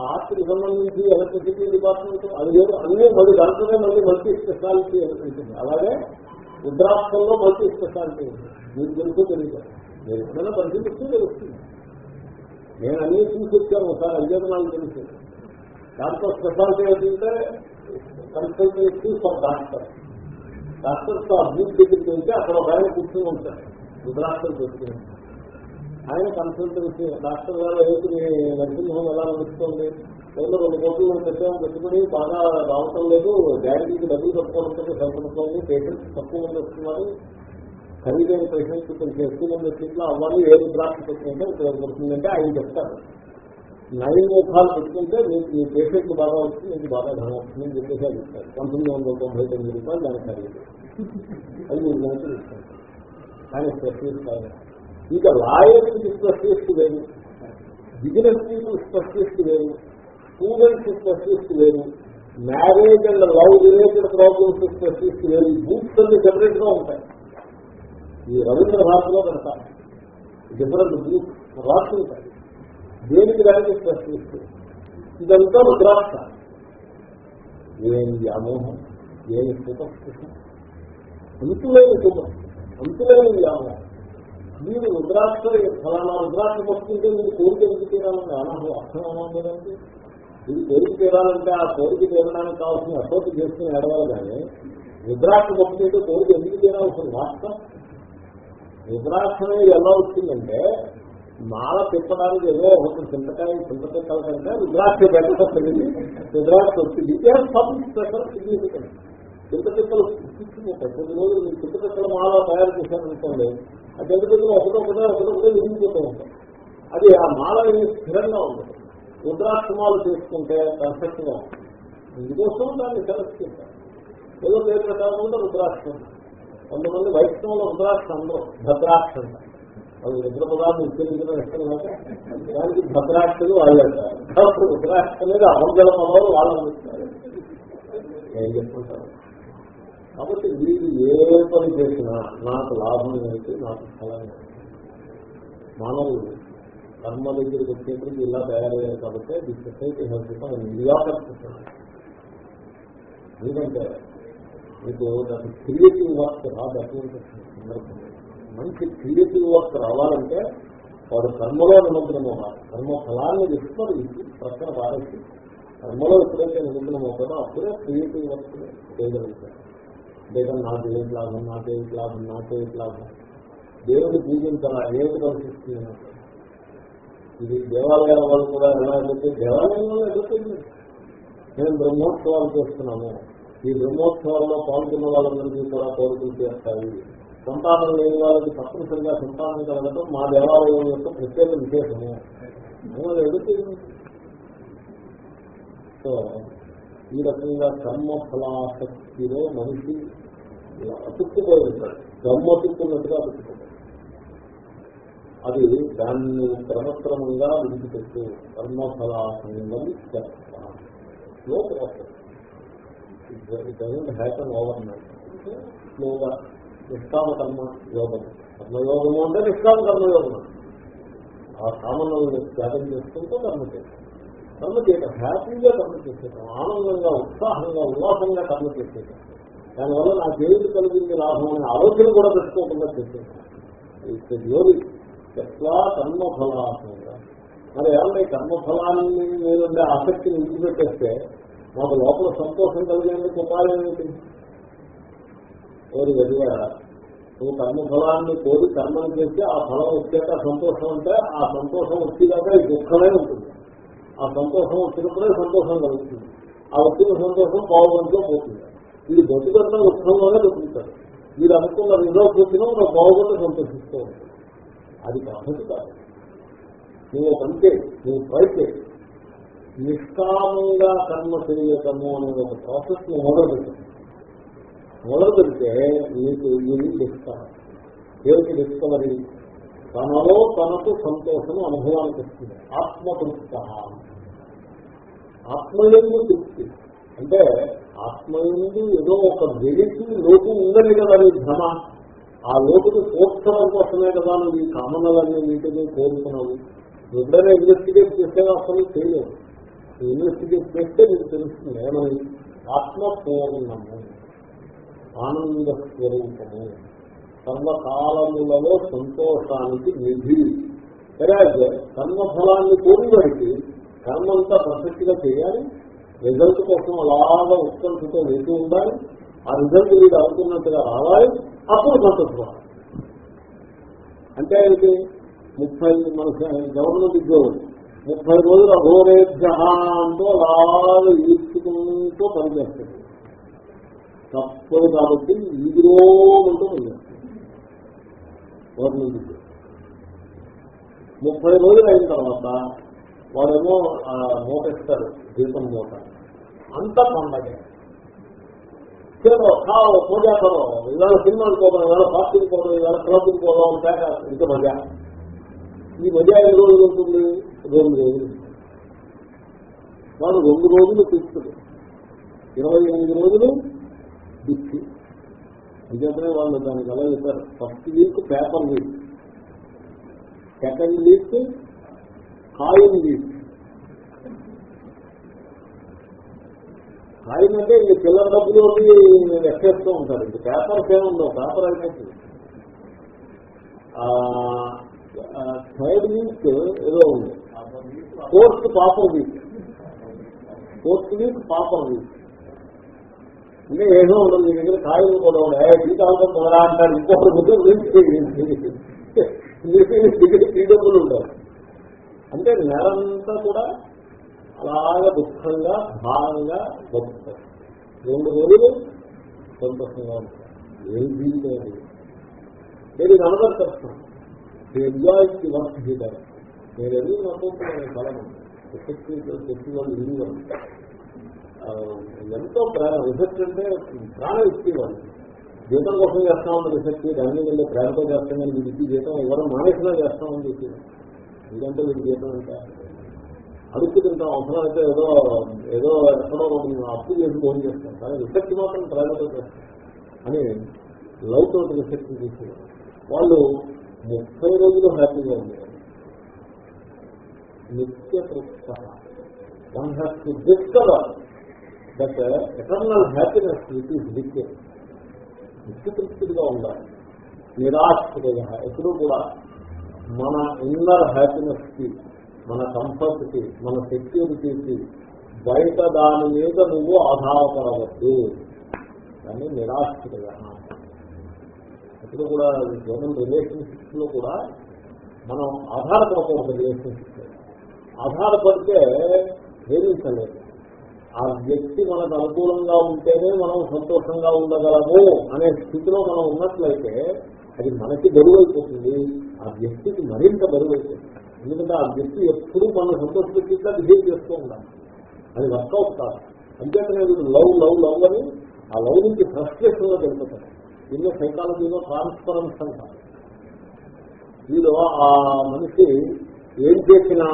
హార్ట్కి సంబంధించి ఎలక్ట్రిసిటీ డిపార్ట్మెంట్ అది లేదు అన్ని మళ్ళీ దాంట్లోనే మళ్ళీ మల్టీ స్పెషాలిటీ ఎలక్ట్రిసిటీ అలాగే రుద్రాక్షంలో మల్టీ స్పెషాలిటీ ఉంటుంది మీకు తెలుసు తెలియదు మీరు ఎప్పుడైనా పరిశీలిస్తే తెలుస్తుంది. నేను అన్ని చూసి వచ్చాను ఒకసారి అయ్యేది నాకు తెలుసు. దాంట్లో స్పెషాలిటీ ఏంటంటే కన్సల్టెన్సీ ఫర్ డాక్టర్ డాక్టర్స్ అభివృద్ధి దగ్గరికి వెళ్తే అక్కడ ఒక ఆయన కూర్చొని ఉంటారు రుద్రాక్షలు పెట్టుకుని ఆయన కన్సల్టెన్సీ డాక్టర్ గారు ఏంటి మీ నర్సింగ్ ఎలా నడుస్తుంది? ఏదో రెండు కోట్లు పెట్టాము పెట్టుకుని బాగా రావటం లేదు. డాడీకి డబ్బులు కట్టుకోవడం సరిపడుతుంది పేషెంట్స్ తక్కువ మంది వస్తున్నారు. ఖరీదైన పేషెంట్స్ కొంచెం ఎక్కువ మంది వచ్చింట్లో అవ్వాలి ఏ రుద్రాక్ష పెట్టుకుంటే ఉపయోగపడుతుందంటే ఆయన చెప్తారు. నైన్ ముఖాలు పెట్టుకుంటే మీకు మీ పేషెంట్ బాగా వస్తుంది మీకు బాగా ధనం వస్తుంది అని చెప్పేసి అది ఇస్తారు పంతొమ్మిది వందల తొంభై తొమ్మిది రూపాయలు దానికి ఖరీదు. అది మీరు మంచి ఇస్తారు ఆయన స్పెషలిస్ట్ ఆయన ఇక లాయర్కి స్పెషలిస్ట్ లేదు బిజినెస్ పీపుల్ స్పెషలిస్ట్ లేదు స్టూడెంట్స్ స్పెషలిస్ట్ లేదు marriage and love related problems specialist లేదు బూత్స్ అన్ని సెపరేట్గా ఉంటాయి. ఈ రవీంద్ర భారతిలో పెడతారు డిఫరెంట్ బూత్ రాసి ఉంటాయి. దేనికి దానికి స్పెషలిస్ట్ ఇదంతా రుద్రాక్ష. ఏమి వ్యామోహం ఏమి సుఖం అంతులేని సుఖం అంతులేని విధానం మీరు రుద్రాక్ష ఫలానా రుద్రాక్ష వస్తుంటే మీరు కోరిక ఎందుకు తీరాలంటే అనాహం అర్థం అనాలంటే ఇది కోరిక తీరాలంటే ఆ కోరిక తీరడానికి కావాల్సిన అసోటి చేసుకుని ఎడవాలి కానీ రుద్రాక్ష వస్తుంటే కోరిక ఎందుకు తీరాల్సిన వాస్తవం. రుద్రాక్షమే ఎలా వచ్చిందంటే మాల తిప్పడానికి ఏదో ఒకటి చింతకాయ చింతకాయ కంటే రుద్రాక్ష పెట్టలేదు రుద్రాక్ష వచ్చింది. స్పెషల్ సిగ్నిఫికెంట్ చింతపిక్కలు పుట్టించుకుంటాయి కొన్ని రోజులు మీరు చింతపిక్కల మాల తయారు చేశారనుకోండి ఆ చింతపిక్కలు ఒకటొకటే ఒకటొకటే విరిగిపోతూ ఉంటాయి. అది ఆ మాల అనేది స్థిరంగా ఉంటుంది. రుద్రాక్షమాలు చేసుకుంటే పర్ఫెక్ట్గా ఉంటుంది. ఇందుకోసం దాన్ని సెలెక్ట్ చేశారు. ఏదో పేరు పెట్టాలనుకుంటే రుద్రాక్షం. కొంతమంది వైష్ణవులు రుద్రాక్ష అందరూ భద్రాక్ష. అంటారు వాళ్ళు రుద్ర పదార్థం ఉత్తేజించడం ఇష్టం లేక దానికి భద్రాక్షలు వాళ్ళు అంటారు రుద్రాక్ష అనేది అవంగళ పదాలు వాళ్ళు అందిస్తారు ఏం చెప్పుకుంటారు? కాబట్టి వీళ్ళు ఏ పని చేసినా నాకు లాభం ఏంటి నాకు ఫలం ఏంటి? మానవులు కర్మ దగ్గరికి వచ్చేప్పటికి ఇలా తయారయ్యారు కాబట్టి ది సొసైటీ హెల్త్గా బికమ్ మిడియాకర్ ఎందుకంటే మీకు నాకు క్రియేటివ్ వర్క్ రాదు అటువంటి సందర్భం మంచి క్రియేటివ్ వర్క్ రావాలంటే వాడు కర్మలో నిమగ్నం అవ్వాలి కర్మ ఫలాన్ని విస్మరించి ప్రక్కన పారేసి కర్మలో ఎప్పుడైతే నిమగ్నం అవుతారో అప్పుడే క్రియేటివ్ వర్క్ చేయగలుగుతారు లేదా నాకు ఏం లాభం నాకేమిటి లాభం నాకేమిటి లాభం? దేవుడు పూజించాలా ఏమిటి కనిపిస్తుంది ఇది దేవాలయాల వాళ్ళు కూడా ఎలా అయితే దేవాలయంలో ఎదుర్కొంది మేము బ్రహ్మోత్సవాలు చేస్తున్నాము. ఈ బ్రహ్మోత్సవాల్లో పాల్గొన్న వాళ్ళందరికీ కూడా కోరికలు చేస్తాయి సంతానం లేని వాళ్ళకి తప్పనిసరిగా సంతానం కలగడం మా దేవాలయం యొక్క ప్రత్యేక విశేషము. మేము ఎదుగుతుంది సో ఈ రకంగా కర్మ ఫలాసక్తిలో మనిషి అతుక్కుపోయి ఉంటాడు గమ్మ అతుక్కున్నట్టుగా అతుక్కుపోతాడు అది దాన్ని క్రమక్రమంగా విడిచిపెట్టు కర్మఫలాసంగం స్లో ప్రాసెస్ హ్యాపన్ ఓవర్ స్లోగా నిష్కామ కర్మ యోగం. కర్మయోగము అంటే నిష్కామ కర్మయోగం ఆ కామనల్ని త్యాగం చేసుకుంటూ కర్మ చేస్తాం. కర్మ చేయటం హ్యాపీగా కర్మ చేసేటం ఆనందంగా ఉత్సాహంగా ఉల్లాసంగా కర్మ చేసేటం దానివల్ల నాకు ఏది కలిగింది లాభం అనే ఆలోచన కూడా పెట్టుకోకుండా చెప్పాను జోలి ఎట్లా కర్మఫలాసంగా మరి ఏమన్నా కర్మఫలాన్ని మీద ఆసక్తిని విడిచిపెట్టేస్తే మాకు లోపల సంతోషం కలిగేందుకు ఉపాయం ఏమిటి? కోరి గదిగా నువ్వు కర్మఫలాన్ని కోరి కర్మను చేస్తే ఆ ఫలం వచ్చాక సంతోషం అంటే ఆ సంతోషం వచ్చేదాకా ఈ దుఃఖమే ఉంటుంది. ఆ సంతోషం వచ్చినప్పుడే సంతోషం కలుగుతుంది. ఆ వచ్చిన సంతోషం పావుగంటలో పోతుంది. ఇది బతుకన్నా ఉత్సవంలోనే బతుకుతారు మీరు అనుకున్న రెండో వచ్చినా ఒక పావుగంట సంతోషిస్తూ ఉంటుంది అది పద్ధతి కాదు. నువ్వు పంటే నువ్వు పైతే నిష్కామంగా కర్మ చేయటము అనే ఒక ప్రాసెస్ను మొదలు పెట్టాను మొదలు పెడితే నీకు ఇది డిస్కవర్ ఏమిటి డిస్కవరీ తనలో తనకు సంతోషము అనుభవానికి వస్తుంది ఆత్మతృప్త. ఆత్మయందు తృప్తి. అంటే ఆత్మ నుండి ఏదో ఒక వెలికి లోటు ఉందని కదా నీ భ్రమ. ఆ లోటుకు పోర్చడం కోసమే కదా నువ్వు ఈ కామనలన్నీ వీటిని కోరుకున్నావు. ఎప్పుడైనా ఇన్వెస్టిగేట్ చేస్తే అసలు చేయలేదు ఇన్వెస్టిగేట్ చేస్తే నీకు తెలుస్తుంది ఏమని? ఆత్మ పూర్ణము ఆనంద స్వరూపము సర్వకాలములలో సంతోషానికి నిధి. సరే కర్మఫలాన్ని కోరి వాడికి కర్మంతా పర్ఫెక్ట్గా చేయాలి. రిజల్ట్ కోసం అలాగా ఉత్కంఠతో వేసి ఉండాలి. ఆ రిజల్ట్ వీడు అనుకున్నట్టుగా రావాలి. అప్పుడు సంతోషపడాలి అంటే ఏంటి ముప్పై మన గవర్నమెంట్ ఉద్యోగులు ముప్పై రోజులు అఘోరేభ్య అంటూ అలాగే ఈడ్చుకుంటూ పనిచేస్తుంది తప్పదు కాబట్టి ఇది రోజుంటూ పనిచేస్తుంది గవర్నమెంట్ ఉద్యోగం ముప్పై రోజులు అయిన తర్వాత వాడేమో నోటిస్తారు ఇస్తారు జీతం మూట. అంత పండగ. కావు పూజా కరో ఇవాళ సినిమాలు పోతాం ఇవాళ పార్టీకి పోతాం ఇవాళ క్లబ్కి పోదాం ఉంటాక ఇంత మజా. ఈ మజా ఎన్ని రోజులు ఉంటుంది? రెండు రోజులు. వాడు రెండు రోజులు తీసుకుని ఇరవై ఎనిమిది రోజులు దిక్కి. అంచేతనే వాళ్ళు దానికి ఎలా చెప్పారు first week paper week. Second week coin week. Coin అంటే ఇంక పిల్లల డబ్బులు నేను ఎక్కేస్తూ ఉంటాను. ఇంక పేపర్స్ ఏముందో పేపర్ అయిపోతుంది థర్డ్ వీక్ ఏదో ఉంది. Fourth paper week. Fourth week paper week. ఇంకా ఏదో ఉండదు మీ దగ్గర కాయలు కూడా ఉన్నాయి టీ కావడం మొదలా అంటారు ఇంకొకటి ముందు టీ డబ్బులు ఉండవు. అంటే నెలంతా కూడా అలాగా దుఃఖంగా భారంగా బతుకుతారు రెండు రోజులు సంతోషంగా ఉంటారు. ఏం జీవితం అది నేను అనదర్ కష్టం. ఎంజాయ్కి వర్క్ చేయడం నేను ఎదురు అనుకుంటున్నాను చాలా చెప్పి వాళ్ళు ఇల్లు ఎంతో ప్రేమ రిసెర్చ్ అంటే ప్రాణం ఇచ్చేవాళ్ళు జీతం కోసం చేస్తామని రిసెర్చ్ దాన్ని వెళ్ళి ప్రేమతో చేస్తాం కానీ వీడికి జీతం ఎవరు మానేసినా చేస్తామని చెప్పి ఎందుకంటే వీడి జీతం అంటే అడుక్కు తింటాం అవసరం అయితే ఏదో ఏదో ఎక్కడో అప్పు చేసి ఫోన్ చేస్తాం కానీ రిసెర్చ్ మాత్రం ప్రేమతో చేస్తాం అని లవ్ తోటి రిసెర్చ్ చేసి వాళ్ళు ముప్పై రోజులు హ్యాపీగా ఉండేవారు. నిత్య తృప్త. One has to discover that eternal happiness it is నిత్య. నిత్య తృప్తిగా ఉండాలి. నిరాశ్రయ ఎప్పుడూ కూడా మన ఇన్నర్ హ్యాపీనెస్కి మన కంఫర్ట్ మన సెక్యూరిటీకి బయట దాని మీద నువ్వు ఆధారపడవద్దు. అని నిరాశ్రయ ఇప్పుడు కూడా జనం రిలేషన్షిప్స్లో కూడా మనం ఆధారపడకూడదు రిలేషన్షిప్ ఆధారపడితే వేధించలేదు ఆ వ్యక్తి మనకు అనుకూలంగా ఉంటేనే మనం సంతోషంగా ఉండగలము అనే స్థితిలో మనం ఉన్నట్లయితే అది మనకి బరువైపోతుంది ఆ వ్యక్తికి మరింత బరువైపోతుంది ఎందుకంటే ఆ వ్యక్తి ఎప్పుడూ మనం సంతోషపెట్టిగా బిహేవ్ చేస్తూ ఉండాలి. అది వర్కౌట్ కాదు. అంతేకానే లవ్ లవ్ లవ్ అని ఆ లవ్ నుంచి ఫ్రస్ట్రేషన్గా వెళ్ళిపోతాడు దీనిలో సైకాలజీలో ట్రాన్స్పరెన్స్ అంటారు వీడు ఆ మనిషి ఏం చేసినా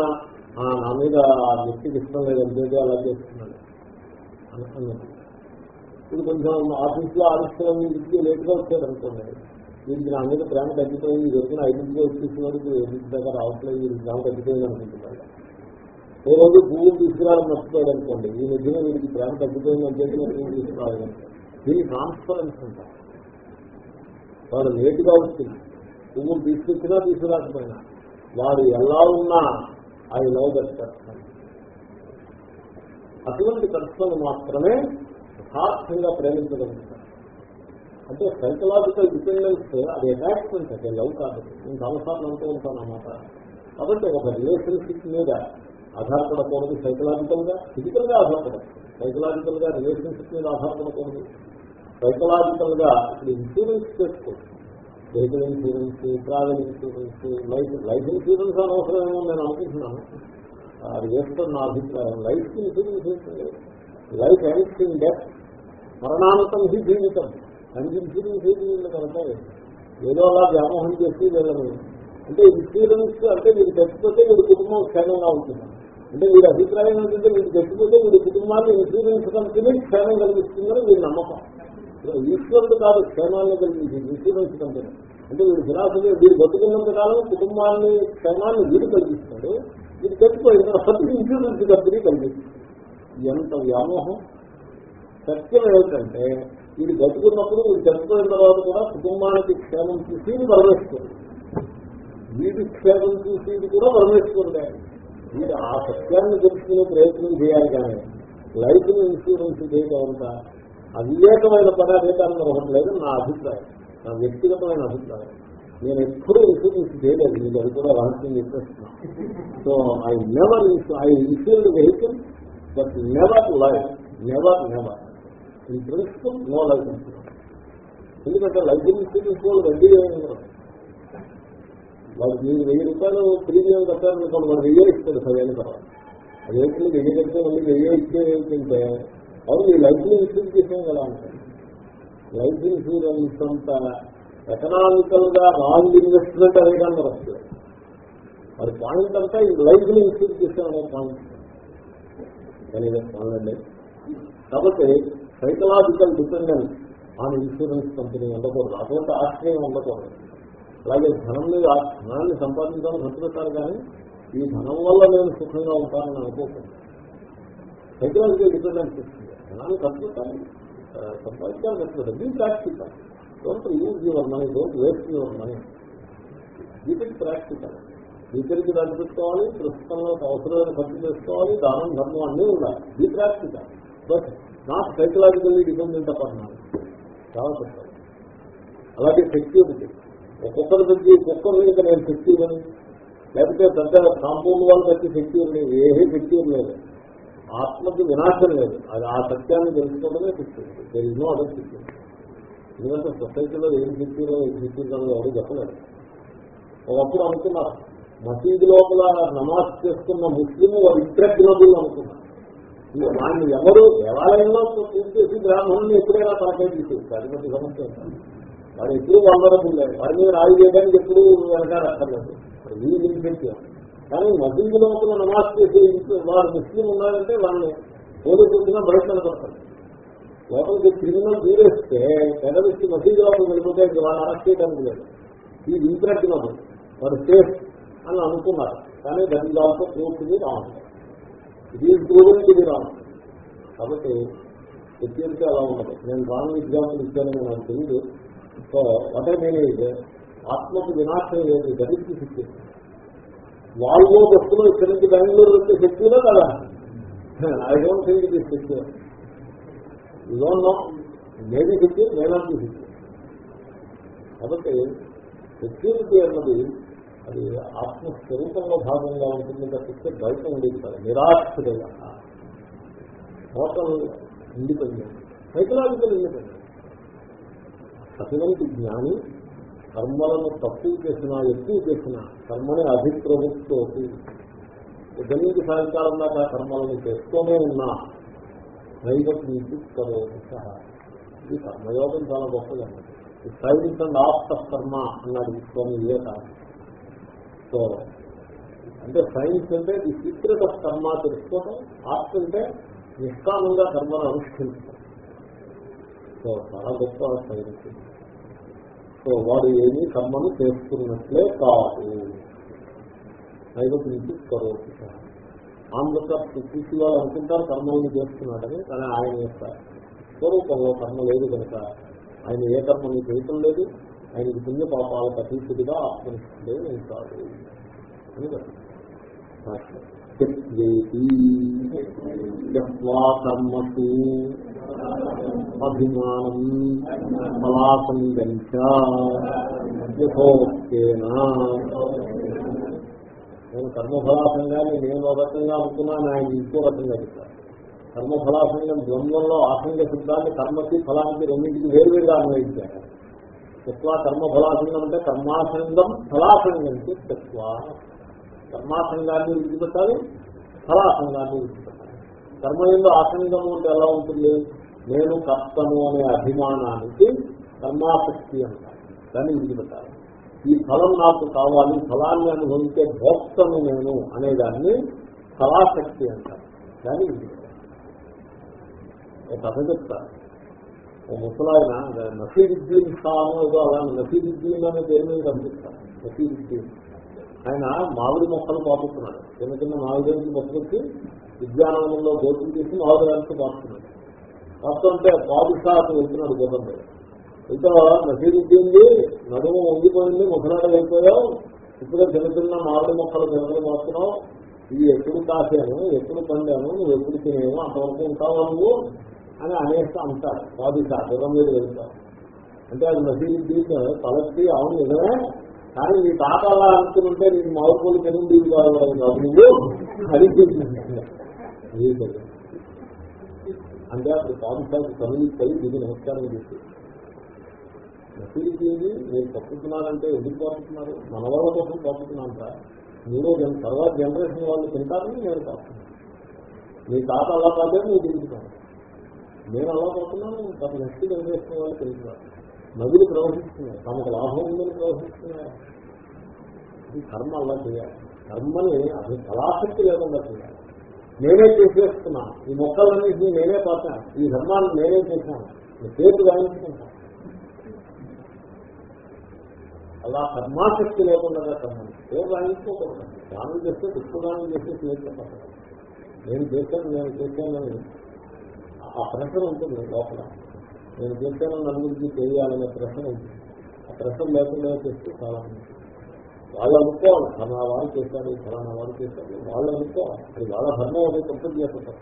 నా మీద ఆ వ్యక్తికి ఇష్టం లేదంటే అలా చేస్తున్నాడు. అనుకున్నది ఇది కొంచెం ఆఫీస్లో ఆఫీస్లో ఇంటికి లేట్గా వచ్చాడు అనుకోండి వీరికి నా మీద ప్రేమ తగ్గిపోయింది. దొరికిన ఐదింటికి వచ్చేసిన వాడికి ఇంటి దగ్గర రావట్లేదు. వీరికి ప్రేమ తగ్గిపోయింది అనుకుంటున్నాడు. ఏ రోజు పువ్వులు తీసుకురావడం నచ్చుతాడు అనుకోండి. ఈ మధ్యన వీరికి ప్రేమ తగ్గిపోయింది అని అంటే పువ్వులు తీసుకురావాలి దీన్ని ట్రాన్స్పరెన్స్ ఉంటారు వాడు లేటుగా వస్తుంది పువ్వులు తీసుకొచ్చినా తీసుకురాకపోయినా వాడు ఎలా ఉన్నా ఐ లవ్ దట్ పర్సన్ అటువంటి పర్సన్ మాత్రమే యథార్థంగా ప్రేమించగలుగుతారు. అంటే సైకలాజికల్ డిపెండెన్స్ అది అటాచ్మెంట్ అది లవ్ కాదు. నేను చాలాసార్లు అంటూ ఉంటాను అన్నమాట కాబట్టి ఒక రిలేషన్షిప్ మీద ఆధారపడకూడదు సైకలాజికల్గా ఫిజికల్గా ఆధారపడదు సైకలాజికల్గా రిలేషన్షిప్ మీద ఆధారపడకూడదు. సైకలాజికల్గా ఇప్పుడు ఇన్సూరెన్స్ చేసుకోవచ్చు vehicle insurance travel insurance life life insurance అనవసరమేమో నేను అనుకుంటున్నాను. అది వేస్తున్న నా అభిప్రాయం. Life insurance life ends in death మరణాంతం హి జీవితం. అండ్ ఇన్సూరెన్స్ ఏది కనుక ఏదో అలా వ్యామోహం చేసి వెళ్ళను అంటే ఇన్సూరెన్స్ అంటే మీరు చచ్చిపోతే వీడి కుటుంబం క్షేమంగా ఉంటుంది. అంటే వీడి అభిప్రాయం ఏంటంటే మీరు చచ్చిపోతే వీడి కుటుంబాన్ని ఇన్సూరెన్స్ కంపెనీ క్షేమం కలిగిస్తుందని వీడి నమ్మకం. ఈశ్వరుడు కాదు క్షేమాన్ని కలిగించింది ఇన్సూరెన్స్ కంపెనీ అంటే వీడు ఫిలాసఫీ వీడు బతుకున్నంత కాలం కుటుంబాన్ని క్షేమాన్ని వీడు కలిగిస్తాడు. వీడు చచ్చిపోయిన తర్వాత ఇన్సూరెన్స్ కంపెనీ కలిగిస్తుంది ఎంత వ్యామోహం. సత్యం ఏమిటంటే వీడు బతుకున్నప్పుడు వీడు చచ్చిపోయిన తర్వాత కూడా కుటుంబానికి క్షేమం చూసి పరమేశ్వరుడు. వీడి క్షేమం చూసి కూడా పరమేశ్వరుడే. వీడు ఆ సత్యాన్ని తెలుసుకునే ప్రయత్నం చేయాలి కానీ లైఫ్ ఇన్సూరెన్స్ చేయడం అంతా అవివేకమైన పదార్థాన్ని ఒకటి లేదు నా అభిప్రాయం. నా వ్యక్తిగతమైన అభిప్రాయం. నేను ఎప్పుడూ ఇన్సూరెన్స్ చేయలేదు మీకు అది కూడా రహస్యం చెప్పేస్తున్నాను so I never I insured vehicle but never life never never in principle no life insurance. ఎందుకంటే లైఫ్ ఇన్సూరెన్స్ వాళ్ళు వడ్డీ వాళ్ళు మీరు వెయ్యి రూపాయలు ప్రీమియం కట్టారనుకోండి వాళ్ళు వెయ్యి ఇస్తారు సరైన తర్వాత. అదేంటి వెయ్యి కడితే మళ్ళీ వెయ్యి ఇచ్చే ఏంటంటే అవును ఈ లైఫ్ ఇన్సూరెన్స్ చేసాం కదా అంటారు. లైఫ్ ఇన్సూరెన్స్ అంత ఎకనామికల్గా రాంగ్ ఇన్వెస్ట్మెంట్ అనే కానీ వస్తుంది మరి పాయింట్ అంతా ఈ లైఫ్ ఇన్సూరెన్స్ చేసామనే పాయింట్ కానీ పాయింట్ కాబట్టి psychological dependence on insurance company ఉండకూడదు. అటువంటి ఆశ్రయం ఉండకూడదు. అలాగే ధనం మీద ధనాన్ని సంపాదించాలని ఖర్చు కానీ ఈ ధనం వల్ల నేను సుఖంగా ఉంటానని అనుకోకూడదు. సైకలాజికల్ డిపెండెన్స్ ఇస్తుంది. ధనాన్ని ఖర్చు సంపాదించాలని సంపాదించాలి ఖర్చు దీని practical don't use your money don't waste your money వీటికి ప్రాక్టికల్ వీటికి దాన్ని పెట్టుకోవాలి. ప్రస్తుతంలో అవసరమైన ఖర్చు చేసుకోవాలి. దానం ధర్మం అన్నీ ఉండాలి. ఈ practical but not psychologically dependent అపన్నాను చాలా కష్టం. అలాగే సెక్యూరిటీ ఒక్కొక్కరి ప్రతి ఒక్కొక్కరి మీద నేను శక్తి ఇవ్వను లేకపోతే పెద్ద కాంపౌండ్ వాళ్ళు ప్రతి శక్తి లేదు ఏ శక్తి లేదు ఆత్మకి వినాశం లేదు. అది ఆ సత్యాన్ని తెలుసుకోవడమే శక్తి. దెర్ ఇస్ నో అదర్ ఎందుకంటే సొసైటీలో ఏం సెక్యూర్ ఏం శక్తి ఎవరు చెప్పలేదు ఒకప్పుడు అనుకున్నారు. మసీదు లోపల నమాజ్ చేసుకున్న ముస్లిం వారు ఇంట్రెక్టినబుల్ అనుకున్నారు. వాడిని ఎవరు దేవాలయంలో పూర్తి చేసి బ్రాహ్మణుని ఎప్పుడైనా తలకాయ తీసేస్తారు. అది సమస్య వాడు ఎప్పుడు వందరబుల్ లేదు. వాడి మీద రాజు చేయడానికి ఎప్పుడు వెనకాలక్కర్లేదు వీళ్ళు ఇన్ఫెక్టివ్ కానీ మసీదు లోపల నమాజ్ చేసే వారు ముస్లిం ఉన్నారంటే వాళ్ళని పోలీసు వచ్చినా బయట కనపడతారు లోపలికి క్రిమినల్ తీరేస్తే టెరరిస్ట్ మసీదు లోపల వెళ్ళిపోతే వాళ్ళు అరెస్ట్ చేయడానికి లేదు. ఈ ఇంప్రెక్టినబుల్ వాడు సేఫ్ అని అనుకున్నారు. కానీ దాని ఈజ్ ఆల్సో రావాలి. ఇది రాంగ్ ఇది ఈజ్ కాబట్టి సెక్యూరిటీ అలా ఉండదు నేను రాను ఎగ్జాంపుల్ ఇచ్చానని నాకు తెలియదు సో అంటే ఐ ఆత్మకు వినాశం లేదు గడిచి శక్తి. వాల్వో బస్సులో ఇక్కడి నుంచి బెంగళూరు వచ్చే శక్తిలో కదా? I don't think it Shakti secure you know maybe secure may not కాబట్టి సెక్యూరిటీ అన్నది అది ఆత్మస్వరూపంలో భాగంగా ఉంటుంది తప్పిస్తే బయట ఉండేది కదా నిరాశ్రయ టోటల్ ఇండిపెండెంట్ సైకలాజికల్ ఇండిపెండెంట్ అటువంటి జ్ఞాని కర్మలను తక్కువ చేసినా ఎక్కువ చేసినా కర్మని అభిప్రభుత్వ ఉదయం సాయంకాలం దాకా కర్మలను చేస్తూనే ఉన్నా నైవత్నికి సహా. ఇది కర్మయోగం చాలా గొప్పదండి సైన్స్ అండ్ ఆఫ్ కర్మ అన్నాడు స్వామి వివేకానంద. సో అంటే సైన్స్ అంటే ఈ సీక్రెట్ ఆఫ్ కర్మ తెలుసుకోవటం ఆర్ట్ అంటే నిష్కామంగా కర్మను అనుష్ఠించడం సో చాలా గొప్ప సైన్స్. సో వాడు ఏమి కర్మను చేసుకున్నట్లే కాదు. నైవతించి కరోతి ఆంధ్రప్రదేశ్ చూసి వాళ్ళు అనుకుంటారు కర్మల్ని చేస్తున్నాడని కానీ ఆయన యొక్క స్వరూపంలో కర్మ లేదు కనుక ఆయన ఏ కర్మని చేయటం లేదు. ఆయనకి పుణ్య పాపాలకు అతీతుడిగా ఆత్మనిష్ఠుడే ఉంటాడు. అని కర్మసు అభిమానం ఫలాసంగంచోక్తేనా నేను కర్మఫలాసంగాన్ని నేను ఒక రకంగా అనుకున్నాను ఆయన ఇంకో రకంగా చెప్తాను కర్మఫలాసంగం ద్వంద్వంలో ఆసంగ శబ్దాన్ని కర్మకి ఫలానికి రెండింటికి వేరువేరుగా అన్వయించారు. తత్వ కర్మఫలాసంగం అంటే కర్మాసంగం ఫలాసంగం తత్వ కర్మాసంగాన్ని విడిచిపెట్టాలి ఫలాసంగాన్ని విడిచిపెట్టాలి. కర్మ ఎందు ఆసంగము అంటే ఎలా ఉంటుంది? నేను కర్తను అనే అభిమానానికి కర్మాసక్తి అంటారు. దాన్ని విడిచిపెట్టాలి. ఈ ఫలం నాకు కావాలి ఫలాన్ని అనుభవించే భోక్తను నేను అనేదాన్ని ఫలాశక్తి అంటారు. దాన్ని విడిచిపెట్టాలి. ఒక కథ చెప్తారు ఓ ముసలాయన నసీరుద్దీన్ స్థానం ఏదో అలా నసీరుద్దీన్ అనే పేరు మీద కనిపిస్తారు. నసీరుద్దీన్. ఆయన మామిడి మొక్కలు పాపుతున్నాడు చిన్న చిన్న మామిడి మొక్కలకి ఉద్యానవనంలో భోజనం చేసి మామిడి దానికి పాపుతున్నాడు పాపుతుంటే పాదుషాకు వెళ్తున్నాడు గోతం మీద ఇంకా నసీరుద్దీన్ది నడుము ఉండిపోయింది ముసలాడ వెళ్ళిపోయావు ఇప్పుడు చిన్న చిన్న మామిడి మొక్కలు తినడం మాత్రం ఇది ఎప్పుడు కాసాను ఎప్పుడు పండాను నువ్వు ఎప్పుడు తినేవు అంతవరకు ఉంటావు నువ్వు? అని అనేసి అంటారు. కాదు గుర్రం మీద వెళ్తారు అంటే అది నసీరుద్దీన్ తలెత్తి అవును నిజమే కానీ నీ తాత అలా అనుకుంటే నీకు మావుకోలు పెరుగుంది కావాలి కాదు నువ్వు అది అంటే అప్పుడు పాదుషాకు కమిలిపోయి దీన్ని నమస్కారం చేసి నసీరుద్దీన్ మీరు తప్పుతున్నారంటే ఎందుకు తప్పుతున్నారు? మన వాళ్ళ కోసం తప్పుతున్నాంట మీరు తర్వాత జనరేషన్ వాళ్ళు తింటారని నేను తప్పుతున్నాను. నీ తాత అలా కాదే నువ్వు తింటున్నాను నేను అలా పోతున్నాను తన నెక్స్ట్ చేస్తున్న వాళ్ళు తెలుసు నదులు ప్రవహిస్తున్నాయి. తమకు లాభం ఉందని ప్రవహిస్తున్నాయి. ఈ కర్మ అలా చేయాలి. కర్మని అది కళాశక్తి లేకుండా చేయాలి. నేనే చేసేస్తున్నాను. ఈ మొక్కలన్నింటినీ నేనే పాతాను. ఈ ధర్మాన్ని నేనే చేశాను. పేరు గాయించుకుంటాను అలా కర్మాశక్తి లేకుండా కర్మని పేరు గాయించుకోకూడదు దానం చేస్తే దుఃఖదానం చేస్తే చేసిన నేను చేశాను నేను చేశానని ఆ ప్రెషర్ ఉంటుంది లోపల. నేను చేశాను నలుగురికి తెలియాలనే ప్రెషర్ ఉంటుంది ఆ ప్రెషర్ లేకుండా చేస్తే చాలా వాళ్ళు అనుకోవాలి ఫలానా వారు చేశారు ఫలానా వారు చేశారు. వాళ్ళు అనుకోవాలి అది వాళ్ళ ధర్మం అది కంప్లీట్ చేస్తారు.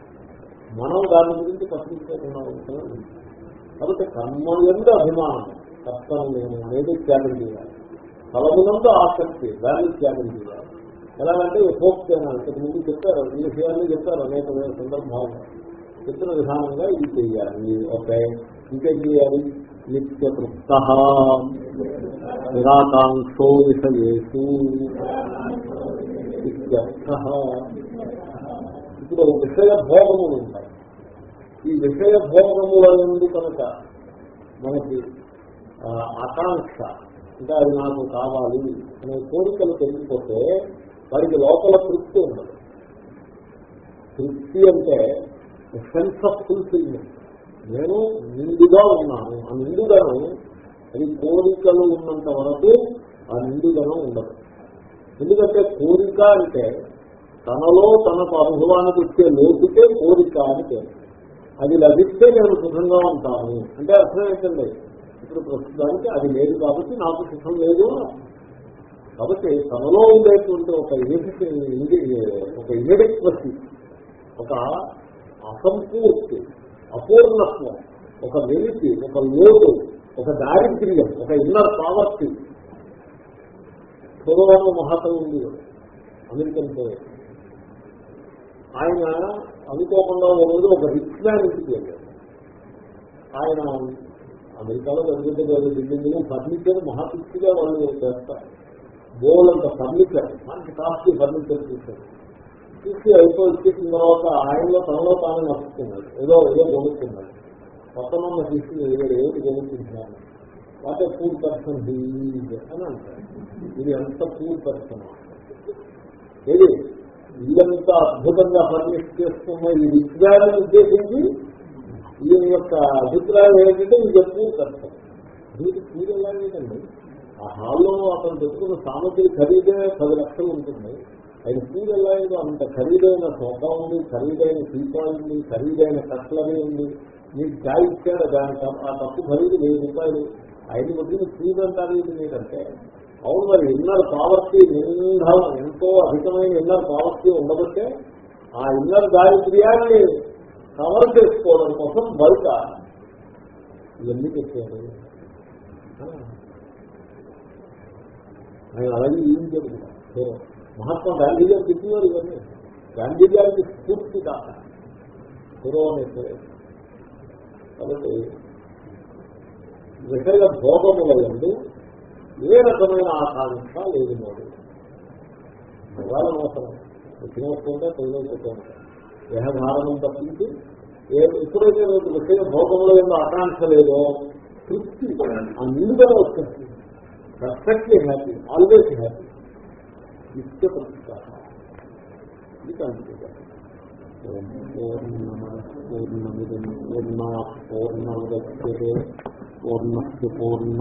మనం దాని గురించి పట్టించుకోకుండా ఉంటున్నాం కాబట్టి కర్మ ఎందు అభిమానం కర్తను లేని అనేది త్యాగం చేయాలి. ఫలమునందు ఆసక్తి దాన్ని త్యాగం చేయాలి. ఎలాగంటే యథోక్తేనా ఇంతకు ముందు చెప్పారు ఈ విషయాన్ని చెప్పారు అనేక సందర్భాలు. చెప్పిన విధానంగా ఇది చేయాలి. ఓకే ఇంకేం చేయాలి? నిత్య తృప్త నిరాకాంక్షో విషయేషు ఇప్పుడు విషయ భోగములు ఉంటాయి. ఈ విషయ భోగముల నుండి కనుక మనకి ఆకాంక్ష అంటే అది నాకు కావాలి అనే కోరికలు పెరిగిపోతే వారికి లోపల తృప్తి ఉండదు. తృప్తి అంటే సెన్స్ ఆఫ్ ఫుల్ఫిల్మెంట్ నేను నిండుగా ఉన్నాను. ఆ నిండుదనం అది కోరికలు ఉన్నంత వరకు ఆ నిండుదనం ఉండదు. ఎందుకంటే కోరిక అంటే తనలో తనకు అనుభవానికి వచ్చే లోతుకే కోరిక అని పేరు. అది లభిస్తే నేను సుఖంగా ఉంటాను. అంటే అర్థం ఏంటండి? ఇప్పుడు ప్రస్తుతానికి అది లేదు కాబట్టి నాకు సుఖం లేదు కాబట్టి తనలో ఉండేటువంటి ఒక ఒక ఇన్ఎడిక్వసీ ఒక అసంపూర్తి అపూర్ణత్వం ఒక వెలితి ఒక లోటు ఒక దారిద్ర్యం ఒక ఇన్నర్ పావర్టీ పూర్వం మహాత్మ ఉంది. అమెరికన్ పోయే. ఆయన అనుకోకుండా ఒక రోజు ఒక రిచ్ మ్యాన్ ఇంటికి వెళ్ళారు ఆయన అమెరికాలో పెద్ద బిల్డింగ్ ఫర్నిచర్ మహాపిచ్చిగా వాళ్ళు చేస్తారు. బోల్ అంత ఫర్నిచర్ మంచి కాస్ట్లీ ఫర్నిచర్ చూశారు చూసి అయిపో ఇచ్చేసిన తర్వాత ఆయనలో తనలో తాను నడుస్తున్నాడు ఏదో ఏదో కొనుక్కున్నాడు మొత్తం తీసుకుని ఏడు ఏడు కొనుక్కుంటున్నాను పూర్ పర్సన్ అని అంటారు. ఇది ఎంత పూర్ పర్సన్ ఏది? ఇల్లంత అద్భుతంగా ఫర్నిష్ చేస్తున్న ఈ విజ్ఞానం ఉద్దేశించి ఈయన యొక్క అభిప్రాయం ఏంటంటే ఇది పూర్ పర్సన్ దీనికి పూర్ ఎలాగేదండి ఆ హాల్లో అతను పెట్టుకున్న సామగ్రి ఖరీదే పది లక్షలు ఉంటుంది. ఆయన పూజ ఏదో అంత ఖరీదైన సోఫా ఉంది ఖరీదైన సీపా ఉంది ఖరీదైన కట్లరీ ఉంది. మీకు గాలి ఇచ్చాడు దాని ఆ తప్పు ఖరీదు వెయ్యి రూపాయలు. ఐదు కొద్దిగా ఫీజు అంటారు ఇది నీకంటే అవును మరి ఇన్నర్ పావర్టీ నిండా ఎంతో అధికమైన ఇన్నర్ పావర్టీ ఉండబట్టే ఆ ఇన్నర్ దారిద్ర్యాన్ని కవర్ చేసుకోవడం కోసం బయట ఇవన్నీ పెట్టారు. ఆయన అలాగే ఏం చెప్తున్నారు మహాత్మా గాంధీ గారు చెప్పేవారు ఇవన్నీ. గాంధీ గారికి స్ఫూర్తి కాక కాబట్టి విషయ భోగములందు ఏ రకమైన ఆకాంక్ష లేదు మోడు భగవాన్ అవసరం. వచ్చిన వస్తుంటే తొలగిపోతూ దేహధారణం తప్పించి ఏ ఎప్పుడైతే రోజు విషయ భోగంలో యొక్క ఆకాంక్ష లేదో తృప్తి ఆ నిలుదల వస్తుంది. పర్ఫెక్ట్లీ హ్యాపీ ఆల్వేస్ హ్యాపీ నిత్య ప్రతిష్టాప ఇది కాన్ఫిడెన్స్ పూర్ణమిదం పూర్ణ పూర్ణముద్యతే పూర్ణస్ పూర్ణ